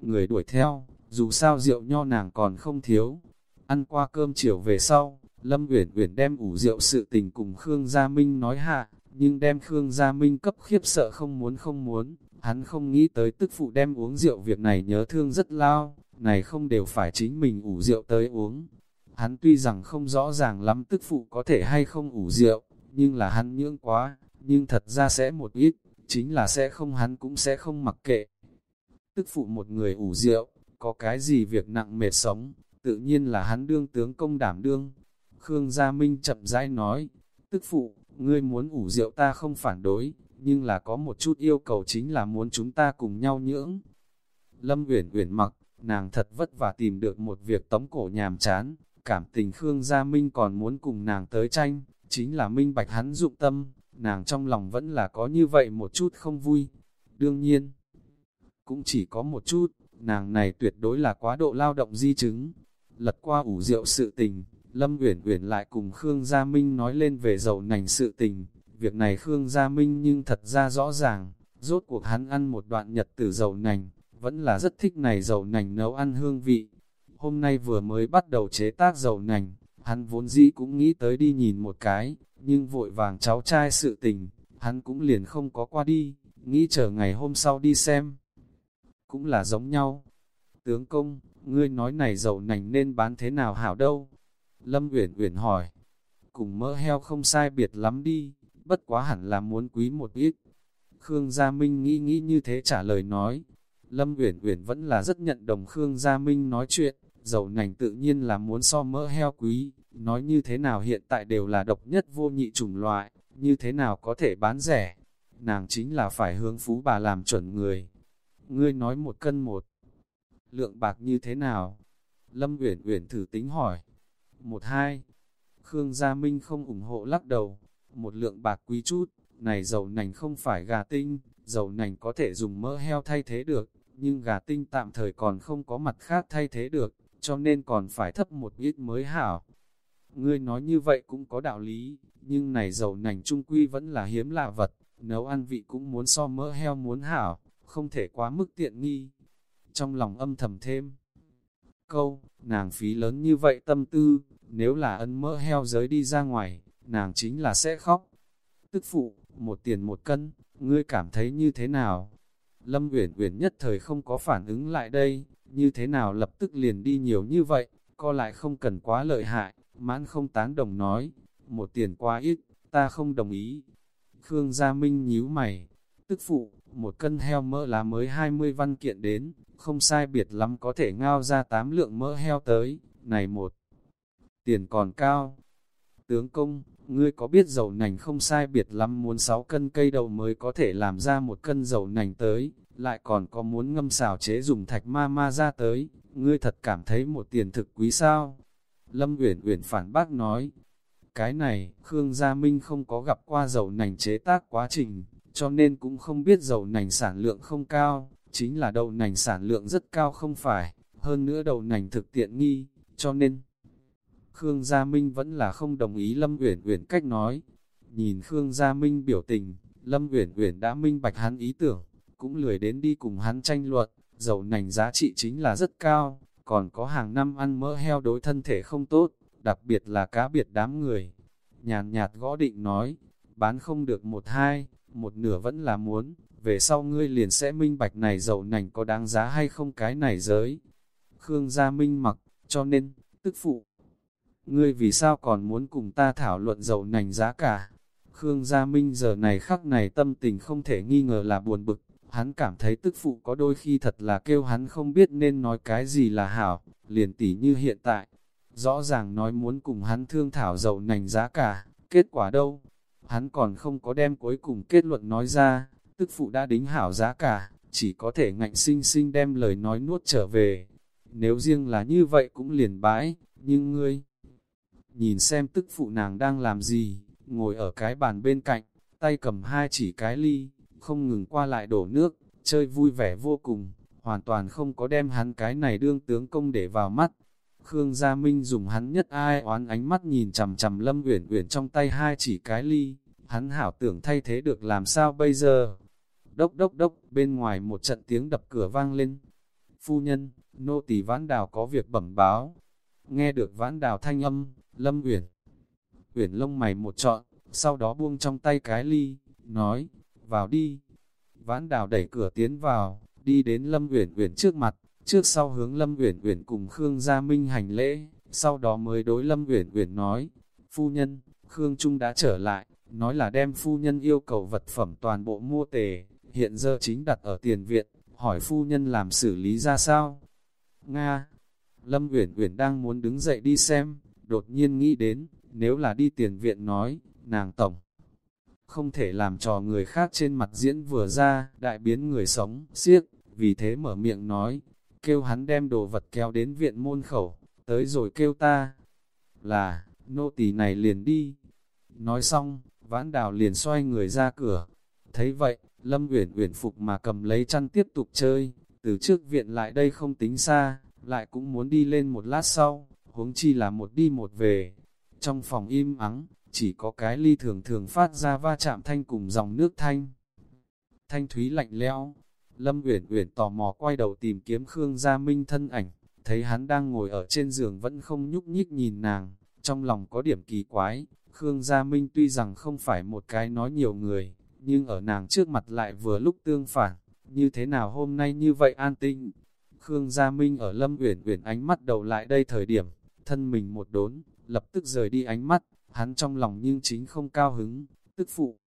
Người đuổi theo, dù sao rượu nho nàng còn không thiếu. Ăn qua cơm chiều về sau, Lâm Uyển Uyển đem ủ rượu sự tình cùng Khương Gia Minh nói hạ, nhưng đem Khương Gia Minh cấp khiếp sợ không muốn không muốn, hắn không nghĩ tới tức phụ đem uống rượu việc này nhớ thương rất lao, này không đều phải chính mình ủ rượu tới uống. Hắn tuy rằng không rõ ràng lắm tức phụ có thể hay không ủ rượu, nhưng là hắn nhưỡng quá, nhưng thật ra sẽ một ít, chính là sẽ không hắn cũng sẽ không mặc kệ. Tức phụ một người ủ rượu, có cái gì việc nặng mệt sống, tự nhiên là hắn đương tướng công đảm đương. Khương Gia Minh chậm rãi nói, tức phụ, ngươi muốn ủ rượu ta không phản đối, nhưng là có một chút yêu cầu chính là muốn chúng ta cùng nhau nhưỡng. Lâm Uyển Uyển mặc, nàng thật vất vả tìm được một việc tống cổ nhàm chán, cảm tình Khương Gia Minh còn muốn cùng nàng tới tranh, chính là minh bạch hắn dụng tâm, nàng trong lòng vẫn là có như vậy một chút không vui. Đương nhiên, cũng chỉ có một chút, nàng này tuyệt đối là quá độ lao động di chứng. Lật qua ủ rượu sự tình, Lâm Uyển Uyển lại cùng Khương Gia Minh nói lên về dầu nành sự tình, việc này Khương Gia Minh nhưng thật ra rõ ràng, rốt cuộc hắn ăn một đoạn nhật từ dầu nành, vẫn là rất thích này dầu nành nấu ăn hương vị. Hôm nay vừa mới bắt đầu chế tác dầu nành, Hắn vốn dĩ cũng nghĩ tới đi nhìn một cái, nhưng vội vàng cháu trai sự tình, hắn cũng liền không có qua đi, nghĩ chờ ngày hôm sau đi xem. Cũng là giống nhau. Tướng công, ngươi nói này dầu nành nên bán thế nào hảo đâu? Lâm Uyển Uyển hỏi. Cùng mỡ heo không sai biệt lắm đi, bất quá hẳn là muốn quý một ít. Khương Gia Minh nghĩ nghĩ như thế trả lời nói. Lâm Uyển Uyển vẫn là rất nhận đồng Khương Gia Minh nói chuyện, dầu nành tự nhiên là muốn so mỡ heo quý, nói như thế nào hiện tại đều là độc nhất vô nhị chủng loại, như thế nào có thể bán rẻ. Nàng chính là phải hướng phú bà làm chuẩn người. Ngươi nói một cân một lượng bạc như thế nào? Lâm Uyển Uyển thử tính hỏi. Một hai. Khương Gia Minh không ủng hộ lắc đầu. Một lượng bạc quý chút, này dầu nành không phải gà tinh, dầu nành có thể dùng mỡ heo thay thế được, nhưng gà tinh tạm thời còn không có mặt khác thay thế được, cho nên còn phải thấp một ít mới hảo. Ngươi nói như vậy cũng có đạo lý, nhưng này dầu nành trung quy vẫn là hiếm lạ vật, nấu ăn vị cũng muốn so mỡ heo muốn hảo, không thể quá mức tiện nghi. Trong lòng âm thầm thêm, câu, nàng phí lớn như vậy tâm tư, nếu là ân mỡ heo giới đi ra ngoài, nàng chính là sẽ khóc. Tức phụ, một tiền một cân, ngươi cảm thấy như thế nào? Lâm Uyển Uyển nhất thời không có phản ứng lại đây, như thế nào lập tức liền đi nhiều như vậy, co lại không cần quá lợi hại, mãn không tán đồng nói, một tiền quá ít, ta không đồng ý. Khương Gia Minh nhíu mày, tức phụ, một cân heo mỡ là mới 20 văn kiện đến, không sai biệt lắm có thể ngao ra 8 lượng mỡ heo tới, này một, tiền còn cao. Tướng công, ngươi có biết dầu nành không sai biệt lắm muốn 6 cân cây đầu mới có thể làm ra một cân dầu nành tới, lại còn có muốn ngâm xào chế dùng thạch ma ma ra tới, ngươi thật cảm thấy một tiền thực quý sao? Lâm Uyển Uyển phản bác nói, cái này, Khương Gia Minh không có gặp qua dầu nành chế tác quá trình, cho nên cũng không biết dầu nành sản lượng không cao, chính là đậu nành sản lượng rất cao không phải, hơn nữa đậu nành thực tiện nghi, cho nên Khương Gia Minh vẫn là không đồng ý Lâm Uyển Uyển cách nói. Nhìn Khương Gia Minh biểu tình, Lâm Uyển Uyển đã minh bạch hắn ý tưởng, cũng lười đến đi cùng hắn tranh luận, dầu nành giá trị chính là rất cao, còn có hàng năm ăn mỡ heo đối thân thể không tốt, đặc biệt là cá biệt đám người. Nhàn nhạt gõ định nói, bán không được một hai, một nửa vẫn là muốn, về sau ngươi liền sẽ minh bạch này dầu nành có đáng giá hay không cái này giới. Khương gia minh mặc, cho nên, tức phụ, ngươi vì sao còn muốn cùng ta thảo luận dầu nành giá cả? Khương Gia Minh giờ này khắc này tâm tình không thể nghi ngờ là buồn bực, hắn cảm thấy tức phụ có đôi khi thật là kêu hắn không biết nên nói cái gì là hảo, liền tỉ như hiện tại. Rõ ràng nói muốn cùng hắn thương thảo dầu nành giá cả, kết quả đâu? Hắn còn không có đem cuối cùng kết luận nói ra, tức phụ đã đính hảo giá cả, chỉ có thể ngạnh sinh sinh đem lời nói nuốt trở về. Nếu riêng là như vậy cũng liền bãi, nhưng ngươi, nhìn xem tức phụ nàng đang làm gì, ngồi ở cái bàn bên cạnh, tay cầm hai chỉ cái ly, không ngừng qua lại đổ nước, chơi vui vẻ vô cùng, hoàn toàn không có đem hắn cái này đương tướng công để vào mắt. Khương Gia Minh dùng hắn nhất ai oán ánh mắt nhìn chầm chầm Lâm Uyển Uyển trong tay hai chỉ cái ly, hắn hảo tưởng thay thế được làm sao bây giờ. Đốc đốc đốc, bên ngoài một trận tiếng đập cửa vang lên. Phu nhân, nô tỳ vãn đào có việc bẩm báo. Nghe được vãn đào thanh âm, Lâm Uyển Uyển lông mày một trọn, sau đó buông trong tay cái ly, nói, vào đi. Vãn đào đẩy cửa tiến vào, đi đến Lâm Uyển Uyển trước mặt, trước sau hướng Lâm Uyển Uyển cùng Khương Gia Minh hành lễ, sau đó mới đối Lâm Uyển Uyển nói, phu nhân, Khương Trung đã trở lại, nói là đem phu nhân yêu cầu vật phẩm toàn bộ mua tề, hiện giờ chính đặt ở tiền viện, hỏi phu nhân làm xử lý ra sao? Nga, Lâm Uyển Uyển đang muốn đứng dậy đi xem, đột nhiên nghĩ đến, nếu là đi tiền viện nói, nàng tổng không thể làm trò người khác trên mặt diễn vừa ra, đại biến người sống, siếc, vì thế mở miệng nói, kêu hắn đem đồ vật kéo đến viện môn khẩu, tới rồi kêu ta, là, nô tỳ này liền đi. Nói xong, vãn đào liền xoay người ra cửa, thấy vậy, Lâm Uyển Uyển phục mà cầm lấy chăn tiếp tục chơi, từ trước viện lại đây không tính xa, lại cũng muốn đi lên một lát sau, huống chi là một đi một về. Trong phòng im ắng, chỉ có cái ly thường thường phát ra va chạm thanh cùng dòng nước thanh. Thanh thúy lạnh lẽo. Lâm Uyển Uyển tò mò quay đầu tìm kiếm Khương Gia Minh thân ảnh, thấy hắn đang ngồi ở trên giường vẫn không nhúc nhích nhìn nàng, trong lòng có điểm kỳ quái, Khương Gia Minh tuy rằng không phải một cái nói nhiều người, nhưng ở nàng trước mặt lại vừa lúc tương phản, như thế nào hôm nay như vậy an tinh. Khương Gia Minh ở Lâm Uyển Uyển ánh mắt đầu lại đây thời điểm, thân mình một đốn, lập tức rời đi ánh mắt, hắn trong lòng nhưng chính không cao hứng, tức phụ.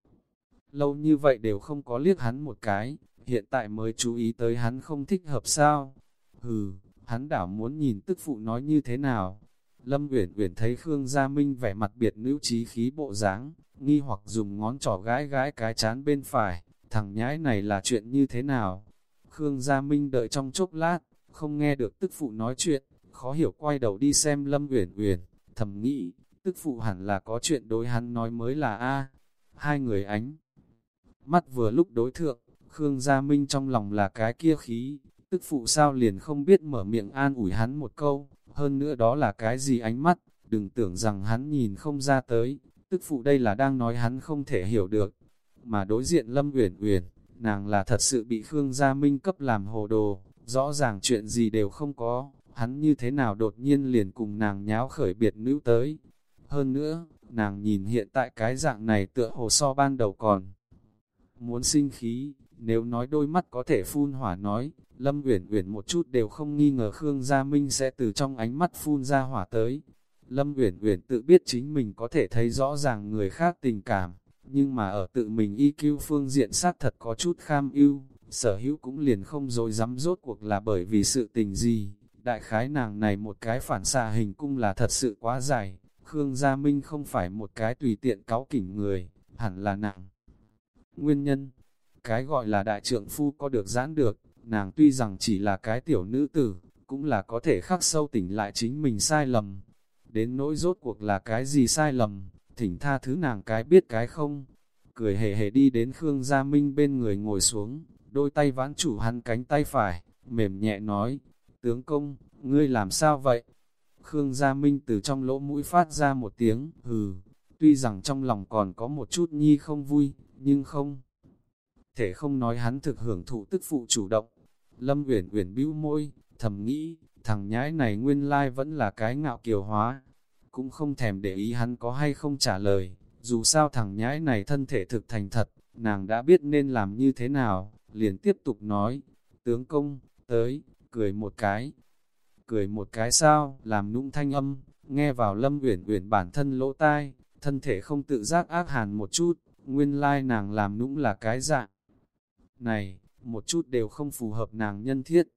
Lâu như vậy đều không có liếc hắn một cái, hiện tại mới chú ý tới hắn không thích hợp sao. Hừ, hắn đảo muốn nhìn tức phụ nói như thế nào. Lâm Uyển Uyển thấy Khương Gia Minh vẻ mặt biệt nữ trí khí bộ dáng, nghi hoặc dùng ngón trỏ gãi gãi cái chán bên phải, thằng nhãi này là chuyện như thế nào? Khương Gia Minh đợi trong chốc lát, không nghe được tức phụ nói chuyện, khó hiểu quay đầu đi xem Lâm Uyển Uyển, thầm nghĩ, tức phụ hẳn là có chuyện đối hắn nói mới là a. Hai người ánh mắt vừa lúc đối thượng, Khương Gia Minh trong lòng là cái kia khí, tức phụ sao liền không biết mở miệng an ủi hắn một câu, hơn nữa đó là cái gì ánh mắt, đừng tưởng rằng hắn nhìn không ra tới, tức phụ đây là đang nói hắn không thể hiểu được, mà đối diện Lâm Uyển Uyển, nàng là thật sự bị Khương Gia Minh cấp làm hồ đồ, rõ ràng chuyện gì đều không có, hắn như thế nào đột nhiên liền cùng nàng nháo khởi biệt nữ tới. Hơn nữa, nàng nhìn hiện tại cái dạng này tựa hồ so ban đầu còn muốn sinh khí, nếu nói đôi mắt có thể phun hỏa nói, Lâm Uyển Uyển một chút đều không nghi ngờ Khương Gia Minh sẽ từ trong ánh mắt phun ra hỏa tới. Lâm Uyển Uyển tự biết chính mình có thể thấy rõ ràng người khác tình cảm, nhưng mà ở tự mình y cứu phương diện sát thật có chút kham ưu, sở hữu cũng liền không dối dám rốt cuộc là bởi vì sự tình gì. Đại khái nàng này một cái phản xạ hình cung là thật sự quá dài, Khương Gia Minh không phải một cái tùy tiện cáo kỉnh người, hẳn là nặng. Nguyên nhân, cái gọi là đại trượng phu có được giãn được, nàng tuy rằng chỉ là cái tiểu nữ tử, cũng là có thể khắc sâu tỉnh lại chính mình sai lầm. Đến nỗi rốt cuộc là cái gì sai lầm, thỉnh tha thứ nàng cái biết cái không. Cười hề hề đi đến Khương Gia Minh bên người ngồi xuống, đôi tay vãn chủ hắn cánh tay phải, mềm nhẹ nói, tướng công, ngươi làm sao vậy? Khương Gia Minh từ trong lỗ mũi phát ra một tiếng, hừ, tuy rằng trong lòng còn có một chút nhi không vui, nhưng không. Thể không nói hắn thực hưởng thụ tức phụ chủ động. Lâm Uyển Uyển bĩu môi, thầm nghĩ, thằng nhãi này nguyên lai vẫn là cái ngạo kiều hóa. Cũng không thèm để ý hắn có hay không trả lời, dù sao thằng nhãi này thân thể thực thành thật, nàng đã biết nên làm như thế nào, liền tiếp tục nói, tướng công, tới, cười một cái. Cười một cái sao, làm nũng thanh âm, nghe vào Lâm Uyển Uyển bản thân lỗ tai, thân thể không tự giác ác hàn một chút, nguyên lai nàng làm nũng là cái dạng. Này, một chút đều không phù hợp nàng nhân thiết.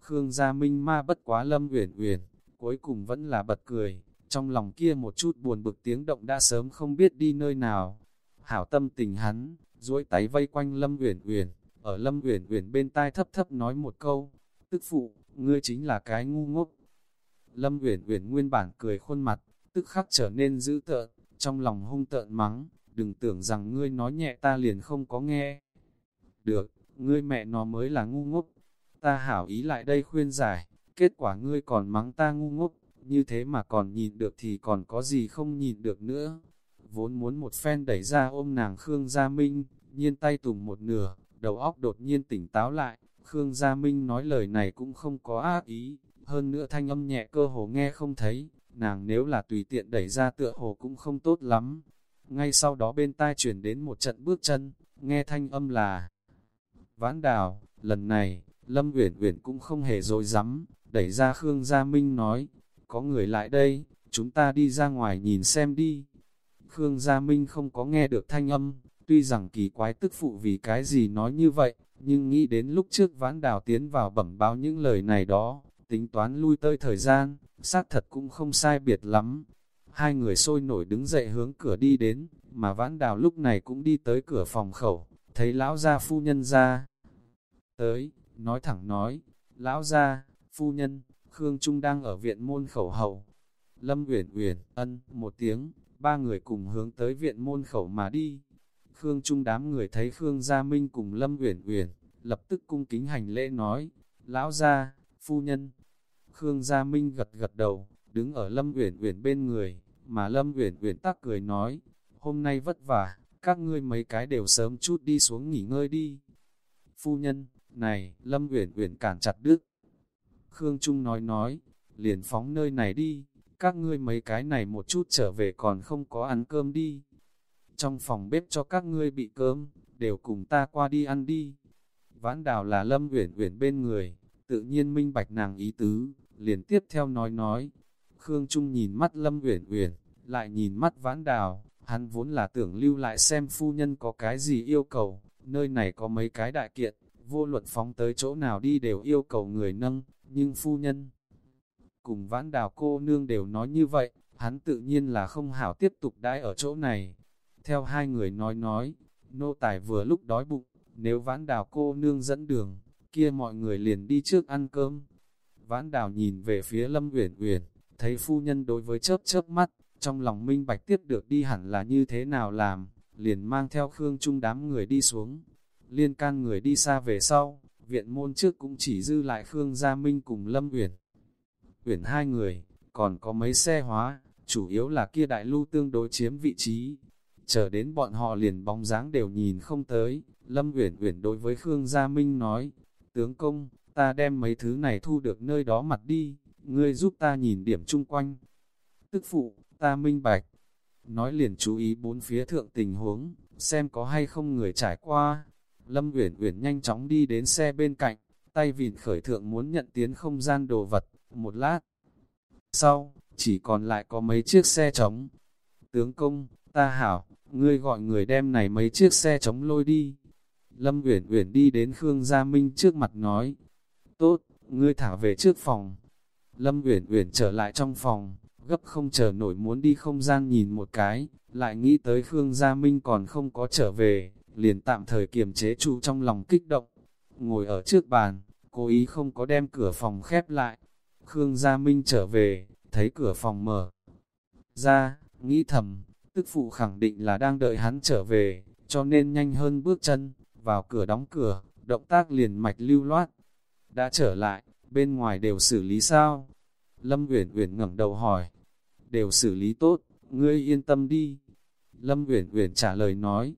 Khương Gia Minh ma bất quá Lâm Uyển Uyển, cuối cùng vẫn là bật cười, trong lòng kia một chút buồn bực tiếng động đã sớm không biết đi nơi nào. Hảo tâm tình hắn, duỗi tay vây quanh Lâm Uyển Uyển, ở Lâm Uyển Uyển bên tai thấp thấp nói một câu, "Tức phụ, ngươi chính là cái ngu ngốc." Lâm Uyển Uyển nguyên bản cười khuôn mặt, tức khắc trở nên dữ tợn, trong lòng hung tợn mắng, "Đừng tưởng rằng ngươi nói nhẹ ta liền không có nghe." "Được, ngươi mẹ nó mới là ngu ngốc." Ta hảo ý lại đây khuyên giải, kết quả ngươi còn mắng ta ngu ngốc, như thế mà còn nhìn được thì còn có gì không nhìn được nữa. Vốn muốn một phen đẩy ra ôm nàng Khương Gia Minh, nhiên tay tùng một nửa, đầu óc đột nhiên tỉnh táo lại, Khương Gia Minh nói lời này cũng không có ác ý, hơn nữa thanh âm nhẹ cơ hồ nghe không thấy, nàng nếu là tùy tiện đẩy ra tựa hồ cũng không tốt lắm. Ngay sau đó bên tai chuyển đến một trận bước chân, nghe thanh âm là Vãn Đào, lần này, Lâm Uyển Uyển cũng không hề dối rắm đẩy ra Khương Gia Minh nói, có người lại đây, chúng ta đi ra ngoài nhìn xem đi. Khương Gia Minh không có nghe được thanh âm, tuy rằng kỳ quái tức phụ vì cái gì nói như vậy, nhưng nghĩ đến lúc trước vãn đào tiến vào bẩm báo những lời này đó, tính toán lui tới thời gian, xác thật cũng không sai biệt lắm. Hai người sôi nổi đứng dậy hướng cửa đi đến, mà vãn đào lúc này cũng đi tới cửa phòng khẩu, thấy lão gia phu nhân ra. Tới, nói thẳng nói, lão gia, phu nhân, Khương Trung đang ở viện môn khẩu hậu. Lâm Uyển Uyển ân một tiếng, ba người cùng hướng tới viện môn khẩu mà đi. Khương Trung đám người thấy Khương Gia Minh cùng Lâm Uyển Uyển, lập tức cung kính hành lễ nói, lão gia, phu nhân. Khương Gia Minh gật gật đầu, đứng ở Lâm Uyển Uyển bên người, mà Lâm Uyển Uyển tắc cười nói, hôm nay vất vả, các ngươi mấy cái đều sớm chút đi xuống nghỉ ngơi đi. Phu nhân, này, Lâm Uyển Uyển cản chặt đứt. Khương Trung nói nói, liền phóng nơi này đi, các ngươi mấy cái này một chút trở về còn không có ăn cơm đi. Trong phòng bếp cho các ngươi bị cơm, đều cùng ta qua đi ăn đi. Vãn đào là Lâm Uyển Uyển bên người, tự nhiên minh bạch nàng ý tứ, liền tiếp theo nói nói. Khương Trung nhìn mắt Lâm Uyển Uyển, lại nhìn mắt Vãn Đào, hắn vốn là tưởng lưu lại xem phu nhân có cái gì yêu cầu, nơi này có mấy cái đại kiện, vô luận phóng tới chỗ nào đi đều yêu cầu người nâng, nhưng phu nhân cùng Vãn Đào cô nương đều nói như vậy, hắn tự nhiên là không hảo tiếp tục đãi ở chỗ này. Theo hai người nói nói, nô tài vừa lúc đói bụng, nếu Vãn Đào cô nương dẫn đường, kia mọi người liền đi trước ăn cơm. Vãn Đào nhìn về phía Lâm Uyển Uyển, thấy phu nhân đối với chớp chớp mắt, trong lòng minh bạch tiếp được đi hẳn là như thế nào làm, liền mang theo Khương Trung đám người đi xuống. Liên can người đi xa về sau, viện môn trước cũng chỉ dư lại Khương Gia Minh cùng Lâm Uyển. Uyển hai người, còn có mấy xe hóa, chủ yếu là kia đại lưu tương đối chiếm vị trí. Chờ đến bọn họ liền bóng dáng đều nhìn không tới, Lâm Uyển Uyển đối với Khương Gia Minh nói, tướng công, ta đem mấy thứ này thu được nơi đó mặt đi, ngươi giúp ta nhìn điểm chung quanh. Tức phụ, ta minh bạch. Nói liền chú ý bốn phía thượng tình huống, xem có hay không người trải qua. Lâm Uyển Uyển nhanh chóng đi đến xe bên cạnh, tay vịn khởi thượng muốn nhận tiến không gian đồ vật, một lát. Sau, chỉ còn lại có mấy chiếc xe trống. Tướng công, ta hảo, ngươi gọi người đem này mấy chiếc xe trống lôi đi. Lâm Uyển Uyển đi đến Khương Gia Minh trước mặt nói, tốt, ngươi thả về trước phòng. Lâm Uyển Uyển trở lại trong phòng, gấp không chờ nổi muốn đi không gian nhìn một cái, lại nghĩ tới Khương Gia Minh còn không có trở về, liền tạm thời kiềm chế trụ trong lòng kích động. Ngồi ở trước bàn, cố ý không có đem cửa phòng khép lại. Khương Gia Minh trở về, thấy cửa phòng mở ra, nghĩ thầm, tức phụ khẳng định là đang đợi hắn trở về, cho nên nhanh hơn bước chân, vào cửa đóng cửa, động tác liền mạch lưu loát. Đã trở lại, bên ngoài đều xử lý sao? Lâm Uyển Uyển ngẩng đầu hỏi. Đều xử lý tốt, ngươi yên tâm đi. Lâm Uyển Uyển trả lời nói.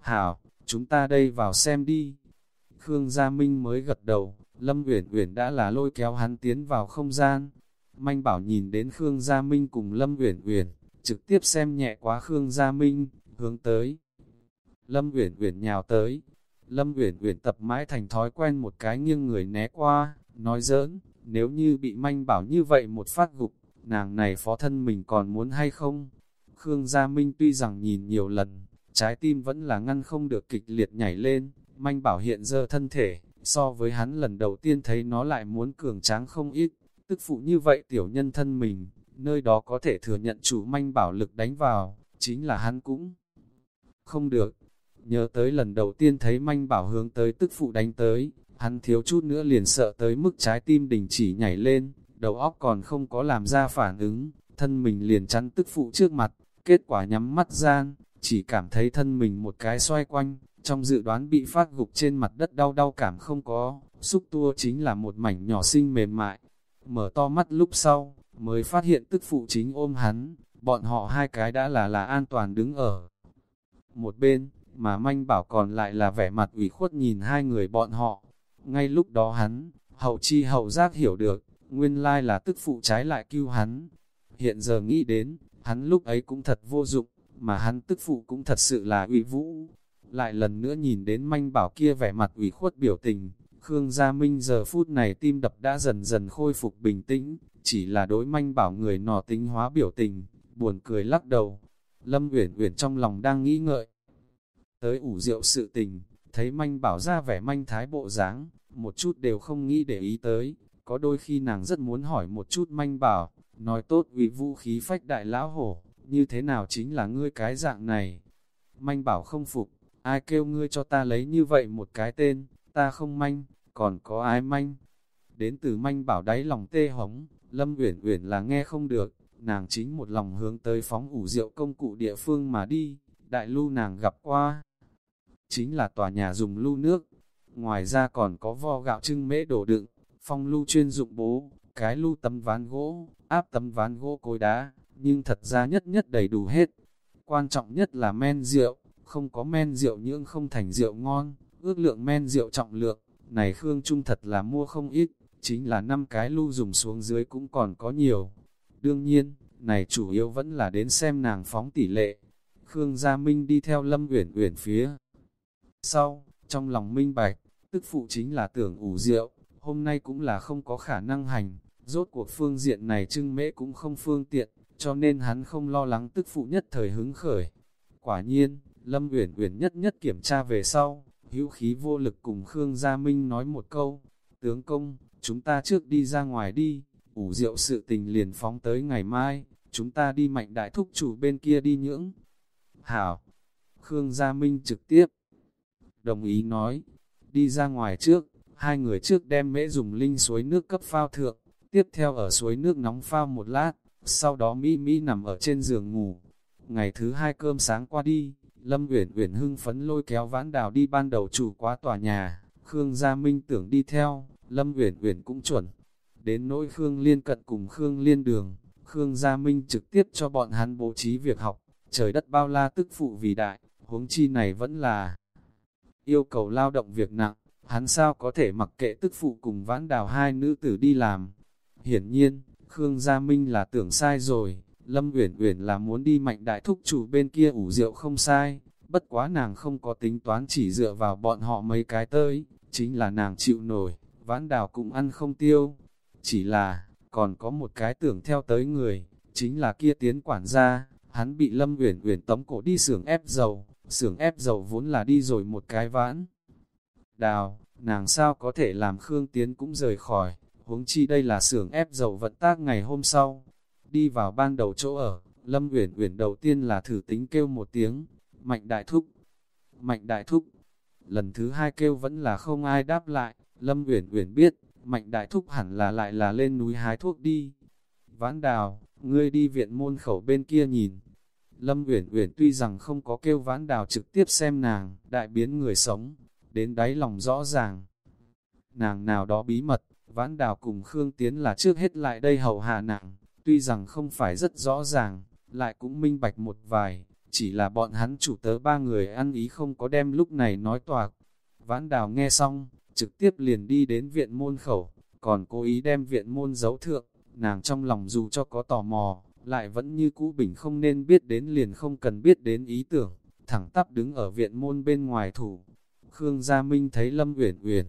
Hảo, chúng ta đây vào xem đi. Khương Gia Minh mới gật đầu, Lâm Uyển Uyển đã là lôi kéo hắn tiến vào không gian. Manh bảo nhìn đến Khương Gia Minh cùng Lâm Uyển Uyển, trực tiếp xem nhẹ quá Khương Gia Minh, hướng tới. Lâm Uyển Uyển nhào tới. Lâm Uyển Uyển tập mãi thành thói quen một cái nghiêng người né qua, nói giỡn, nếu như bị manh bảo như vậy một phát gục, nàng này phó thân mình còn muốn hay không? Khương Gia Minh tuy rằng nhìn nhiều lần, trái tim vẫn là ngăn không được kịch liệt nhảy lên, manh bảo hiện giờ thân thể, so với hắn lần đầu tiên thấy nó lại muốn cường tráng không ít, tức phụ như vậy tiểu nhân thân mình, nơi đó có thể thừa nhận chủ manh bảo lực đánh vào, chính là hắn cũng không được. Nhớ tới lần đầu tiên thấy manh bảo hướng tới tức phụ đánh tới, hắn thiếu chút nữa liền sợ tới mức trái tim đình chỉ nhảy lên, đầu óc còn không có làm ra phản ứng, thân mình liền chắn tức phụ trước mặt, kết quả nhắm mắt gian, chỉ cảm thấy thân mình một cái xoay quanh, trong dự đoán bị phát gục trên mặt đất đau đau cảm không có, xúc tua chính là một mảnh nhỏ xinh mềm mại. Mở to mắt lúc sau, mới phát hiện tức phụ chính ôm hắn, bọn họ hai cái đã là là an toàn đứng ở một bên, mà manh bảo còn lại là vẻ mặt ủy khuất nhìn hai người bọn họ. Ngay lúc đó hắn, hậu chi hậu giác hiểu được, nguyên lai là tức phụ trái lại cứu hắn. Hiện giờ nghĩ đến, hắn lúc ấy cũng thật vô dụng, mà hắn tức phụ cũng thật sự là ủy vũ. Lại lần nữa nhìn đến manh bảo kia vẻ mặt ủy khuất biểu tình, Khương Gia Minh giờ phút này tim đập đã dần dần khôi phục bình tĩnh, chỉ là đối manh bảo người nọ tính hóa biểu tình, buồn cười lắc đầu. Lâm Uyển Uyển trong lòng đang nghĩ ngợi. Tới ủ rượu sự tình, thấy manh bảo ra vẻ manh thái bộ dáng, một chút đều không nghĩ để ý tới, có đôi khi nàng rất muốn hỏi một chút manh bảo, nói tốt uy vũ khí phách đại lão hổ, như thế nào chính là ngươi cái dạng này. Manh bảo không phục, ai kêu ngươi cho ta lấy như vậy một cái tên, ta không manh, còn có ai manh. Đến từ manh bảo đáy lòng tê hống, Lâm Uyển Uyển là nghe không được, nàng chính một lòng hướng tới phóng ủ rượu công cụ địa phương mà đi, đại lưu nàng gặp qua. Chính là tòa nhà dùng lưu nước, ngoài ra còn có vo gạo trưng mễ đổ đựng, phong lưu chuyên dụng bố, cái lưu tấm ván gỗ, áp tấm ván gỗ cối đá, nhưng thật ra nhất nhất đầy đủ hết. Quan trọng nhất là men rượu, không có men rượu nhưng không thành rượu ngon, ước lượng men rượu trọng lượng, này Khương Trung thật là mua không ít, chính là năm cái lưu dùng xuống dưới cũng còn có nhiều. Đương nhiên, này chủ yếu vẫn là đến xem nàng phóng tỷ lệ. Khương Gia Minh đi theo Lâm Uyển Uyển phía. Sau, trong lòng minh bạch, tức phụ chính là tưởng ủ rượu, hôm nay cũng là không có khả năng hành, rốt cuộc phương diện này trưng mễ cũng không phương tiện, cho nên hắn không lo lắng tức phụ nhất thời hứng khởi. Quả nhiên, Lâm Uyển Uyển nhất nhất kiểm tra về sau, hữu khí vô lực cùng Khương Gia Minh nói một câu, tướng công, chúng ta trước đi ra ngoài đi, ủ rượu sự tình liền phóng tới ngày mai, chúng ta đi mạnh đại thúc chủ bên kia đi nhưỡng. Hảo, Khương Gia Minh trực tiếp, đồng ý nói, đi ra ngoài trước, hai người trước đem mễ dùng linh suối nước cấp phao thượng, tiếp theo ở suối nước nóng phao một lát, sau đó Mỹ Mỹ nằm ở trên giường ngủ. Ngày thứ hai cơm sáng qua đi, Lâm Uyển Uyển hưng phấn lôi kéo vãn đào đi ban đầu chủ quá tòa nhà, Khương Gia Minh tưởng đi theo, Lâm Uyển Uyển cũng chuẩn. Đến nỗi Khương Liên cận cùng Khương Liên đường, Khương Gia Minh trực tiếp cho bọn hắn bố trí việc học, trời đất bao la tức phụ vì đại, huống chi này vẫn là yêu cầu lao động việc nặng, hắn sao có thể mặc kệ tức phụ cùng vãn đào hai nữ tử đi làm. Hiển nhiên, Khương Gia Minh là tưởng sai rồi, Lâm Uyển Uyển là muốn đi mạnh đại thúc chủ bên kia ủ rượu không sai, bất quá nàng không có tính toán chỉ dựa vào bọn họ mấy cái tới, chính là nàng chịu nổi, vãn đào cũng ăn không tiêu. Chỉ là, còn có một cái tưởng theo tới người, chính là kia tiến quản gia, hắn bị Lâm Uyển Uyển tống cổ đi xưởng ép dầu, xưởng ép dầu vốn là đi rồi một cái vãn. Đào, nàng sao có thể làm Khương Tiến cũng rời khỏi, huống chi đây là xưởng ép dầu vận tác ngày hôm sau. Đi vào ban đầu chỗ ở, Lâm Uyển Uyển đầu tiên là thử tính kêu một tiếng, Mạnh Đại Thúc, Mạnh Đại Thúc. Lần thứ hai kêu vẫn là không ai đáp lại, Lâm Uyển Uyển biết, Mạnh Đại Thúc hẳn là lại là lên núi hái thuốc đi. Vãn Đào, ngươi đi viện môn khẩu bên kia nhìn. Lâm Uyển Uyển tuy rằng không có kêu Vãn Đào trực tiếp xem nàng, đại biến người sống, đến đáy lòng rõ ràng. Nàng nào đó bí mật, Vãn Đào cùng Khương Tiến là trước hết lại đây hầu hạ nặng, tuy rằng không phải rất rõ ràng, lại cũng minh bạch một vài, chỉ là bọn hắn chủ tớ ba người ăn ý không có đem lúc này nói toạc. Vãn Đào nghe xong, trực tiếp liền đi đến viện môn khẩu, còn cố ý đem viện môn giấu thượng, nàng trong lòng dù cho có tò mò, lại vẫn như cũ bình không nên biết đến liền không cần biết đến ý tưởng, thẳng tắp đứng ở viện môn bên ngoài thủ. Khương Gia Minh thấy Lâm Uyển Uyển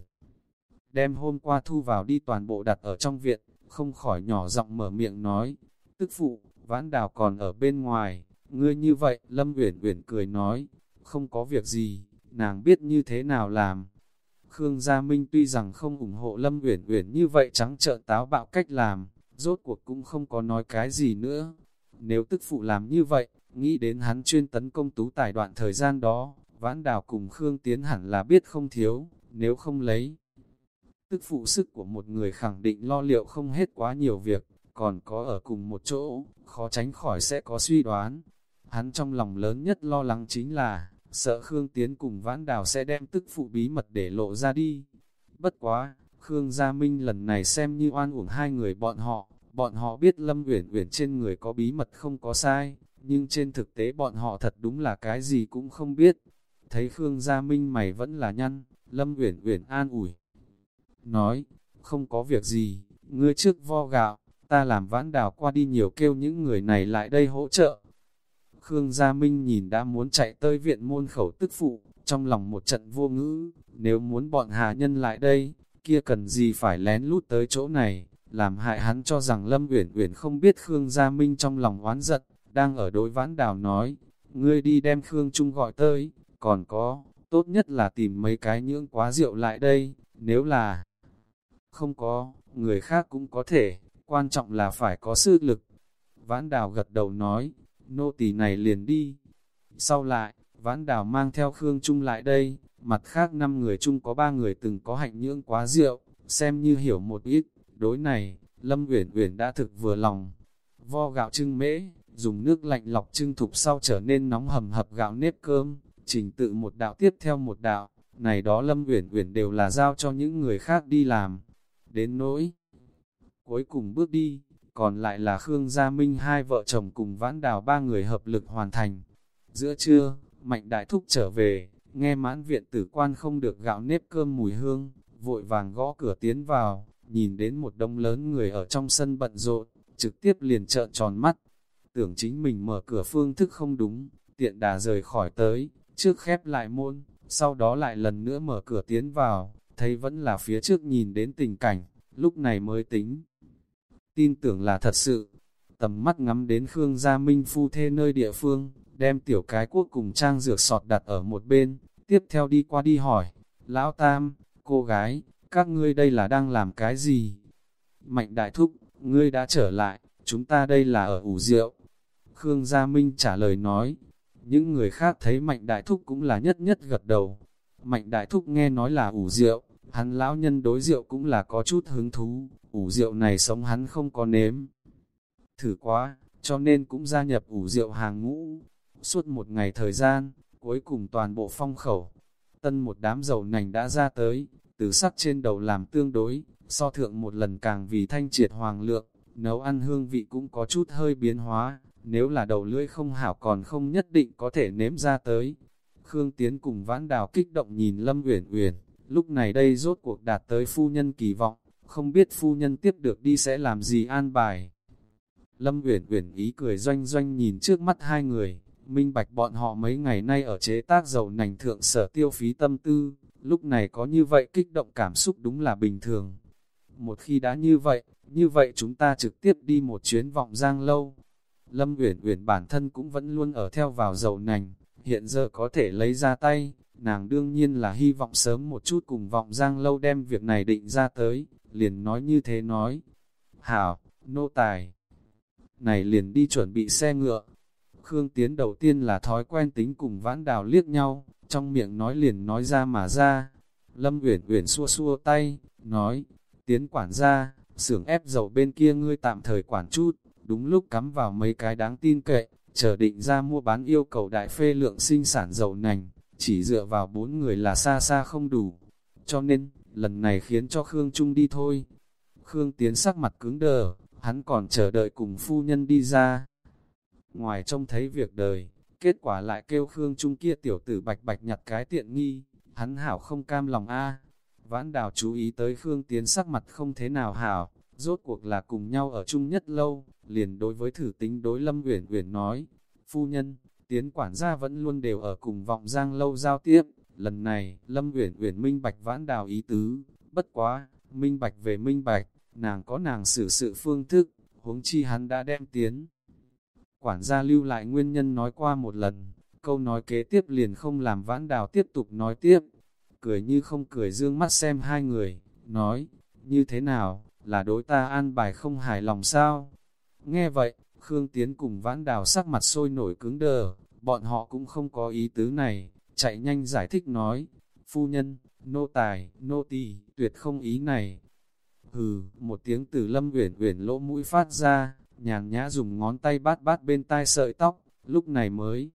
đem hôm qua thu vào đi toàn bộ đặt ở trong viện, không khỏi nhỏ giọng mở miệng nói, tức phụ, vãn đào còn ở bên ngoài, ngươi như vậy, Lâm Uyển Uyển cười nói, không có việc gì, nàng biết như thế nào làm. Khương Gia Minh tuy rằng không ủng hộ Lâm Uyển Uyển như vậy trắng trợn táo bạo cách làm, rốt cuộc cũng không có nói cái gì nữa. Nếu tức phụ làm như vậy, nghĩ đến hắn chuyên tấn công tú tài đoạn thời gian đó, vãn đào cùng Khương Tiến hẳn là biết không thiếu, nếu không lấy. Tức phụ sức của một người khẳng định lo liệu không hết quá nhiều việc, còn có ở cùng một chỗ, khó tránh khỏi sẽ có suy đoán. Hắn trong lòng lớn nhất lo lắng chính là, sợ Khương Tiến cùng vãn đào sẽ đem tức phụ bí mật để lộ ra đi. Bất quá, Khương Gia Minh lần này xem như oan uổng hai người bọn họ, bọn họ biết Lâm Uyển Uyển trên người có bí mật không có sai, nhưng trên thực tế bọn họ thật đúng là cái gì cũng không biết. Thấy Khương Gia Minh mày vẫn là nhăn, Lâm Uyển Uyển an ủi. Nói, không có việc gì, ngươi trước vo gạo, ta làm vãn đào qua đi nhiều kêu những người này lại đây hỗ trợ. Khương Gia Minh nhìn đã muốn chạy tới viện môn khẩu tức phụ, trong lòng một trận vô ngữ, nếu muốn bọn hà nhân lại đây, kia cần gì phải lén lút tới chỗ này, làm hại hắn cho rằng Lâm Uyển Uyển không biết Khương Gia Minh trong lòng oán giận, đang ở đối vãn đào nói, ngươi đi đem Khương Trung gọi tới, còn có, tốt nhất là tìm mấy cái nhưỡng quá rượu lại đây, nếu là không có, người khác cũng có thể, quan trọng là phải có sư lực. Vãn đào gật đầu nói, nô tỳ này liền đi. Sau lại, vãn đào mang theo Khương Trung lại đây, mặt khác năm người chung có ba người từng có hạnh nhưỡng quá rượu, xem như hiểu một ít, đối này, Lâm Uyển Uyển đã thực vừa lòng. Vo gạo trưng mễ, dùng nước lạnh lọc trưng thục sau trở nên nóng hầm hập gạo nếp cơm, trình tự một đạo tiếp theo một đạo, này đó Lâm Uyển Uyển đều là giao cho những người khác đi làm. Đến nỗi, cuối cùng bước đi, còn lại là Khương Gia Minh hai vợ chồng cùng vãn đào ba người hợp lực hoàn thành. Giữa trưa, Mạnh Đại Thúc trở về, nghe mãn viện tử quan không được gạo nếp cơm mùi hương, vội vàng gõ cửa tiến vào, nhìn đến một đông lớn người ở trong sân bận rộn, trực tiếp liền trợn tròn mắt. tưởng chính mình mở cửa phương thức không đúng, tiện đà rời khỏi tới, trước khép lại môn, sau đó lại lần nữa mở cửa tiến vào, thấy vẫn là phía trước nhìn đến tình cảnh, lúc này mới tính. Tin tưởng là thật sự, tầm mắt ngắm đến Khương Gia Minh phu thê nơi địa phương, đem tiểu cái quốc cùng trang dược sọt đặt ở một bên, tiếp theo đi qua đi hỏi, Lão Tam, cô gái, các ngươi đây là đang làm cái gì? Mạnh đại thúc, ngươi đã trở lại, chúng ta đây là ở ủ rượu. Khương Gia Minh trả lời nói, những người khác thấy Mạnh Đại Thúc cũng là nhất nhất gật đầu. Mạnh Đại Thúc nghe nói là ủ rượu, hắn lão nhân đối rượu cũng là có chút hứng thú, ủ rượu này sống hắn không có nếm. Thử quá, cho nên cũng gia nhập ủ rượu hàng ngũ. Suốt một ngày thời gian, cuối cùng toàn bộ phong khẩu, tân một đám dầu nành đã ra tới, từ sắc trên đầu làm tương đối, so thượng một lần càng vì thanh triệt hoàng lượng, nấu ăn hương vị cũng có chút hơi biến hóa, nếu là đầu lưỡi không hảo còn không nhất định có thể nếm ra tới. Khương Tiến cùng vãn đào kích động nhìn Lâm Uyển Uyển, lúc này đây rốt cuộc đạt tới phu nhân kỳ vọng, không biết phu nhân tiếp được đi sẽ làm gì an bài. Lâm Uyển Uyển ý cười doanh doanh nhìn trước mắt hai người, minh bạch bọn họ mấy ngày nay ở chế tác dầu nành thượng sở tiêu phí tâm tư, lúc này có như vậy kích động cảm xúc đúng là bình thường. Một khi đã như vậy, như vậy chúng ta trực tiếp đi một chuyến vọng giang lâu. Lâm Uyển Uyển bản thân cũng vẫn luôn ở theo vào dầu nành, hiện giờ có thể lấy ra tay, nàng đương nhiên là hy vọng sớm một chút cùng vọng giang lâu đem việc này định ra tới, liền nói như thế nói. Hảo, nô tài. Này liền đi chuẩn bị xe ngựa. Khương Tiến đầu tiên là thói quen tính cùng vãn đào liếc nhau, trong miệng nói liền nói ra mà ra. Lâm Uyển Uyển xua xua tay, nói, Tiến quản gia, xưởng ép dầu bên kia ngươi tạm thời quản chút, đúng lúc cắm vào mấy cái đáng tin cậy, chờ định ra mua bán yêu cầu đại phê lượng sinh sản dầu nành, chỉ dựa vào bốn người là xa xa không đủ. Cho nên, lần này khiến cho Khương Trung đi thôi. Khương Tiến sắc mặt cứng đờ, hắn còn chờ đợi cùng phu nhân đi ra. Ngoài trông thấy việc đời, kết quả lại kêu Khương Trung kia tiểu tử bạch bạch nhặt cái tiện nghi, hắn hảo không cam lòng a Vãn đào chú ý tới Khương Tiến sắc mặt không thế nào hảo, rốt cuộc là cùng nhau ở chung nhất lâu, liền đối với thử tính đối Lâm Uyển Uyển nói, phu nhân, Tiến quản gia vẫn luôn đều ở cùng vọng giang lâu giao tiếp, lần này, Lâm Uyển Uyển minh bạch vãn đào ý tứ, bất quá, minh bạch về minh bạch, nàng có nàng xử sự phương thức, huống chi hắn đã đem tiến. Quản gia lưu lại nguyên nhân nói qua một lần, câu nói kế tiếp liền không làm vãn đào tiếp tục nói tiếp, cười như không cười dương mắt xem hai người, nói, như thế nào, là đối ta an bài không hài lòng sao? Nghe vậy, Khương Tiến cùng vãn đào sắc mặt sôi nổi cứng đờ, bọn họ cũng không có ý tứ này, chạy nhanh giải thích nói, phu nhân, nô tài, nô tỳ tuyệt không ý này. Hừ, một tiếng từ lâm uyển uyển lỗ mũi phát ra, nhàn nhã dùng ngón tay bát bát bên tai sợi tóc, lúc này mới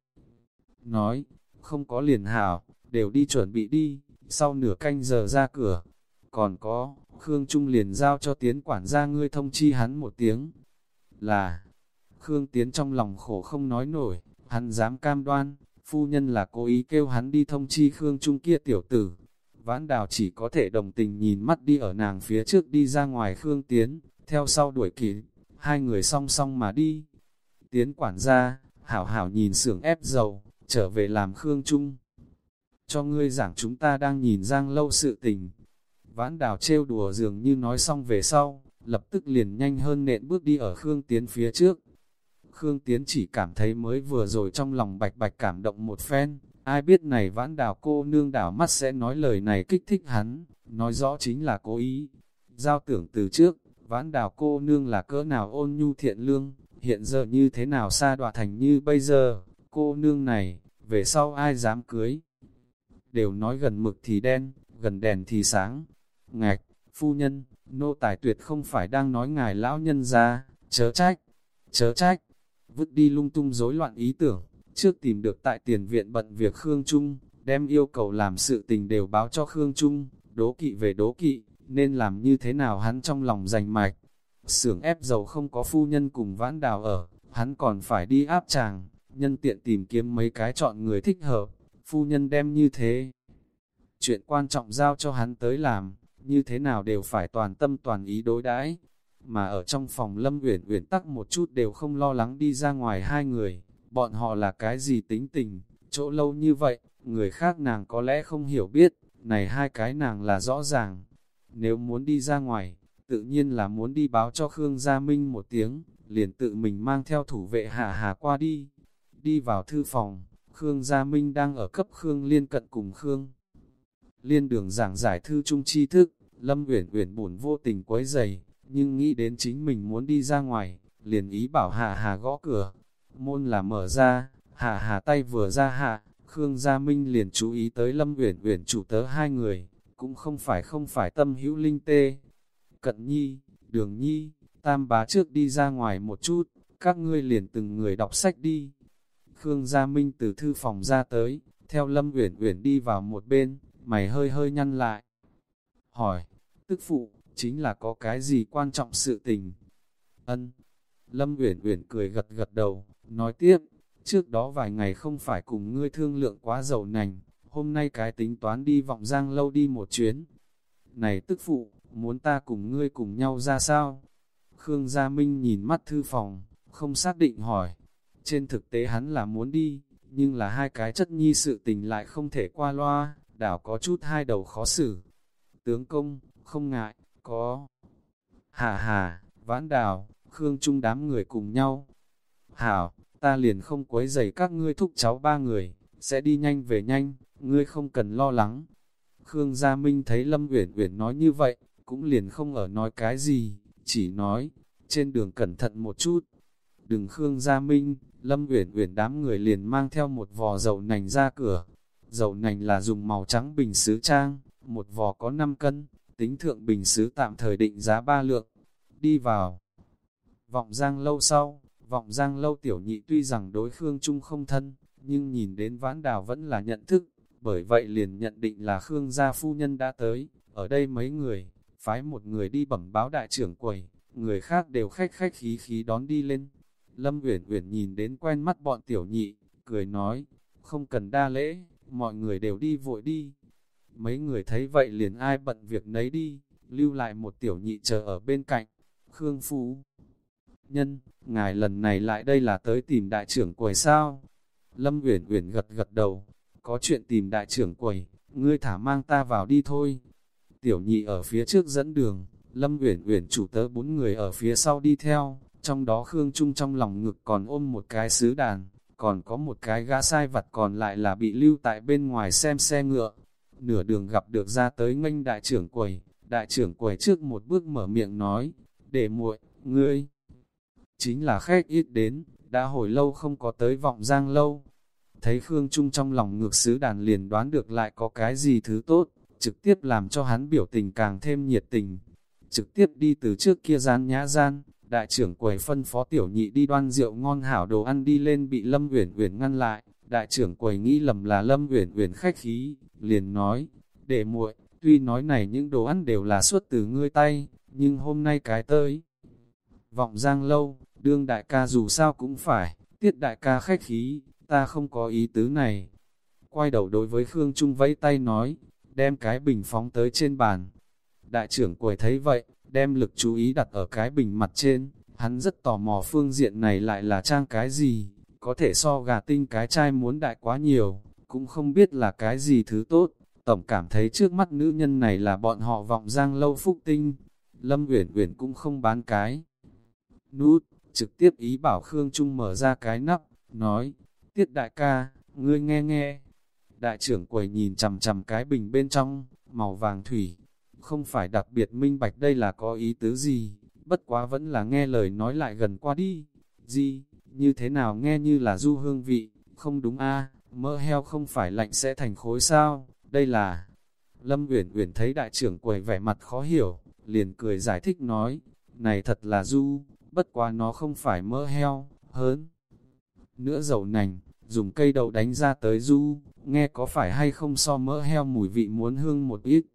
nói, không có liền hảo, đều đi chuẩn bị đi, sau nửa canh giờ ra cửa. Còn có, Khương Trung liền giao cho tiến quản gia ngươi thông chi hắn một tiếng, là, Khương Tiến trong lòng khổ không nói nổi, hắn dám cam đoan, phu nhân là cố ý kêu hắn đi thông chi Khương Trung kia tiểu tử. Vãn đào chỉ có thể đồng tình nhìn mắt đi ở nàng phía trước đi ra ngoài Khương Tiến, theo sau đuổi kịp, hai người song song mà đi. Tiến quản gia, hảo hảo nhìn xưởng ép dầu, trở về làm Khương Trung. Cho ngươi giảng chúng ta đang nhìn giang lâu sự tình. Vãn đào trêu đùa dường như nói xong về sau, lập tức liền nhanh hơn nện bước đi ở Khương Tiến phía trước. Khương Tiến chỉ cảm thấy mới vừa rồi trong lòng bạch bạch cảm động một phen, ai biết này vãn đào cô nương đảo mắt sẽ nói lời này kích thích hắn, nói rõ chính là cố ý. Giao tưởng từ trước, vãn đào cô nương là cỡ nào ôn nhu thiện lương, hiện giờ như thế nào xa đọa thành như bây giờ, cô nương này, về sau ai dám cưới. Đều nói gần mực thì đen, gần đèn thì sáng. Ngạch, phu nhân, nô tài tuyệt không phải đang nói ngài lão nhân ra, chớ trách, chớ trách, vứt đi lung tung rối loạn ý tưởng, trước tìm được tại tiền viện bận việc Khương Trung, đem yêu cầu làm sự tình đều báo cho Khương Trung, đố kỵ về đố kỵ, nên làm như thế nào hắn trong lòng rành mạch. Sưởng ép dầu không có phu nhân cùng vãn đào ở, hắn còn phải đi áp chàng, nhân tiện tìm kiếm mấy cái chọn người thích hợp, phu nhân đem như thế. Chuyện quan trọng giao cho hắn tới làm, như thế nào đều phải toàn tâm toàn ý đối đãi mà ở trong phòng Lâm Uyển Uyển tắc một chút đều không lo lắng đi ra ngoài hai người, bọn họ là cái gì tính tình, chỗ lâu như vậy, người khác nàng có lẽ không hiểu biết, này hai cái nàng là rõ ràng. Nếu muốn đi ra ngoài, tự nhiên là muốn đi báo cho Khương Gia Minh một tiếng, liền tự mình mang theo thủ vệ hạ hà qua đi. Đi vào thư phòng, Khương Gia Minh đang ở cấp Khương Liên cận cùng Khương. Liên đường giảng giải thư trung tri thức, Lâm Uyển Uyển buồn vô tình quấy giày, nhưng nghĩ đến chính mình muốn đi ra ngoài, liền ý bảo Hà Hà gõ cửa. Môn là mở ra, Hà Hà tay vừa ra hạ, Khương Gia Minh liền chú ý tới Lâm Uyển Uyển chủ tớ hai người, cũng không phải không phải tâm hữu linh tê. Cận Nhi, Đường Nhi, Tam bá trước đi ra ngoài một chút, các ngươi liền từng người đọc sách đi. Khương Gia Minh từ thư phòng ra tới, theo Lâm Uyển Uyển đi vào một bên, mày hơi hơi nhăn lại. Hỏi, tức phụ, chính là có cái gì quan trọng sự tình? Ân. Lâm Uyển Uyển cười gật gật đầu, nói tiếp, trước đó vài ngày không phải cùng ngươi thương lượng quá giàu nành, hôm nay cái tính toán đi vọng giang lâu đi một chuyến. Này tức phụ, muốn ta cùng ngươi cùng nhau ra sao? Khương Gia Minh nhìn mắt thư phòng, không xác định hỏi. Trên thực tế hắn là muốn đi, nhưng là hai cái chất nhi sự tình lại không thể qua loa, đảo có chút hai đầu khó xử. Tướng công, không ngại, có. Hà hà, vãn đào, Khương Trung đám người cùng nhau. Hảo, ta liền không quấy rầy các ngươi thúc cháu ba người, sẽ đi nhanh về nhanh, ngươi không cần lo lắng. Khương Gia Minh thấy Lâm Uyển Uyển nói như vậy, cũng liền không ở nói cái gì, chỉ nói, trên đường cẩn thận một chút. Đừng Khương Gia Minh, Lâm Uyển Uyển đám người liền mang theo một vò dầu nành ra cửa. Dầu nành là dùng màu trắng bình sứ trang, một vò có 5 cân, tính thượng bình sứ tạm thời định giá ba lượng. Đi vào. Vọng Giang lâu sau, Vọng Giang lâu tiểu nhị tuy rằng đối Khương Trung không thân, nhưng nhìn đến vãn đào vẫn là nhận thức, bởi vậy liền nhận định là Khương gia phu nhân đã tới, ở đây mấy người, phái một người đi bẩm báo đại trưởng quầy, người khác đều khách khách khí khí đón đi lên. Lâm Uyển Uyển nhìn đến quen mắt bọn tiểu nhị, cười nói, không cần đa lễ, mọi người đều đi vội đi. Mấy người thấy vậy liền ai bận việc nấy đi, lưu lại một tiểu nhị chờ ở bên cạnh. Khương Phú Nhân, ngài lần này lại đây là tới tìm đại trưởng quầy sao? Lâm Uyển Uyển gật gật đầu, có chuyện tìm đại trưởng quầy, ngươi thả mang ta vào đi thôi. Tiểu nhị ở phía trước dẫn đường, Lâm Uyển Uyển chủ tớ bốn người ở phía sau đi theo, trong đó Khương Trung trong lòng ngực còn ôm một cái sứ đàn, còn có một cái gã sai vặt còn lại là bị lưu tại bên ngoài xem xe ngựa. Nửa đường gặp được ra tới nghênh đại trưởng quầy, đại trưởng quầy trước một bước mở miệng nói, để muội, ngươi, chính là khách ít đến, đã hồi lâu không có tới vọng giang lâu. Thấy Khương Trung trong lòng ngược sứ đàn liền đoán được lại có cái gì thứ tốt, trực tiếp làm cho hắn biểu tình càng thêm nhiệt tình. Trực tiếp đi từ trước kia gian nhã gian, đại trưởng quầy phân phó tiểu nhị đi đoan rượu ngon hảo đồ ăn đi lên bị Lâm Uyển Uyển ngăn lại. Đại trưởng quầy nghĩ lầm là Lâm Uyển Uyển khách khí, liền nói: "Để muội, tuy nói này những đồ ăn đều là xuất từ ngươi tay, nhưng hôm nay cái tới vọng giang lâu, đương đại ca dù sao cũng phải, tiết đại ca khách khí, ta không có ý tứ này." Quay đầu đối với Khương Trung vẫy tay nói, đem cái bình phóng tới trên bàn. Đại trưởng quầy thấy vậy, đem lực chú ý đặt ở cái bình mặt trên, hắn rất tò mò phương diện này lại là trang cái gì, có thể so gà tinh cái chai muốn đại quá nhiều, cũng không biết là cái gì thứ tốt, tổng cảm thấy trước mắt nữ nhân này là bọn họ vọng giang lâu phúc tinh, Lâm Uyển Uyển cũng không bán cái. Nút, trực tiếp ý bảo Khương Trung mở ra cái nắp, nói, tiết đại ca, ngươi nghe nghe, Đại trưởng quầy nhìn chằm chằm cái bình bên trong, màu vàng thủy. Không phải đặc biệt minh bạch đây là có ý tứ gì, bất quá vẫn là nghe lời nói lại gần qua đi. Gì, như thế nào nghe như là du hương vị, không đúng a mỡ heo không phải lạnh sẽ thành khối sao, đây là... Lâm Uyển Uyển thấy đại trưởng quầy vẻ mặt khó hiểu, liền cười giải thích nói, này thật là du, bất quá nó không phải mỡ heo, hơn. Nữa dầu nành, dùng cây đậu đánh ra tới du, nghe có phải hay không so mỡ heo mùi vị muốn hương một ít.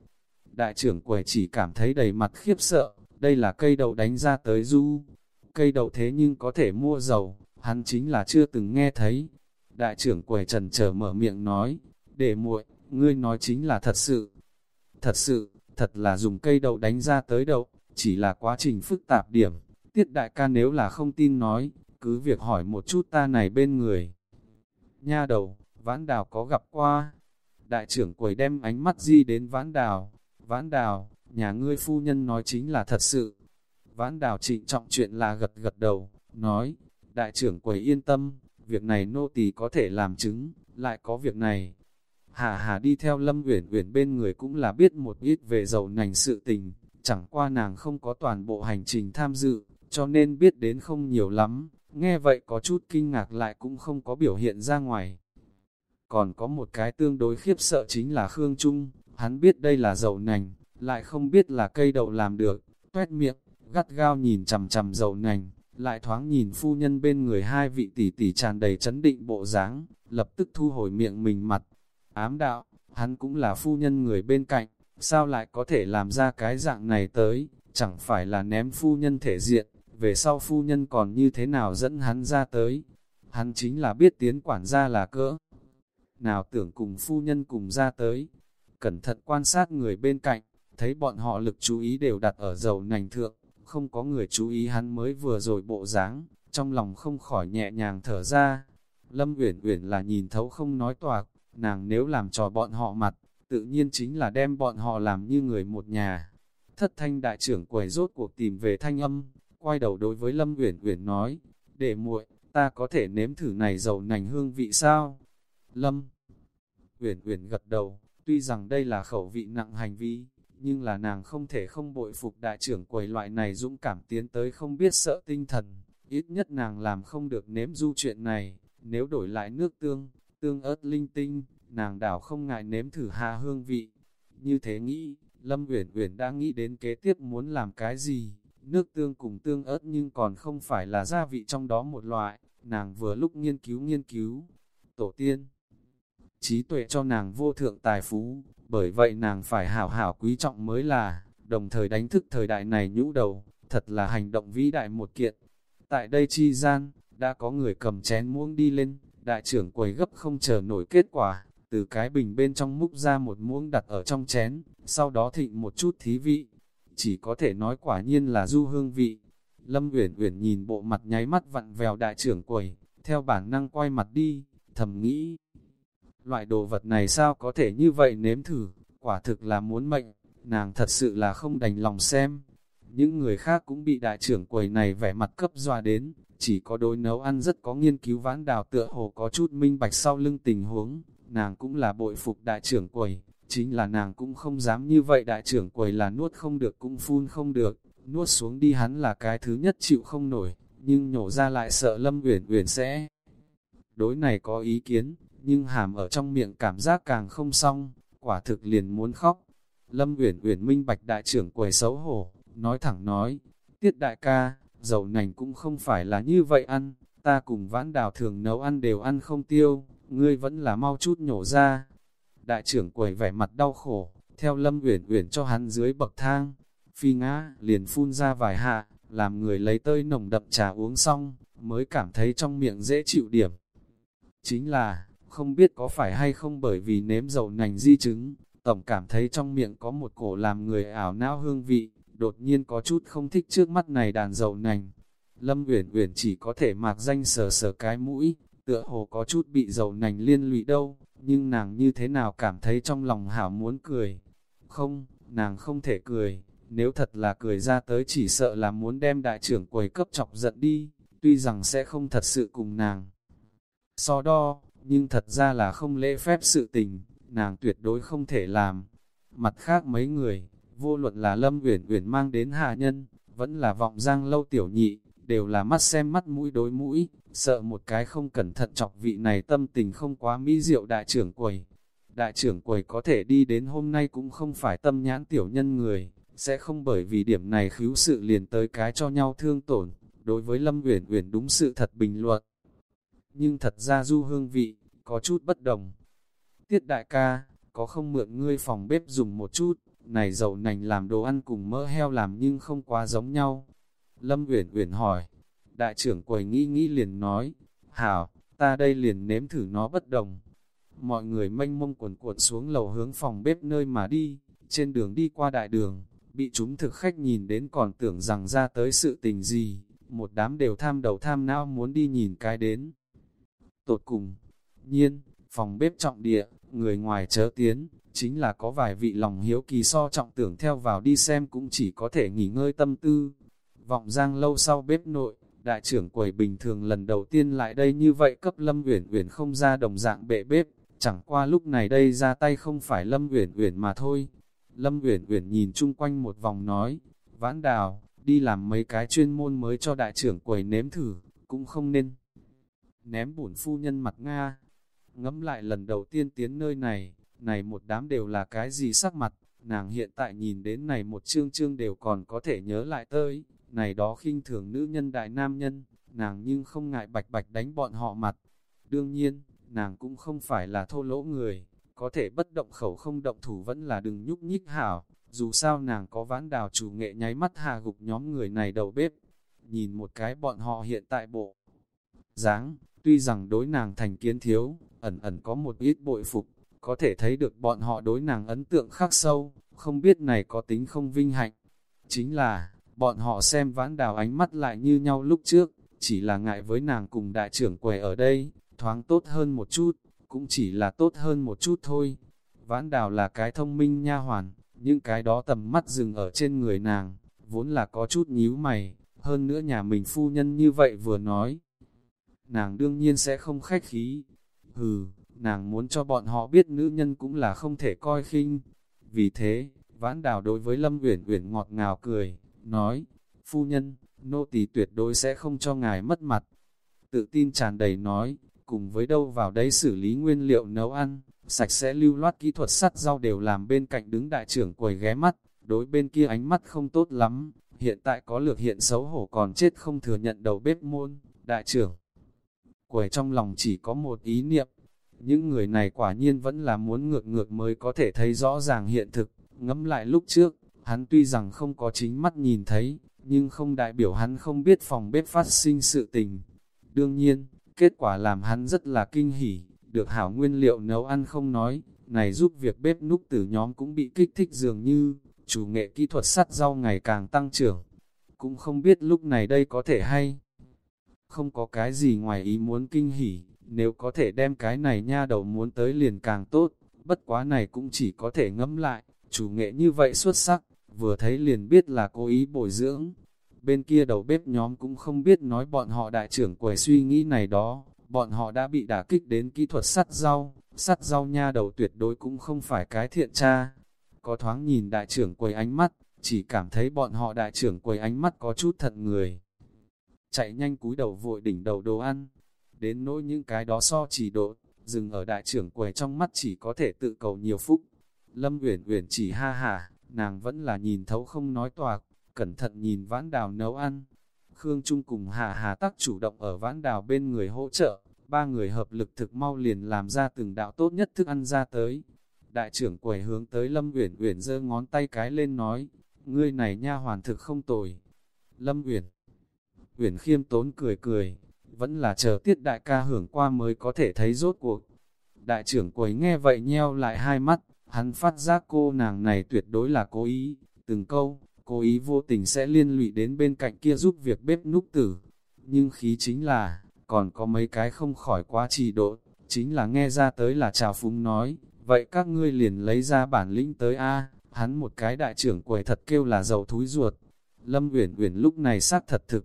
Đại trưởng quầy chỉ cảm thấy đầy mặt khiếp sợ, đây là cây đậu đánh ra tới du. Cây đậu thế nhưng có thể mua dầu, hắn chính là chưa từng nghe thấy. Đại trưởng quầy trần chờ mở miệng nói, để muội, ngươi nói chính là thật sự. Thật sự, thật là dùng cây đậu đánh ra tới đậu, chỉ là quá trình phức tạp điểm. Tiết đại ca nếu là không tin nói, cứ việc hỏi một chút ta này bên người. Nha đầu, vãn đào có gặp qua. Đại trưởng quầy đem ánh mắt di đến vãn đào. Vãn đào, nhà ngươi phu nhân nói chính là thật sự. Vãn đào trịnh trọng chuyện là gật gật đầu, nói, đại trưởng quầy yên tâm, việc này nô tỳ có thể làm chứng, lại có việc này. Hà hà đi theo Lâm Uyển Uyển bên người cũng là biết một ít về dầu nành sự tình, chẳng qua nàng không có toàn bộ hành trình tham dự, cho nên biết đến không nhiều lắm, nghe vậy có chút kinh ngạc lại cũng không có biểu hiện ra ngoài. Còn có một cái tương đối khiếp sợ chính là Khương Trung, hắn biết đây là dầu nành, lại không biết là cây đậu làm được, tuét miệng, gắt gao nhìn chằm chằm dầu nành, lại thoáng nhìn phu nhân bên người hai vị tỷ tỷ tràn đầy chấn định bộ dáng, lập tức thu hồi miệng mình mặt. Ám đạo, hắn cũng là phu nhân người bên cạnh, sao lại có thể làm ra cái dạng này tới, chẳng phải là ném phu nhân thể diện, về sau phu nhân còn như thế nào dẫn hắn ra tới. Hắn chính là biết tiến quản gia là cỡ. Nào tưởng cùng phu nhân cùng ra tới, cẩn thận quan sát người bên cạnh, thấy bọn họ lực chú ý đều đặt ở dầu nành thượng, không có người chú ý hắn mới vừa rồi bộ dáng, trong lòng không khỏi nhẹ nhàng thở ra. Lâm Uyển Uyển là nhìn thấu không nói toạc, nàng nếu làm trò bọn họ mặt, tự nhiên chính là đem bọn họ làm như người một nhà. Thất thanh đại trưởng quầy rốt cuộc tìm về thanh âm, quay đầu đối với Lâm Uyển Uyển nói, để muội, ta có thể nếm thử này dầu nành hương vị sao? Lâm Uyển Uyển gật đầu, tuy rằng đây là khẩu vị nặng hành vi, nhưng là nàng không thể không bội phục đại trưởng quầy loại này dũng cảm tiến tới không biết sợ tinh thần, ít nhất nàng làm không được nếm du chuyện này, nếu đổi lại nước tương, tương ớt linh tinh, nàng đảo không ngại nếm thử hà hương vị. Như thế nghĩ, Lâm Uyển Uyển đang nghĩ đến kế tiếp muốn làm cái gì, nước tương cùng tương ớt nhưng còn không phải là gia vị trong đó một loại, nàng vừa lúc nghiên cứu nghiên cứu. Tổ tiên, trí tuệ cho nàng vô thượng tài phú, bởi vậy nàng phải hảo hảo quý trọng mới là, đồng thời đánh thức thời đại này nhũ đầu, thật là hành động vĩ đại một kiện. Tại đây chi gian, đã có người cầm chén muỗng đi lên, đại trưởng quầy gấp không chờ nổi kết quả, từ cái bình bên trong múc ra một muỗng đặt ở trong chén, sau đó thịnh một chút thí vị. Chỉ có thể nói quả nhiên là du hương vị. Lâm Uyển Uyển nhìn bộ mặt nháy mắt vặn vèo đại trưởng quầy, theo bản năng quay mặt đi, thầm nghĩ, Loại đồ vật này sao có thể như vậy nếm thử, quả thực là muốn mệnh, nàng thật sự là không đành lòng xem. Những người khác cũng bị đại trưởng quầy này vẻ mặt cấp doa đến, chỉ có đối nấu ăn rất có nghiên cứu vãn đào tựa hồ có chút minh bạch sau lưng tình huống, nàng cũng là bội phục đại trưởng quầy, chính là nàng cũng không dám như vậy đại trưởng quầy là nuốt không được cũng phun không được, nuốt xuống đi hắn là cái thứ nhất chịu không nổi, nhưng nhổ ra lại sợ Lâm Uyển Uyển sẽ. Đối này có ý kiến, nhưng hàm ở trong miệng cảm giác càng không xong, quả thực liền muốn khóc. Lâm Uyển Uyển minh bạch đại trưởng quầy xấu hổ, nói thẳng nói, tiết đại ca, dầu nành cũng không phải là như vậy ăn, ta cùng vãn đào thường nấu ăn đều ăn không tiêu, ngươi vẫn là mau chút nhổ ra. Đại trưởng quầy vẻ mặt đau khổ, theo Lâm Uyển Uyển cho hắn dưới bậc thang, phi ngã liền phun ra vài hạ, làm người lấy tơi nồng đậm trà uống xong, mới cảm thấy trong miệng dễ chịu điểm. Chính là, không biết có phải hay không bởi vì nếm dầu nành di chứng, tổng cảm thấy trong miệng có một cổ làm người ảo não hương vị, đột nhiên có chút không thích trước mắt này đàn dầu nành. Lâm Uyển Uyển chỉ có thể mạc danh sờ sờ cái mũi, tựa hồ có chút bị dầu nành liên lụy đâu, nhưng nàng như thế nào cảm thấy trong lòng hảo muốn cười. Không, nàng không thể cười, nếu thật là cười ra tới chỉ sợ là muốn đem đại trưởng quầy cấp chọc giận đi, tuy rằng sẽ không thật sự cùng nàng. So đo, nhưng thật ra là không lễ phép sự tình, nàng tuyệt đối không thể làm. Mặt khác mấy người, vô luận là Lâm Uyển Uyển mang đến hạ nhân, vẫn là vọng giang lâu tiểu nhị, đều là mắt xem mắt mũi đối mũi, sợ một cái không cẩn thận chọc vị này tâm tình không quá mỹ diệu đại trưởng quầy. Đại trưởng quầy có thể đi đến hôm nay cũng không phải tâm nhãn tiểu nhân người, sẽ không bởi vì điểm này khíu sự liền tới cái cho nhau thương tổn. Đối với Lâm Uyển Uyển đúng sự thật bình luận, nhưng thật ra du hương vị, có chút bất đồng. Tiết đại ca, có không mượn ngươi phòng bếp dùng một chút, này dầu nành làm đồ ăn cùng mỡ heo làm nhưng không quá giống nhau. Lâm Uyển Uyển hỏi, đại trưởng quầy nghĩ nghĩ liền nói, hảo, ta đây liền nếm thử nó bất đồng. Mọi người mênh mông quần cuộn xuống lầu hướng phòng bếp nơi mà đi, trên đường đi qua đại đường, bị chúng thực khách nhìn đến còn tưởng rằng ra tới sự tình gì, một đám đều tham đầu tham não muốn đi nhìn cái đến. Tột cùng, nhiên, phòng bếp trọng địa, người ngoài chớ tiến, chính là có vài vị lòng hiếu kỳ so trọng tưởng theo vào đi xem cũng chỉ có thể nghỉ ngơi tâm tư. Vọng giang lâu sau bếp nội, đại trưởng quầy bình thường lần đầu tiên lại đây như vậy cấp Lâm Uyển Uyển không ra đồng dạng bệ bếp, chẳng qua lúc này đây ra tay không phải Lâm Uyển Uyển mà thôi. Lâm Uyển Uyển nhìn chung quanh một vòng nói, "Vãn Đào, đi làm mấy cái chuyên môn mới cho đại trưởng quầy nếm thử, cũng không nên ném bổn phu nhân mặt nga." Ngẫm lại lần đầu tiên tiến nơi này, này một đám đều là cái gì sắc mặt, nàng hiện tại nhìn đến này một chương chương đều còn có thể nhớ lại tới, này đó khinh thường nữ nhân đại nam nhân, nàng nhưng không ngại bạch bạch đánh bọn họ mặt. Đương nhiên, nàng cũng không phải là thô lỗ người, có thể bất động khẩu không động thủ vẫn là đừng nhúc nhích hảo, dù sao nàng có vãn đào chủ nghệ nháy mắt hà gục nhóm người này đầu bếp. Nhìn một cái bọn họ hiện tại bộ dáng, tuy rằng đối nàng thành kiến thiếu, ẩn ẩn có một ít bội phục, có thể thấy được bọn họ đối nàng ấn tượng khắc sâu, không biết này có tính không vinh hạnh. Chính là, bọn họ xem vãn đào ánh mắt lại như nhau lúc trước, chỉ là ngại với nàng cùng đại trưởng quầy ở đây, thoáng tốt hơn một chút, cũng chỉ là tốt hơn một chút thôi. Vãn đào là cái thông minh nha hoàn, những cái đó tầm mắt dừng ở trên người nàng, vốn là có chút nhíu mày, hơn nữa nhà mình phu nhân như vậy vừa nói. Nàng đương nhiên sẽ không khách khí, hừ, nàng muốn cho bọn họ biết nữ nhân cũng là không thể coi khinh. Vì thế, vãn đào đối với Lâm Uyển Uyển ngọt ngào cười, nói, phu nhân, nô tỳ tuyệt đối sẽ không cho ngài mất mặt. Tự tin tràn đầy nói, cùng với đâu vào đấy xử lý nguyên liệu nấu ăn, sạch sẽ lưu loát kỹ thuật sắt rau đều làm bên cạnh đứng đại trưởng quầy ghé mắt, đối bên kia ánh mắt không tốt lắm, hiện tại có lược hiện xấu hổ còn chết không thừa nhận đầu bếp môn, đại trưởng. Quầy trong lòng chỉ có một ý niệm, những người này quả nhiên vẫn là muốn ngược ngược mới có thể thấy rõ ràng hiện thực, ngẫm lại lúc trước, hắn tuy rằng không có chính mắt nhìn thấy, nhưng không đại biểu hắn không biết phòng bếp phát sinh sự tình. Đương nhiên, kết quả làm hắn rất là kinh hỉ, được hảo nguyên liệu nấu ăn không nói, này giúp việc bếp núc tử nhóm cũng bị kích thích dường như, chủ nghệ kỹ thuật sắt rau ngày càng tăng trưởng. Cũng không biết lúc này đây có thể hay. Không có cái gì ngoài ý muốn kinh hỉ, nếu có thể đem cái này nha đầu muốn tới liền càng tốt, bất quá này cũng chỉ có thể ngẫm lại, chủ nghệ như vậy xuất sắc, vừa thấy liền biết là cố ý bồi dưỡng. Bên kia đầu bếp nhóm cũng không biết nói bọn họ đại trưởng quầy suy nghĩ này đó, bọn họ đã bị đả kích đến kỹ thuật sắt rau, sắt rau nha đầu tuyệt đối cũng không phải cái thiện tra. Có thoáng nhìn đại trưởng quầy ánh mắt, chỉ cảm thấy bọn họ đại trưởng quầy ánh mắt có chút thật người. Chạy nhanh cúi đầu vội đỉnh đầu đồ ăn, đến nỗi những cái đó so chỉ độ, dừng ở đại trưởng quầy trong mắt chỉ có thể tự cầu nhiều phúc. Lâm Uyển Uyển chỉ ha hà, nàng vẫn là nhìn thấu không nói toạc, cẩn thận nhìn vãn đào nấu ăn. Khương Trung cùng Hà Hà tắc chủ động ở vãn đào bên người hỗ trợ, ba người hợp lực thực mau liền làm ra từng đạo tốt nhất thức ăn ra tới. Đại trưởng quầy hướng tới Lâm Uyển Uyển giơ ngón tay cái lên nói, ngươi này nha hoàn thực không tồi. Lâm Uyển Uyển khiêm tốn cười cười, vẫn là chờ tiết đại ca hưởng qua mới có thể thấy rốt cuộc. Đại trưởng quầy nghe vậy nheo lại hai mắt, hắn phát giác cô nàng này tuyệt đối là cố ý, từng câu, cố ý vô tình sẽ liên lụy đến bên cạnh kia giúp việc bếp núc tử. Nhưng khí chính là, còn có mấy cái không khỏi quá trì độ, chính là nghe ra tới là chào phúng nói, vậy các ngươi liền lấy ra bản lĩnh tới A, hắn một cái đại trưởng quầy thật kêu là dầu thúi ruột. Lâm Uyển Uyển lúc này xác thật thực.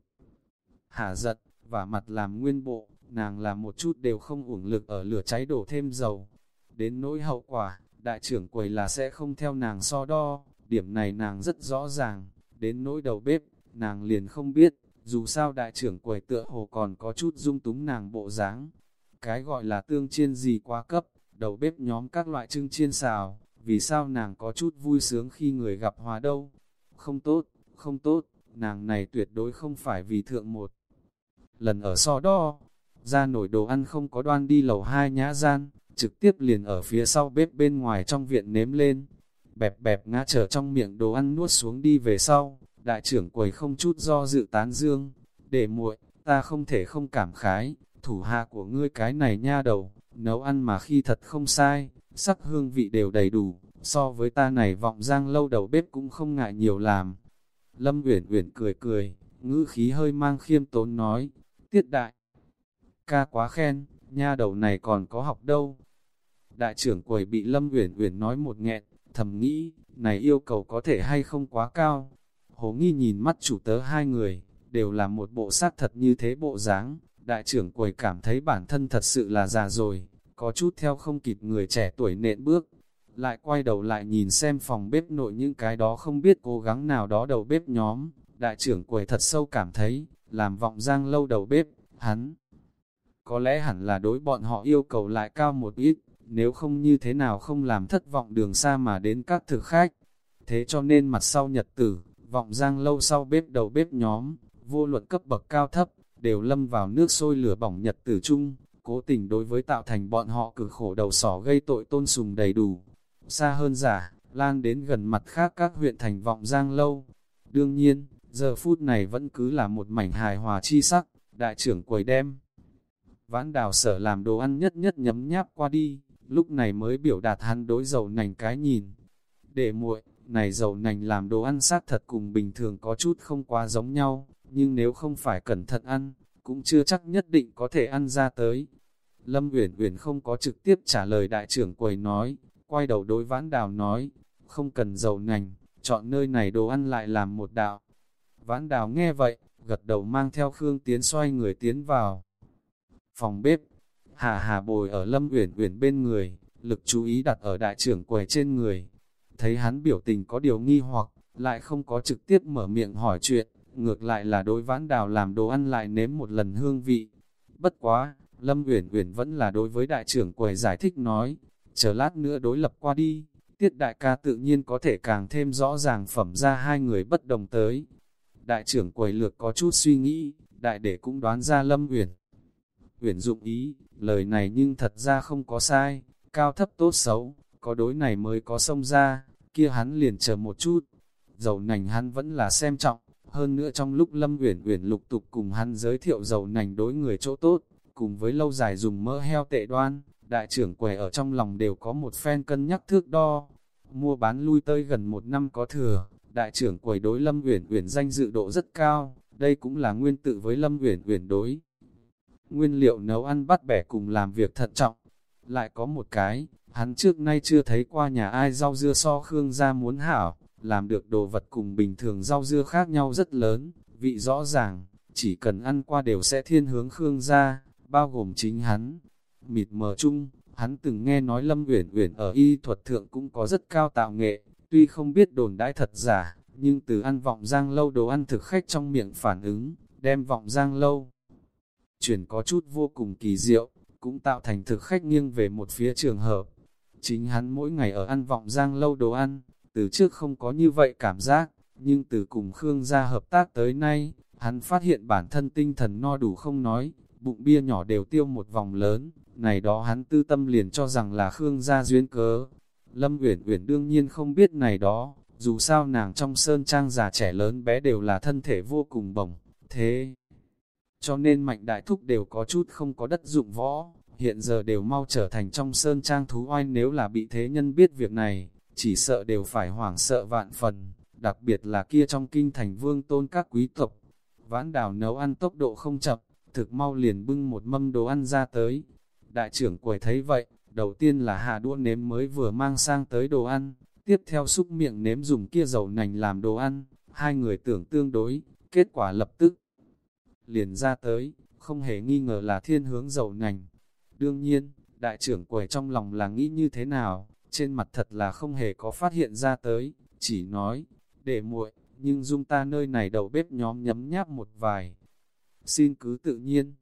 Hạ giận, và mặt làm nguyên bộ, nàng làm một chút đều không uổng lực ở lửa cháy đổ thêm dầu. Đến nỗi hậu quả, đại trưởng quầy là sẽ không theo nàng so đo, điểm này nàng rất rõ ràng, đến nỗi đầu bếp, nàng liền không biết, dù sao đại trưởng quầy tựa hồ còn có chút dung túng nàng bộ dáng. Cái gọi là tương chiên gì quá cấp, đầu bếp nhóm các loại trưng chiên xào, vì sao nàng có chút vui sướng khi người gặp hòa đâu. Không tốt, không tốt, nàng này tuyệt đối không phải vì thượng một lần ở so đo, ra nổi đồ ăn không có đoan đi lầu hai nhã gian, trực tiếp liền ở phía sau bếp bên ngoài trong viện nếm lên, bẹp bẹp ngã trở trong miệng đồ ăn nuốt xuống đi về sau, đại trưởng quầy không chút do dự tán dương, để muội, ta không thể không cảm khái, thủ hạ của ngươi cái này nha đầu, nấu ăn mà khi thật không sai, sắc hương vị đều đầy đủ, so với ta này vọng giang lâu đầu bếp cũng không ngại nhiều làm. Lâm Uyển Uyển cười cười, ngữ khí hơi mang khiêm tốn nói, tiết đại. Ca quá khen, nha đầu này còn có học đâu. Đại trưởng quầy bị Lâm Uyển Uyển nói một nghẹn, thầm nghĩ, này yêu cầu có thể hay không quá cao. Hồ nghi nhìn mắt chủ tớ hai người, đều là một bộ sát thật như thế bộ dáng. Đại trưởng quầy cảm thấy bản thân thật sự là già rồi, có chút theo không kịp người trẻ tuổi nện bước. Lại quay đầu lại nhìn xem phòng bếp nội những cái đó không biết cố gắng nào đó đầu bếp nhóm. Đại trưởng quầy thật sâu cảm thấy, làm vọng giang lâu đầu bếp, hắn. Có lẽ hẳn là đối bọn họ yêu cầu lại cao một ít, nếu không như thế nào không làm thất vọng đường xa mà đến các thực khách. Thế cho nên mặt sau nhật tử, vọng giang lâu sau bếp đầu bếp nhóm, vô luận cấp bậc cao thấp, đều lâm vào nước sôi lửa bỏng nhật tử chung, cố tình đối với tạo thành bọn họ cực khổ đầu sỏ gây tội tôn sùng đầy đủ. Xa hơn giả, lan đến gần mặt khác các huyện thành vọng giang lâu. Đương nhiên, giờ phút này vẫn cứ là một mảnh hài hòa chi sắc, đại trưởng quầy đem. Vãn đào sở làm đồ ăn nhất nhất nhấm nháp qua đi, lúc này mới biểu đạt hắn đối dầu nành cái nhìn. Để muội, này dầu nành làm đồ ăn sát thật cùng bình thường có chút không quá giống nhau, nhưng nếu không phải cẩn thận ăn, cũng chưa chắc nhất định có thể ăn ra tới. Lâm Uyển Uyển không có trực tiếp trả lời đại trưởng quầy nói, quay đầu đối vãn đào nói, không cần dầu nành, chọn nơi này đồ ăn lại làm một đạo. Vãn đào nghe vậy, gật đầu mang theo Khương Tiến xoay người tiến vào. Phòng bếp, Hà Hà bồi ở Lâm Uyển Uyển bên người, lực chú ý đặt ở đại trưởng quầy trên người. Thấy hắn biểu tình có điều nghi hoặc, lại không có trực tiếp mở miệng hỏi chuyện, ngược lại là đối vãn đào làm đồ ăn lại nếm một lần hương vị. Bất quá, Lâm Uyển Uyển vẫn là đối với đại trưởng quầy giải thích nói, chờ lát nữa đối lập qua đi, tiết đại ca tự nhiên có thể càng thêm rõ ràng phẩm ra hai người bất đồng tới. Đại trưởng quầy lược có chút suy nghĩ, đại để cũng đoán ra Lâm Uyển. Uyển dụng ý, lời này nhưng thật ra không có sai, cao thấp tốt xấu, có đối này mới có sông ra, kia hắn liền chờ một chút. Dầu nành hắn vẫn là xem trọng, hơn nữa trong lúc Lâm Uyển Uyển lục tục cùng hắn giới thiệu dầu nành đối người chỗ tốt, cùng với lâu dài dùng mỡ heo tệ đoan, đại trưởng quầy ở trong lòng đều có một phen cân nhắc thước đo. Mua bán lui tới gần một năm có thừa, đại trưởng quầy đối Lâm Uyển Uyển danh dự độ rất cao, đây cũng là nguyên tự với Lâm Uyển Uyển đối. Nguyên liệu nấu ăn bắt bẻ cùng làm việc thận trọng. Lại có một cái, hắn trước nay chưa thấy qua nhà ai rau dưa so Khương gia muốn hảo, làm được đồ vật cùng bình thường rau dưa khác nhau rất lớn, vị rõ ràng, chỉ cần ăn qua đều sẽ thiên hướng Khương gia, bao gồm chính hắn. Mịt mờ chung, hắn từng nghe nói Lâm Uyển Uyển ở y thuật thượng cũng có rất cao tạo nghệ, tuy không biết đồn đãi thật giả, nhưng từ ăn vọng giang lâu đồ ăn thực khách trong miệng phản ứng, đem vọng giang lâu. Chuyển có chút vô cùng kỳ diệu, cũng tạo thành thực khách nghiêng về một phía trường hợp. Chính hắn mỗi ngày ở ăn vọng giang lâu đồ ăn, từ trước không có như vậy cảm giác, nhưng từ cùng Khương gia hợp tác tới nay, hắn phát hiện bản thân tinh thần no đủ không nói, bụng bia nhỏ đều tiêu một vòng lớn, này đó hắn tư tâm liền cho rằng là Khương gia duyên cớ. Lâm Uyển Uyển đương nhiên không biết này đó, dù sao nàng trong sơn trang già trẻ lớn bé đều là thân thể vô cùng bổng, thế cho nên mạnh đại thúc đều có chút không có đất dụng võ, hiện giờ đều mau trở thành trong sơn trang thú oanh nếu là bị thế nhân biết việc này, chỉ sợ đều phải hoảng sợ vạn phần, đặc biệt là kia trong kinh thành vương tôn các quý tộc. Vãn đào nấu ăn tốc độ không chậm, thực mau liền bưng một mâm đồ ăn ra tới. Đại trưởng quầy thấy vậy, đầu tiên là hạ đũa nếm mới vừa mang sang tới đồ ăn, tiếp theo xúc miệng nếm dùng kia dầu nành làm đồ ăn, hai người tưởng tương đối, kết quả lập tức liền ra tới, không hề nghi ngờ là thiên hướng dầu nành. Đương nhiên, đại trưởng quầy trong lòng là nghĩ như thế nào, trên mặt thật là không hề có phát hiện ra tới, chỉ nói, để muội, nhưng dung ta nơi này đầu bếp nhóm nhấm nháp một vài. Xin cứ tự nhiên.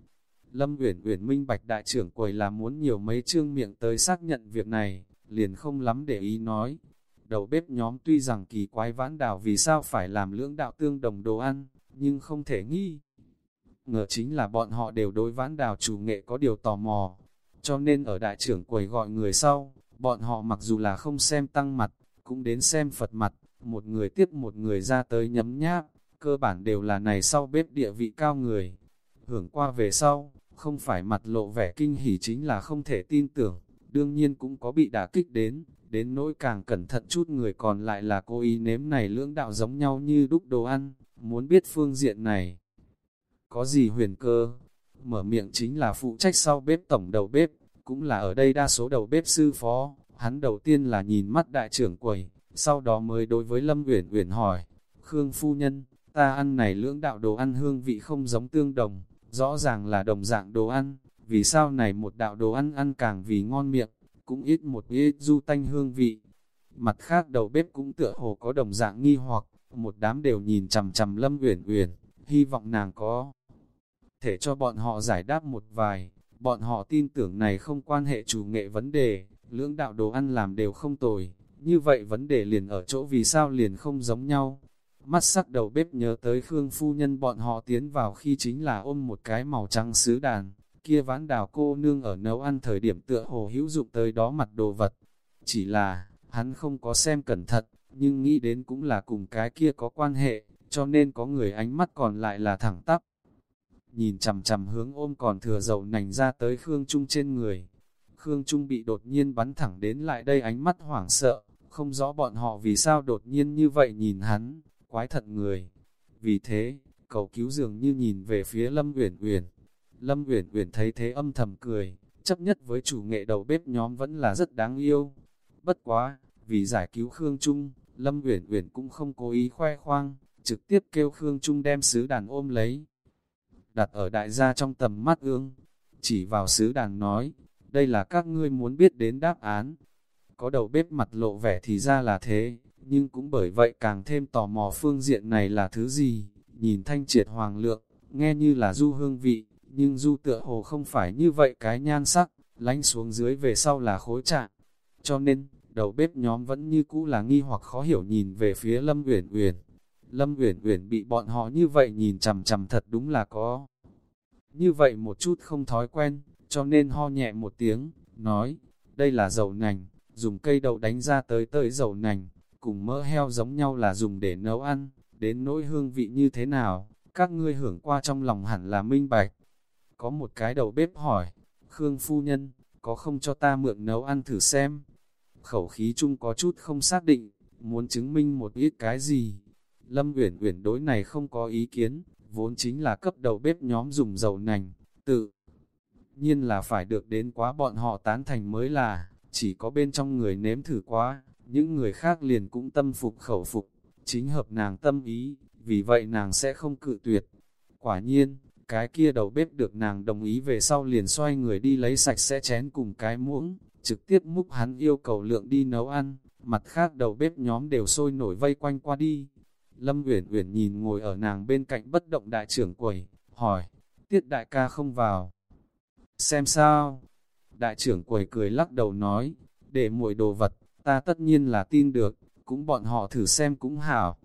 Lâm Uyển Uyển minh bạch đại trưởng quầy là muốn nhiều mấy chương miệng tới xác nhận việc này, liền không lắm để ý nói. Đầu bếp nhóm tuy rằng kỳ quái vãn đảo vì sao phải làm lưỡng đạo tương đồng đồ ăn, nhưng không thể nghi. Ngờ chính là bọn họ đều đối vãn đào chủ nghệ có điều tò mò, cho nên ở đại trưởng quầy gọi người sau, bọn họ mặc dù là không xem tăng mặt, cũng đến xem Phật mặt, một người tiếp một người ra tới nhấm nháp, cơ bản đều là này sau bếp địa vị cao người. Hưởng qua về sau, không phải mặt lộ vẻ kinh hỉ chính là không thể tin tưởng, đương nhiên cũng có bị đả kích đến, đến nỗi càng cẩn thận chút người còn lại là cô ý nếm này lưỡng đạo giống nhau như đúc đồ ăn, muốn biết phương diện này. Có gì huyền cơ? Mở miệng chính là phụ trách sau bếp tổng đầu bếp, cũng là ở đây đa số đầu bếp sư phó, hắn đầu tiên là nhìn mắt đại trưởng quầy, sau đó mới đối với Lâm Uyển Uyển hỏi, Khương phu nhân, ta ăn này lưỡng đạo đồ ăn hương vị không giống tương đồng, rõ ràng là đồng dạng đồ ăn, vì sao này một đạo đồ ăn ăn càng vì ngon miệng, cũng ít một ít du tanh hương vị. Mặt khác đầu bếp cũng tựa hồ có đồng dạng nghi hoặc, một đám đều nhìn chằm chằm Lâm Uyển Uyển, hy vọng nàng có thể cho bọn họ giải đáp một vài, bọn họ tin tưởng này không quan hệ chủ nghệ vấn đề, lưỡng đạo đồ ăn làm đều không tồi, như vậy vấn đề liền ở chỗ vì sao liền không giống nhau. Mắt sắc đầu bếp nhớ tới Khương Phu Nhân bọn họ tiến vào khi chính là ôm một cái màu trắng sứ đàn, kia ván đào cô nương ở nấu ăn thời điểm tựa hồ hữu dụng tới đó mặt đồ vật. Chỉ là, hắn không có xem cẩn thận, nhưng nghĩ đến cũng là cùng cái kia có quan hệ, cho nên có người ánh mắt còn lại là thẳng tắp. Nhìn chầm chầm hướng ôm còn thừa dầu nành ra tới Khương Trung trên người. Khương Trung bị đột nhiên bắn thẳng đến lại đây ánh mắt hoảng sợ, không rõ bọn họ vì sao đột nhiên như vậy nhìn hắn, quái thật người. Vì thế, cầu cứu dường như nhìn về phía Lâm Uyển Uyển. Lâm Uyển Uyển thấy thế âm thầm cười, chấp nhất với chủ nghệ đầu bếp nhóm vẫn là rất đáng yêu. Bất quá, vì giải cứu Khương Trung, Lâm Uyển Uyển cũng không cố ý khoe khoang, trực tiếp kêu Khương Trung đem sứ đàn ôm lấy. Đặt ở đại gia trong tầm mắt ương, chỉ vào sứ đàn nói, đây là các ngươi muốn biết đến đáp án. Có đầu bếp mặt lộ vẻ thì ra là thế, nhưng cũng bởi vậy càng thêm tò mò phương diện này là thứ gì. Nhìn thanh triệt hoàng lượng, nghe như là du hương vị, nhưng du tựa hồ không phải như vậy cái nhan sắc, lánh xuống dưới về sau là khối trạng. Cho nên, đầu bếp nhóm vẫn như cũ là nghi hoặc khó hiểu nhìn về phía Lâm Uyển Uyển. Lâm Uyển Uyển bị bọn họ như vậy nhìn chằm chằm thật đúng là có. Như vậy một chút không thói quen, cho nên ho nhẹ một tiếng, nói, đây là dầu nành, dùng cây đậu đánh ra tới tới dầu nành, cùng mỡ heo giống nhau là dùng để nấu ăn, đến nỗi hương vị như thế nào, các ngươi hưởng qua trong lòng hẳn là minh bạch. Có một cái đầu bếp hỏi, Khương phu nhân, có không cho ta mượn nấu ăn thử xem? Khẩu khí chung có chút không xác định, muốn chứng minh một ít cái gì. Lâm Uyển Uyển đối này không có ý kiến, vốn chính là cấp đầu bếp nhóm dùng dầu nành, tự nhiên là phải được đến quá bọn họ tán thành mới là, chỉ có bên trong người nếm thử quá, những người khác liền cũng tâm phục khẩu phục, chính hợp nàng tâm ý, vì vậy nàng sẽ không cự tuyệt. Quả nhiên, cái kia đầu bếp được nàng đồng ý về sau liền xoay người đi lấy sạch sẽ chén cùng cái muỗng, trực tiếp múc hắn yêu cầu lượng đi nấu ăn, mặt khác đầu bếp nhóm đều sôi nổi vây quanh qua đi. Lâm Uyển Uyển nhìn ngồi ở nàng bên cạnh bất động đại trưởng quầy, hỏi, tiết đại ca không vào. Xem sao? Đại trưởng quầy cười lắc đầu nói, để muội đồ vật, ta tất nhiên là tin được, cũng bọn họ thử xem cũng hảo.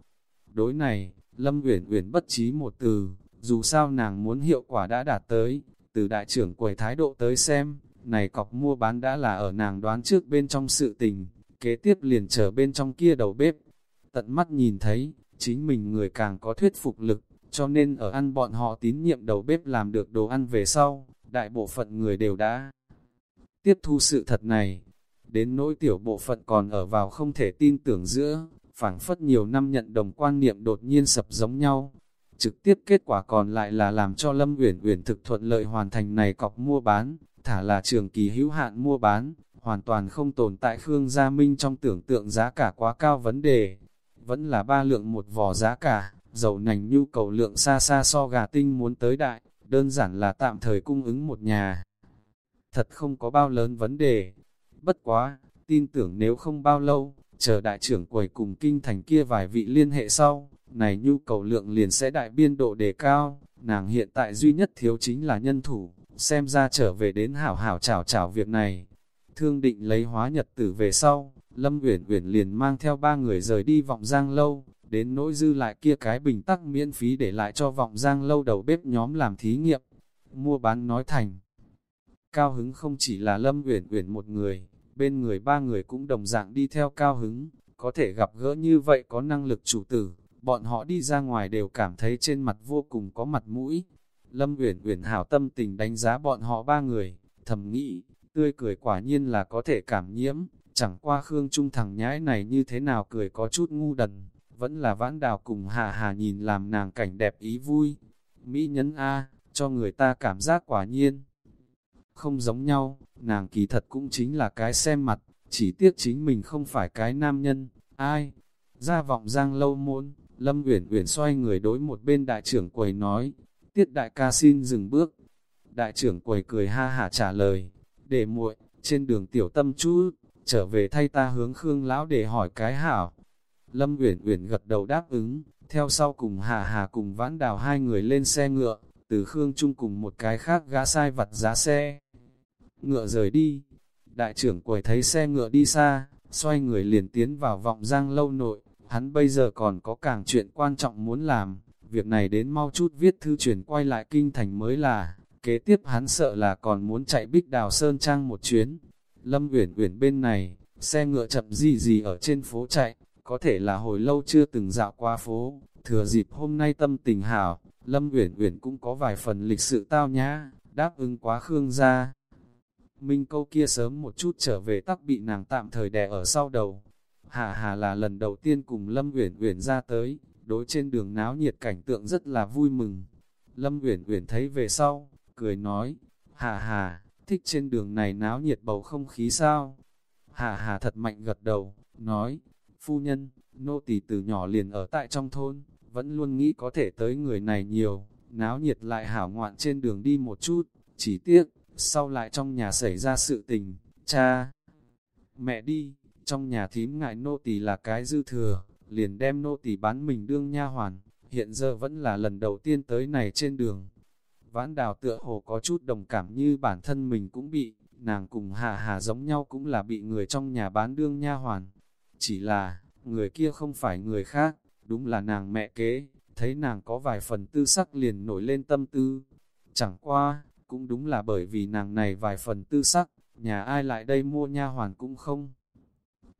Đối này, Lâm Uyển Uyển bất trí một từ, dù sao nàng muốn hiệu quả đã đạt tới, từ đại trưởng quầy thái độ tới xem, này cọc mua bán đã là ở nàng đoán trước bên trong sự tình, kế tiếp liền trở bên trong kia đầu bếp. Tận mắt nhìn thấy, chính mình người càng có thuyết phục lực, cho nên ở ăn bọn họ tín nhiệm đầu bếp làm được đồ ăn về sau, đại bộ phận người đều đã tiếp thu sự thật này. Đến nỗi tiểu bộ phận còn ở vào không thể tin tưởng giữa, phảng phất nhiều năm nhận đồng quan niệm đột nhiên sập giống nhau. Trực tiếp kết quả còn lại là làm cho Lâm Uyển Uyển thực thuận lợi hoàn thành này cọc mua bán, thả là trường kỳ hữu hạn mua bán, hoàn toàn không tồn tại Khương Gia Minh trong tưởng tượng giá cả quá cao vấn đề. Vẫn là ba lượng một vò giá cả, dầu nành nhu cầu lượng xa xa so gà tinh muốn tới đại, đơn giản là tạm thời cung ứng một nhà. Thật không có bao lớn vấn đề. Bất quá, tin tưởng nếu không bao lâu, chờ đại trưởng quầy cùng kinh thành kia vài vị liên hệ sau, này nhu cầu lượng liền sẽ đại biên độ đề cao, nàng hiện tại duy nhất thiếu chính là nhân thủ, xem ra trở về đến hảo hảo chảo chảo việc này. Thương định lấy hóa nhật tử về sau, Lâm Uyển Uyển liền mang theo ba người rời đi vọng giang lâu, đến nỗi dư lại kia cái bình tắc miễn phí để lại cho vọng giang lâu đầu bếp nhóm làm thí nghiệm. Mua bán nói thành. Cao hứng không chỉ là Lâm Uyển Uyển một người, bên người ba người cũng đồng dạng đi theo cao hứng, có thể gặp gỡ như vậy có năng lực chủ tử, bọn họ đi ra ngoài đều cảm thấy trên mặt vô cùng có mặt mũi. Lâm Uyển Uyển hảo tâm tình đánh giá bọn họ ba người, thầm nghĩ, tươi cười quả nhiên là có thể cảm nhiễm, Chẳng qua Khương Trung thằng nhãi này như thế nào cười có chút ngu đần, vẫn là vãn đào cùng hà hà nhìn làm nàng cảnh đẹp ý vui. Mỹ nhấn A, cho người ta cảm giác quả nhiên. Không giống nhau, nàng kỳ thật cũng chính là cái xem mặt, chỉ tiếc chính mình không phải cái nam nhân, ai. Ra vọng giang lâu môn, Lâm Uyển Uyển xoay người đối một bên đại trưởng quầy nói, tiết đại ca xin dừng bước. Đại trưởng quầy cười ha hả trả lời, để muội trên đường tiểu tâm chú trở về thay ta hướng Khương lão để hỏi cái hảo. Lâm Uyển Uyển gật đầu đáp ứng, theo sau cùng Hà Hà cùng Vãn Đào hai người lên xe ngựa, từ Khương Trung cùng một cái khác gã sai vặt giá xe. Ngựa rời đi, đại trưởng quầy thấy xe ngựa đi xa, xoay người liền tiến vào vọng giang lâu nội, hắn bây giờ còn có càng chuyện quan trọng muốn làm, việc này đến mau chút viết thư chuyển quay lại kinh thành mới là, kế tiếp hắn sợ là còn muốn chạy bích đào sơn trang một chuyến. Lâm Uyển Uyển bên này, xe ngựa chậm gì gì ở trên phố chạy, có thể là hồi lâu chưa từng dạo qua phố, thừa dịp hôm nay tâm tình hảo, Lâm Uyển Uyển cũng có vài phần lịch sự tao nhã, đáp ứng quá Khương gia. Minh câu kia sớm một chút trở về tắc bị nàng tạm thời đè ở sau đầu. Hà Hà là lần đầu tiên cùng Lâm Uyển Uyển ra tới, đối trên đường náo nhiệt cảnh tượng rất là vui mừng. Lâm Uyển Uyển thấy về sau, cười nói, Hà Hà, thích trên đường này náo nhiệt bầu không khí sao? Hà Hà thật mạnh gật đầu, nói, phu nhân, nô tỳ từ nhỏ liền ở tại trong thôn, vẫn luôn nghĩ có thể tới người này nhiều, náo nhiệt lại hảo ngoạn trên đường đi một chút, chỉ tiếc, sau lại trong nhà xảy ra sự tình, cha, mẹ đi, trong nhà thím ngại nô tỳ là cái dư thừa, liền đem nô tỳ bán mình đương nha hoàn, hiện giờ vẫn là lần đầu tiên tới này trên đường. Vãn đào tựa hồ có chút đồng cảm như bản thân mình cũng bị, nàng cùng hà hà giống nhau cũng là bị người trong nhà bán đương nha hoàn. Chỉ là, người kia không phải người khác, đúng là nàng mẹ kế, thấy nàng có vài phần tư sắc liền nổi lên tâm tư. Chẳng qua, cũng đúng là bởi vì nàng này vài phần tư sắc, nhà ai lại đây mua nha hoàn cũng không.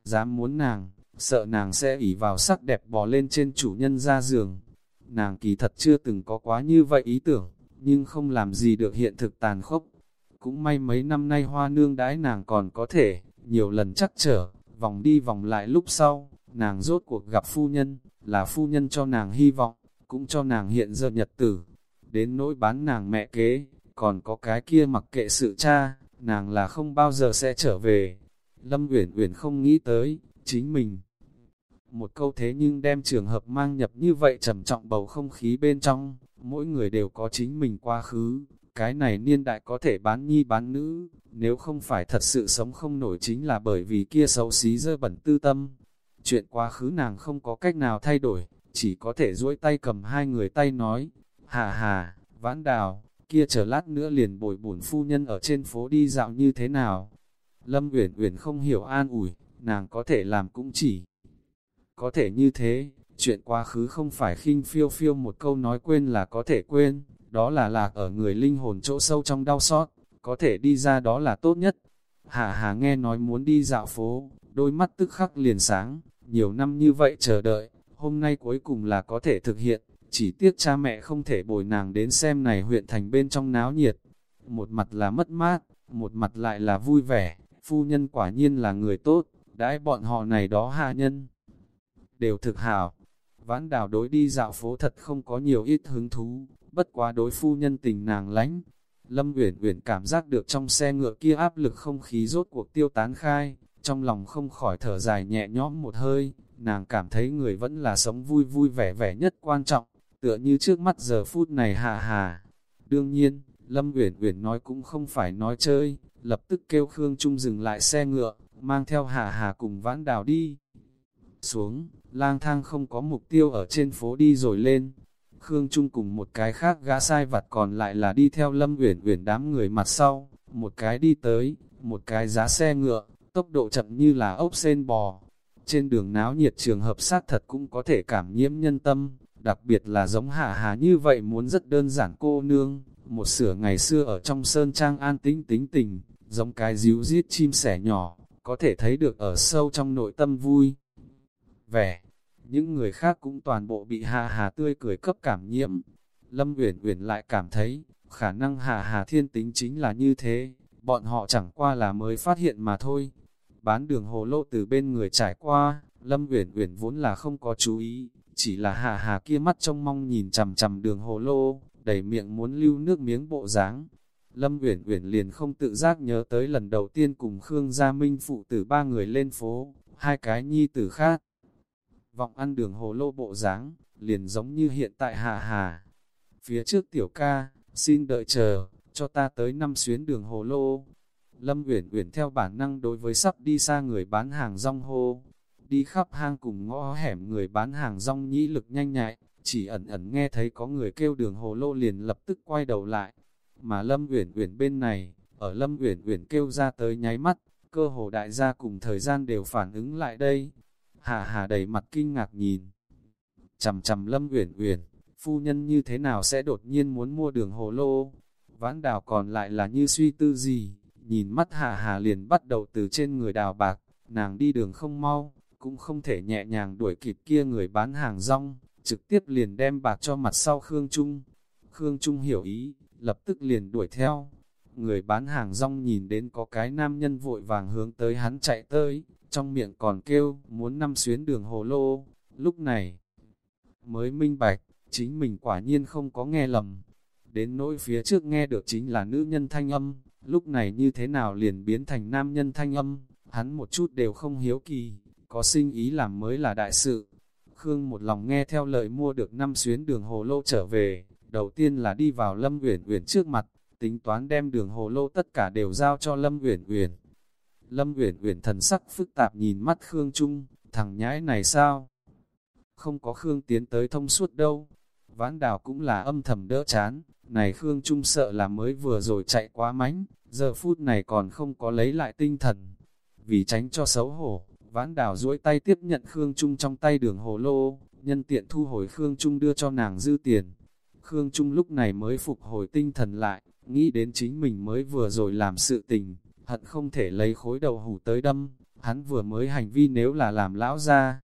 Dám muốn nàng, sợ nàng sẽ ỉ vào sắc đẹp bò lên trên chủ nhân ra giường. Nàng kỳ thật chưa từng có quá như vậy ý tưởng, nhưng không làm gì được hiện thực tàn khốc. Cũng may mấy năm nay hoa nương đãi nàng còn có thể, nhiều lần chắc trở, vòng đi vòng lại lúc sau, nàng rốt cuộc gặp phu nhân, là phu nhân cho nàng hy vọng, cũng cho nàng hiện giờ nhật tử. Đến nỗi bán nàng mẹ kế, còn có cái kia mặc kệ sự cha, nàng là không bao giờ sẽ trở về. Lâm Uyển Uyển không nghĩ tới, chính mình. Một câu thế nhưng đem trường hợp mang nhập như vậy trầm trọng bầu không khí bên trong, mỗi người đều có chính mình quá khứ, cái này niên đại có thể bán nhi bán nữ, nếu không phải thật sự sống không nổi chính là bởi vì kia xấu xí dơ bẩn tư tâm. Chuyện quá khứ nàng không có cách nào thay đổi, chỉ có thể duỗi tay cầm hai người tay nói, hà hà, vãn đào, kia chờ lát nữa liền bồi bổn phu nhân ở trên phố đi dạo như thế nào. Lâm Uyển Uyển không hiểu an ủi, nàng có thể làm cũng chỉ. Có thể như thế, chuyện quá khứ không phải khinh phiêu phiêu một câu nói quên là có thể quên, đó là lạc ở người linh hồn chỗ sâu trong đau xót, có thể đi ra đó là tốt nhất. Hà Hà nghe nói muốn đi dạo phố, đôi mắt tức khắc liền sáng, nhiều năm như vậy chờ đợi, hôm nay cuối cùng là có thể thực hiện, chỉ tiếc cha mẹ không thể bồi nàng đến xem này huyện thành bên trong náo nhiệt. Một mặt là mất mát, một mặt lại là vui vẻ, phu nhân quả nhiên là người tốt, đãi bọn họ này đó hạ nhân. Đều thực hảo, vãn đào đối đi dạo phố thật không có nhiều ít hứng thú, bất quá đối phu nhân tình nàng lánh. Lâm Uyển Uyển cảm giác được trong xe ngựa kia áp lực không khí rốt cuộc tiêu tán khai, trong lòng không khỏi thở dài nhẹ nhõm một hơi, nàng cảm thấy người vẫn là sống vui vui vẻ vẻ nhất quan trọng, tựa như trước mắt giờ phút này hà hà. Đương nhiên, Lâm Uyển Uyển nói cũng không phải nói chơi, lập tức kêu Khương Trung dừng lại xe ngựa, mang theo hà hà cùng vãn đào đi. Xuống, lang thang không có mục tiêu ở trên phố đi rồi lên. Khương Trung cùng một cái khác gã sai vặt còn lại là đi theo Lâm Uyển Uyển đám người mặt sau, một cái đi tới, một cái giá xe ngựa, tốc độ chậm như là ốc sen bò. Trên đường náo nhiệt trường hợp sát thật cũng có thể cảm nhiễm nhân tâm, đặc biệt là giống hạ hà như vậy muốn rất đơn giản cô nương, một sửa ngày xưa ở trong sơn trang an tĩnh tính tình, giống cái díu giết chim sẻ nhỏ, có thể thấy được ở sâu trong nội tâm vui. Vẻ, những người khác cũng toàn bộ bị Hà Hà tươi cười cấp cảm nhiễm. Lâm Uyển Uyển lại cảm thấy, khả năng Hà Hà thiên tính chính là như thế, bọn họ chẳng qua là mới phát hiện mà thôi. bán đường hồ lô từ bên người trải qua, Lâm Uyển Uyển vốn là không có chú ý, chỉ là hà hà kia mắt trông mong nhìn chằm chằm đường hồ lô, đầy miệng muốn lưu nước miếng bộ dáng. Lâm Uyển Uyển liền không tự giác nhớ tới lần đầu tiên cùng Khương Gia Minh phụ tử ba người lên phố, hai cái nhi tử khác. Vọng ăn đường hồ lô bộ dáng, liền giống như hiện tại hà hà. Phía trước tiểu ca, xin đợi chờ, cho ta tới năm xuyến đường hồ lô. Lâm Uyển Uyển theo bản năng đối với sắp đi xa người bán hàng rong hô, đi khắp hang cùng ngõ hẻm người bán hàng rong nhĩ lực nhanh nhạy, chỉ ẩn ẩn nghe thấy có người kêu đường hồ lô liền lập tức quay đầu lại. Mà Lâm Uyển Uyển bên này, ở Lâm Uyển Uyển kêu ra tới nháy mắt, cơ hồ đại gia cùng thời gian đều phản ứng lại đây. Hà Hà đầy mặt kinh ngạc nhìn. Chầm chầm Lâm Uyển Uyển, phu nhân như thế nào sẽ đột nhiên muốn mua đường hồ lô? Vãn đào còn lại là như suy tư gì, nhìn mắt Hà Hà liền bắt đầu từ trên người đào bạc, nàng đi đường không mau, cũng không thể nhẹ nhàng đuổi kịp kia người bán hàng rong, trực tiếp liền đem bạc cho mặt sau Khương Trung. Khương Trung hiểu ý, lập tức liền đuổi theo. Người bán hàng rong nhìn đến có cái nam nhân vội vàng hướng tới hắn chạy tới, trong miệng còn kêu, muốn năm xuyến đường hồ lô. Lúc này, mới minh bạch, chính mình quả nhiên không có nghe lầm. Đến nỗi phía trước nghe được chính là nữ nhân thanh âm, lúc này như thế nào liền biến thành nam nhân thanh âm, hắn một chút đều không hiếu kỳ, có sinh ý làm mới là đại sự. Khương một lòng nghe theo lời mua được năm xuyến đường hồ lô trở về, đầu tiên là đi vào Lâm Uyển Uyển trước mặt, tính toán đem đường hồ lô tất cả đều giao cho Lâm Uyển Uyển. Lâm Uyển Uyển thần sắc phức tạp nhìn mắt Khương Trung, thằng nhãi này sao? Không có Khương tiến tới thông suốt đâu. Vãn đào cũng là âm thầm đỡ chán, này Khương Trung sợ là mới vừa rồi chạy quá mánh, giờ phút này còn không có lấy lại tinh thần. Vì tránh cho xấu hổ, Vãn đào duỗi tay tiếp nhận Khương Trung trong tay đường hồ lô, nhân tiện thu hồi Khương Trung đưa cho nàng dư tiền. Khương Trung lúc này mới phục hồi tinh thần lại, nghĩ đến chính mình mới vừa rồi làm sự tình, hận không thể lấy khối đầu hủ tới đâm, hắn vừa mới hành vi nếu là làm lão ra.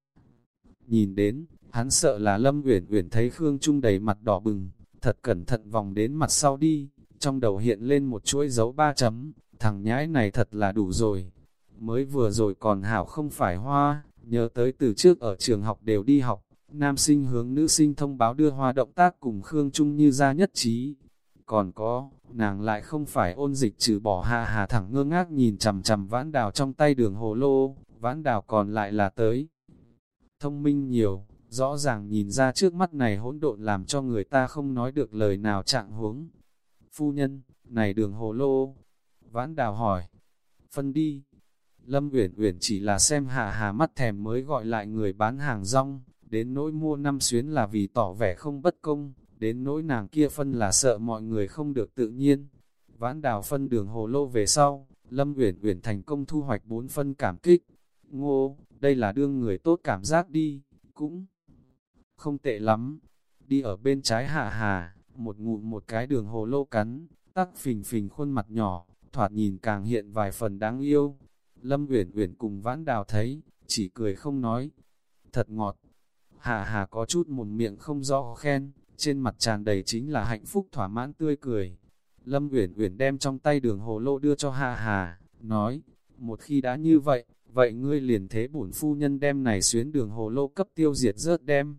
Nhìn đến, hắn sợ là Lâm Uyển Uyển thấy Khương Trung đầy mặt đỏ bừng, thật cẩn thận vòng đến mặt sau đi, trong đầu hiện lên một chuỗi dấu ba chấm, thằng nhãi này thật là đủ rồi, mới vừa rồi còn hảo không phải hoa, nhớ tới từ trước ở trường học đều đi học, nam sinh hướng nữ sinh thông báo đưa hoa động tác cùng Khương Trung như ra nhất trí. Còn có, nàng lại không phải ôn dịch trừ bỏ hà hà thẳng ngơ ngác nhìn chầm chầm vãn đào trong tay đường hồ lô, vãn đào còn lại là tới. Thông minh nhiều, rõ ràng nhìn ra trước mắt này hỗn độn làm cho người ta không nói được lời nào trạng huống. Phu nhân, này đường hồ lô, vãn đào hỏi, phân đi, Lâm Uyển Uyển chỉ là xem hà hà mắt thèm mới gọi lại người bán hàng rong, đến nỗi mua năm xuyến là vì tỏ vẻ không bất công, đến nỗi nàng kia phân là sợ mọi người không được tự nhiên. Vãn đào phân đường hồ lô về sau, Lâm Uyển Uyển thành công thu hoạch bốn phân cảm kích. Ngô, đây là đương người tốt cảm giác đi, cũng không tệ lắm. Đi ở bên trái hà hà, một ngụm một cái đường hồ lô cắn, tắc phình phình khuôn mặt nhỏ, thoạt nhìn càng hiện vài phần đáng yêu. Lâm Uyển Uyển cùng Vãn Đào thấy, chỉ cười không nói. Thật ngọt. Hà Hà có chút một miệng không rõ khen, trên mặt tràn đầy chính là hạnh phúc thỏa mãn tươi cười. Lâm Uyển Uyển đem trong tay đường hồ lô đưa cho Hà Hà, nói, một khi đã như vậy, vậy ngươi liền thế bổn phu nhân đem này xuyến đường hồ lô cấp tiêu diệt rớt đem.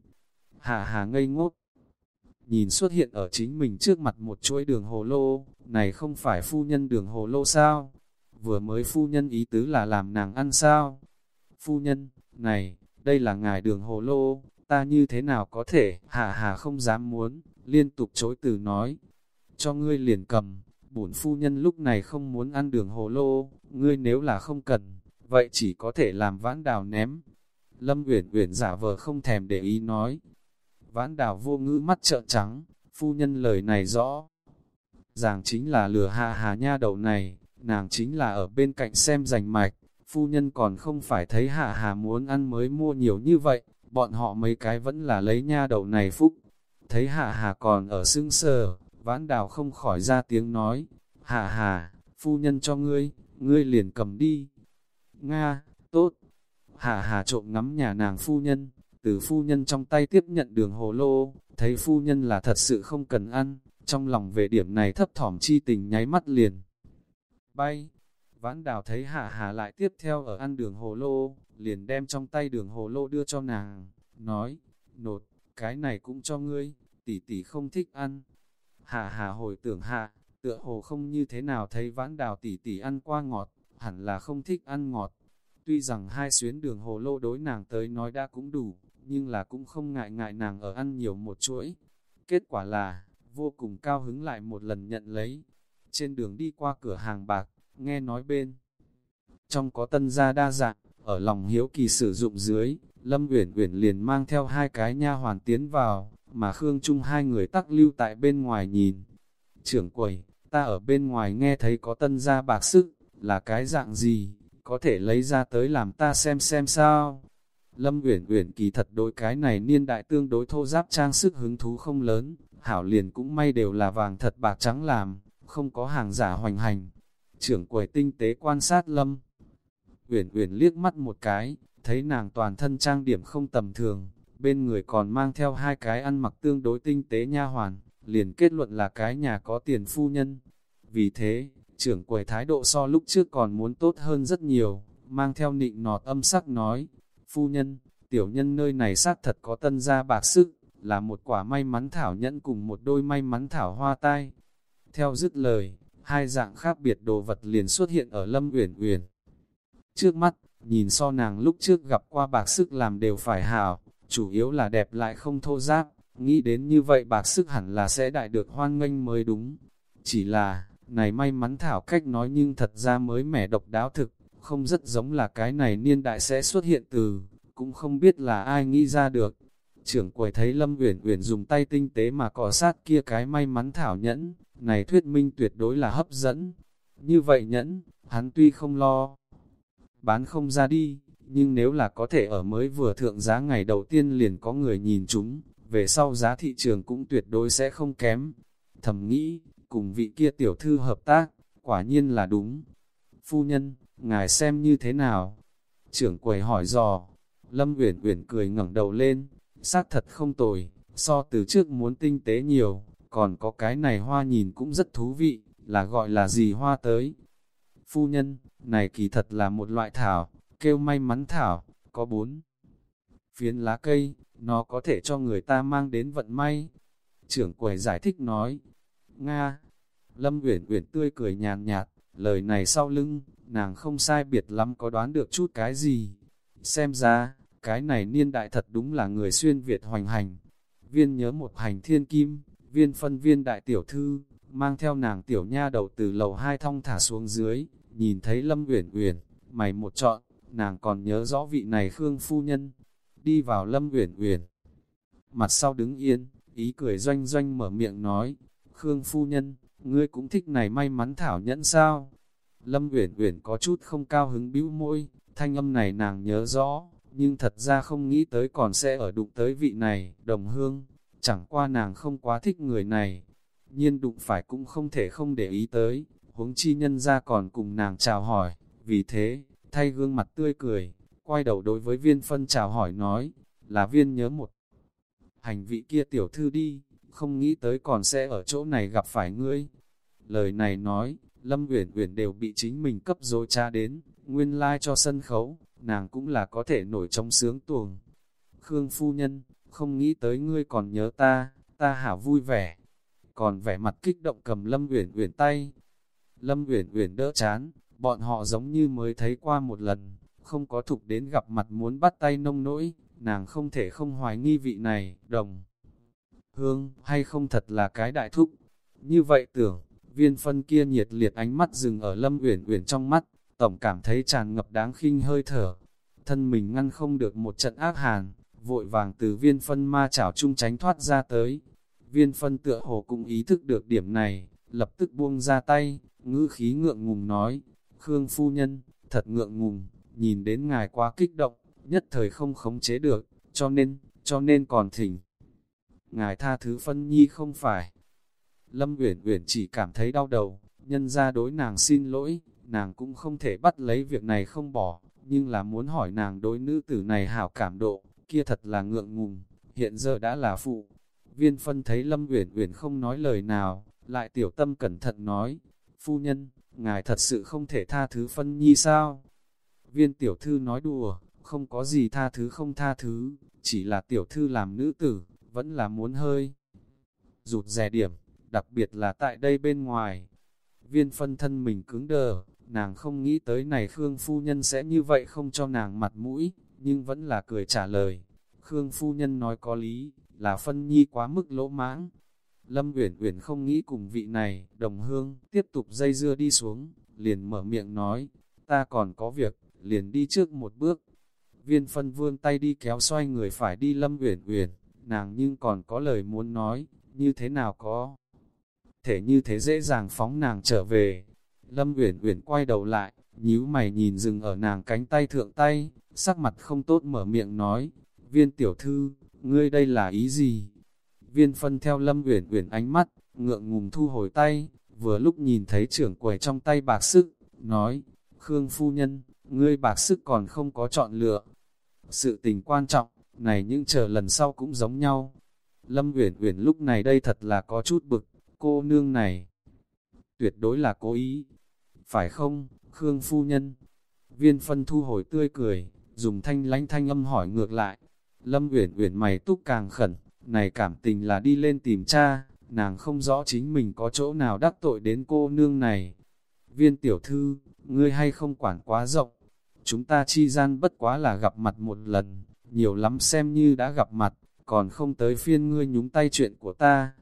Hà Hà ngây ngốc, nhìn xuất hiện ở chính mình trước mặt một chuỗi đường hồ lô, này không phải phu nhân đường hồ lô sao? Vừa mới phu nhân ý tứ là làm nàng ăn sao? Phu nhân, này, đây là ngài đường hồ lô, ta như thế nào có thể, hà hà không dám muốn, liên tục chối từ nói, cho ngươi liền cầm, bổn phu nhân lúc này không muốn ăn đường hồ lô, ngươi nếu là không cần, vậy chỉ có thể làm vãn đào ném. Lâm Uyển Uyển giả vờ không thèm để ý nói. Vãn đào vô ngữ mắt trợn trắng, phu nhân lời này rõ. Ràng chính là lừa hạ hà nha đầu này, nàng chính là ở bên cạnh xem rành mạch, phu nhân còn không phải thấy hạ hà muốn ăn mới mua nhiều như vậy, bọn họ mấy cái vẫn là lấy nha đầu này phúc. Thấy hạ hà còn ở xương sờ, vãn đào không khỏi ra tiếng nói, hạ hà, phu nhân cho ngươi, ngươi liền cầm đi. Nga, tốt. Hạ hà trộm ngắm nhà nàng phu nhân, từ phu nhân trong tay tiếp nhận đường hồ lô, thấy phu nhân là thật sự không cần ăn, trong lòng về điểm này thấp thỏm chi tình nháy mắt liền bay. Vãn đào thấy hạ Hà lại tiếp theo ở ăn đường hồ lô, liền đem trong tay đường hồ lô đưa cho nàng, nói, nột, cái này cũng cho ngươi, tỷ tỷ không thích ăn. hạ Hà hồi tưởng hạ, tựa hồ không như thế nào thấy vãn đào tỷ tỷ ăn qua ngọt, hẳn là không thích ăn ngọt. Tuy rằng hai xuyến đường hồ lô đối nàng tới nói đã cũng đủ, nhưng là cũng không ngại ngại nàng ở ăn nhiều một chuỗi. Kết quả là, vô cùng cao hứng lại một lần nhận lấy. Trên đường đi qua cửa hàng bạc, nghe nói bên. Trong có tân gia đa dạng, ở lòng hiếu kỳ sử dụng dưới, Lâm Uyển Uyển liền mang theo hai cái nha hoàn tiến vào, mà Khương Trung hai người tắc lưu tại bên ngoài nhìn. Trưởng quầy, ta ở bên ngoài nghe thấy có tân gia bạc sức, là cái dạng gì, có thể lấy ra tới làm ta xem xem sao. Lâm Uyển Uyển kỳ thật đối cái này niên đại tương đối thô giáp trang sức hứng thú không lớn, hảo liền cũng may đều là vàng thật bạc trắng làm, không có hàng giả hoành hành. Trưởng quầy tinh tế quan sát Lâm. Uyển Uyển liếc mắt một cái, thấy nàng toàn thân trang điểm không tầm thường, bên người còn mang theo hai cái ăn mặc tương đối tinh tế nha hoàn, liền kết luận là cái nhà có tiền phu nhân. Vì thế, trưởng quầy thái độ so lúc trước còn muốn tốt hơn rất nhiều, mang theo nịnh nọt âm sắc nói, phu nhân, tiểu nhân nơi này xác thật có tân gia bạc sức, là một quả may mắn thảo nhẫn cùng một đôi may mắn thảo hoa tai. Theo dứt lời, hai dạng khác biệt đồ vật liền xuất hiện ở Lâm Uyển Uyển. Trước mắt, nhìn so nàng lúc trước gặp qua bạc sức làm đều phải hảo, chủ yếu là đẹp lại không thô giáp, nghĩ đến như vậy bạc sức hẳn là sẽ đại được hoan nghênh mới đúng. Chỉ là, này may mắn thảo cách nói nhưng thật ra mới mẻ độc đáo thực, không rất giống là cái này niên đại sẽ xuất hiện từ, cũng không biết là ai nghĩ ra được. Trưởng quầy thấy Lâm Uyển Uyển dùng tay tinh tế mà cọ sát kia cái may mắn thảo nhẫn, này thuyết minh tuyệt đối là hấp dẫn. Như vậy nhẫn, hắn tuy không lo, bán không ra đi, nhưng nếu là có thể ở mới vừa thượng giá ngày đầu tiên liền có người nhìn chúng, về sau giá thị trường cũng tuyệt đối sẽ không kém. Thầm nghĩ, cùng vị kia tiểu thư hợp tác, quả nhiên là đúng. Phu nhân, ngài xem như thế nào? Trưởng quầy hỏi dò, Lâm Uyển Uyển cười ngẩng đầu lên, xác thật không tồi, so từ trước muốn tinh tế nhiều, còn có cái này hoa nhìn cũng rất thú vị, là gọi là gì hoa tới. Phu nhân, này kỳ thật là một loại thảo, kêu may mắn thảo, có bốn phiến lá cây, nó có thể cho người ta mang đến vận may. Trưởng quầy giải thích nói, Nga, Lâm Uyển Uyển tươi cười nhàn nhạt, lời này sau lưng, nàng không sai biệt lắm có đoán được chút cái gì. Xem ra, cái này niên đại thật đúng là người xuyên Việt hoành hành. Viên nhớ một hành thiên kim, viên phân viên đại tiểu thư, mang theo nàng tiểu nha đầu từ lầu hai thong thả xuống dưới, nhìn thấy Lâm Uyển Uyển, mày một trọn, nàng còn nhớ rõ vị này Khương phu nhân, đi vào Lâm Uyển Uyển. Mặt sau đứng yên, ý cười doanh doanh mở miệng nói, Khương phu nhân, ngươi cũng thích này may mắn thảo nhẫn sao? Lâm Uyển Uyển có chút không cao hứng bĩu môi, thanh âm này nàng nhớ rõ, nhưng thật ra không nghĩ tới còn sẽ ở đụng tới vị này, đồng hương, chẳng qua nàng không quá thích người này, nhiên đụng phải cũng không thể không để ý tới, huống chi nhân ra còn cùng nàng chào hỏi, vì thế, thay gương mặt tươi cười, quay đầu đối với viên phân chào hỏi nói, là viên nhớ một hành vị kia tiểu thư đi, không nghĩ tới còn sẽ ở chỗ này gặp phải ngươi. Lời này nói, Lâm Uyển Uyển đều bị chính mình cấp dối tra đến, nguyên lai like cho sân khấu, nàng cũng là có thể nổi trong sướng tuồng. Khương phu nhân, không nghĩ tới ngươi còn nhớ ta, ta hảo vui vẻ. Còn vẻ mặt kích động cầm Lâm Uyển Uyển tay. Lâm Uyển Uyển đỡ chán, bọn họ giống như mới thấy qua một lần, không có thục đến gặp mặt muốn bắt tay nông nỗi, nàng không thể không hoài nghi vị này, đồng. Hương, hay không thật là cái đại thúc. Như vậy tưởng, viên phân kia nhiệt liệt ánh mắt dừng ở Lâm Uyển Uyển trong mắt, tổng cảm thấy tràn ngập đáng khinh hơi thở. Thân mình ngăn không được một trận ác hàn, vội vàng từ viên phân ma chảo chung tránh thoát ra tới. Viên phân tựa hồ cũng ý thức được điểm này, lập tức buông ra tay, ngữ khí ngượng ngùng nói, Khương phu nhân, thật ngượng ngùng, nhìn đến ngài quá kích động, nhất thời không khống chế được, cho nên, cho nên còn thỉnh. Ngài tha thứ phân nhi không phải. Lâm Uyển Uyển chỉ cảm thấy đau đầu, nhân ra đối nàng xin lỗi, nàng cũng không thể bắt lấy việc này không bỏ, nhưng là muốn hỏi nàng đối nữ tử này hảo cảm độ, kia thật là ngượng ngùng, hiện giờ đã là phụ. Viên phân thấy Lâm Uyển Uyển không nói lời nào, lại tiểu tâm cẩn thận nói, phu nhân, ngài thật sự không thể tha thứ phân nhi sao? Viên tiểu thư nói đùa, không có gì tha thứ không tha thứ, chỉ là tiểu thư làm nữ tử, vẫn là muốn hơi. Rụt rè điểm, đặc biệt là tại đây bên ngoài. Viên phân thân mình cứng đờ, nàng không nghĩ tới này Khương Phu Nhân sẽ như vậy không cho nàng mặt mũi, nhưng vẫn là cười trả lời. Khương Phu Nhân nói có lý, là phân nhi quá mức lỗ mãng. Lâm Uyển Uyển không nghĩ cùng vị này, đồng hương, tiếp tục dây dưa đi xuống, liền mở miệng nói, ta còn có việc, liền đi trước một bước. Viên phân vươn tay đi kéo xoay người phải đi Lâm Uyển Uyển, nàng nhưng còn có lời muốn nói, như thế nào có. Thể như thế dễ dàng phóng nàng trở về. Lâm Uyển Uyển quay đầu lại, nhíu mày nhìn dừng ở nàng cánh tay thượng tay, sắc mặt không tốt mở miệng nói, viên tiểu thư, ngươi đây là ý gì? Viên phân theo Lâm Uyển Uyển ánh mắt, ngượng ngùng thu hồi tay, vừa lúc nhìn thấy trưởng quầy trong tay bạc sức, nói, Khương phu nhân, ngươi bạc sức còn không có chọn lựa. Sự tình quan trọng, này những chờ lần sau cũng giống nhau. Lâm Uyển Uyển lúc này đây thật là có chút bực, cô nương này. Tuyệt đối là cố ý. Phải không, Khương phu nhân? Viên phân thu hồi tươi cười, dùng thanh lánh thanh âm hỏi ngược lại. Lâm Uyển Uyển mày túc càng khẩn, này cảm tình là đi lên tìm cha, nàng không rõ chính mình có chỗ nào đắc tội đến cô nương này. Viên tiểu thư, ngươi hay không quản quá rộng, chúng ta chi gian bất quá là gặp mặt một lần, nhiều lắm xem như đã gặp mặt, còn không tới phiên ngươi nhúng tay chuyện của ta.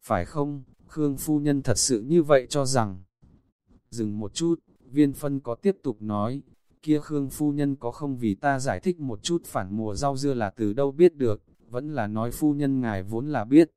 Phải không, Khương Phu Nhân thật sự như vậy cho rằng. Dừng một chút, viên phân có tiếp tục nói, kia Khương Phu Nhân có không vì ta giải thích một chút phản mùa rau dưa là từ đâu biết được, vẫn là nói Phu Nhân ngài vốn là biết.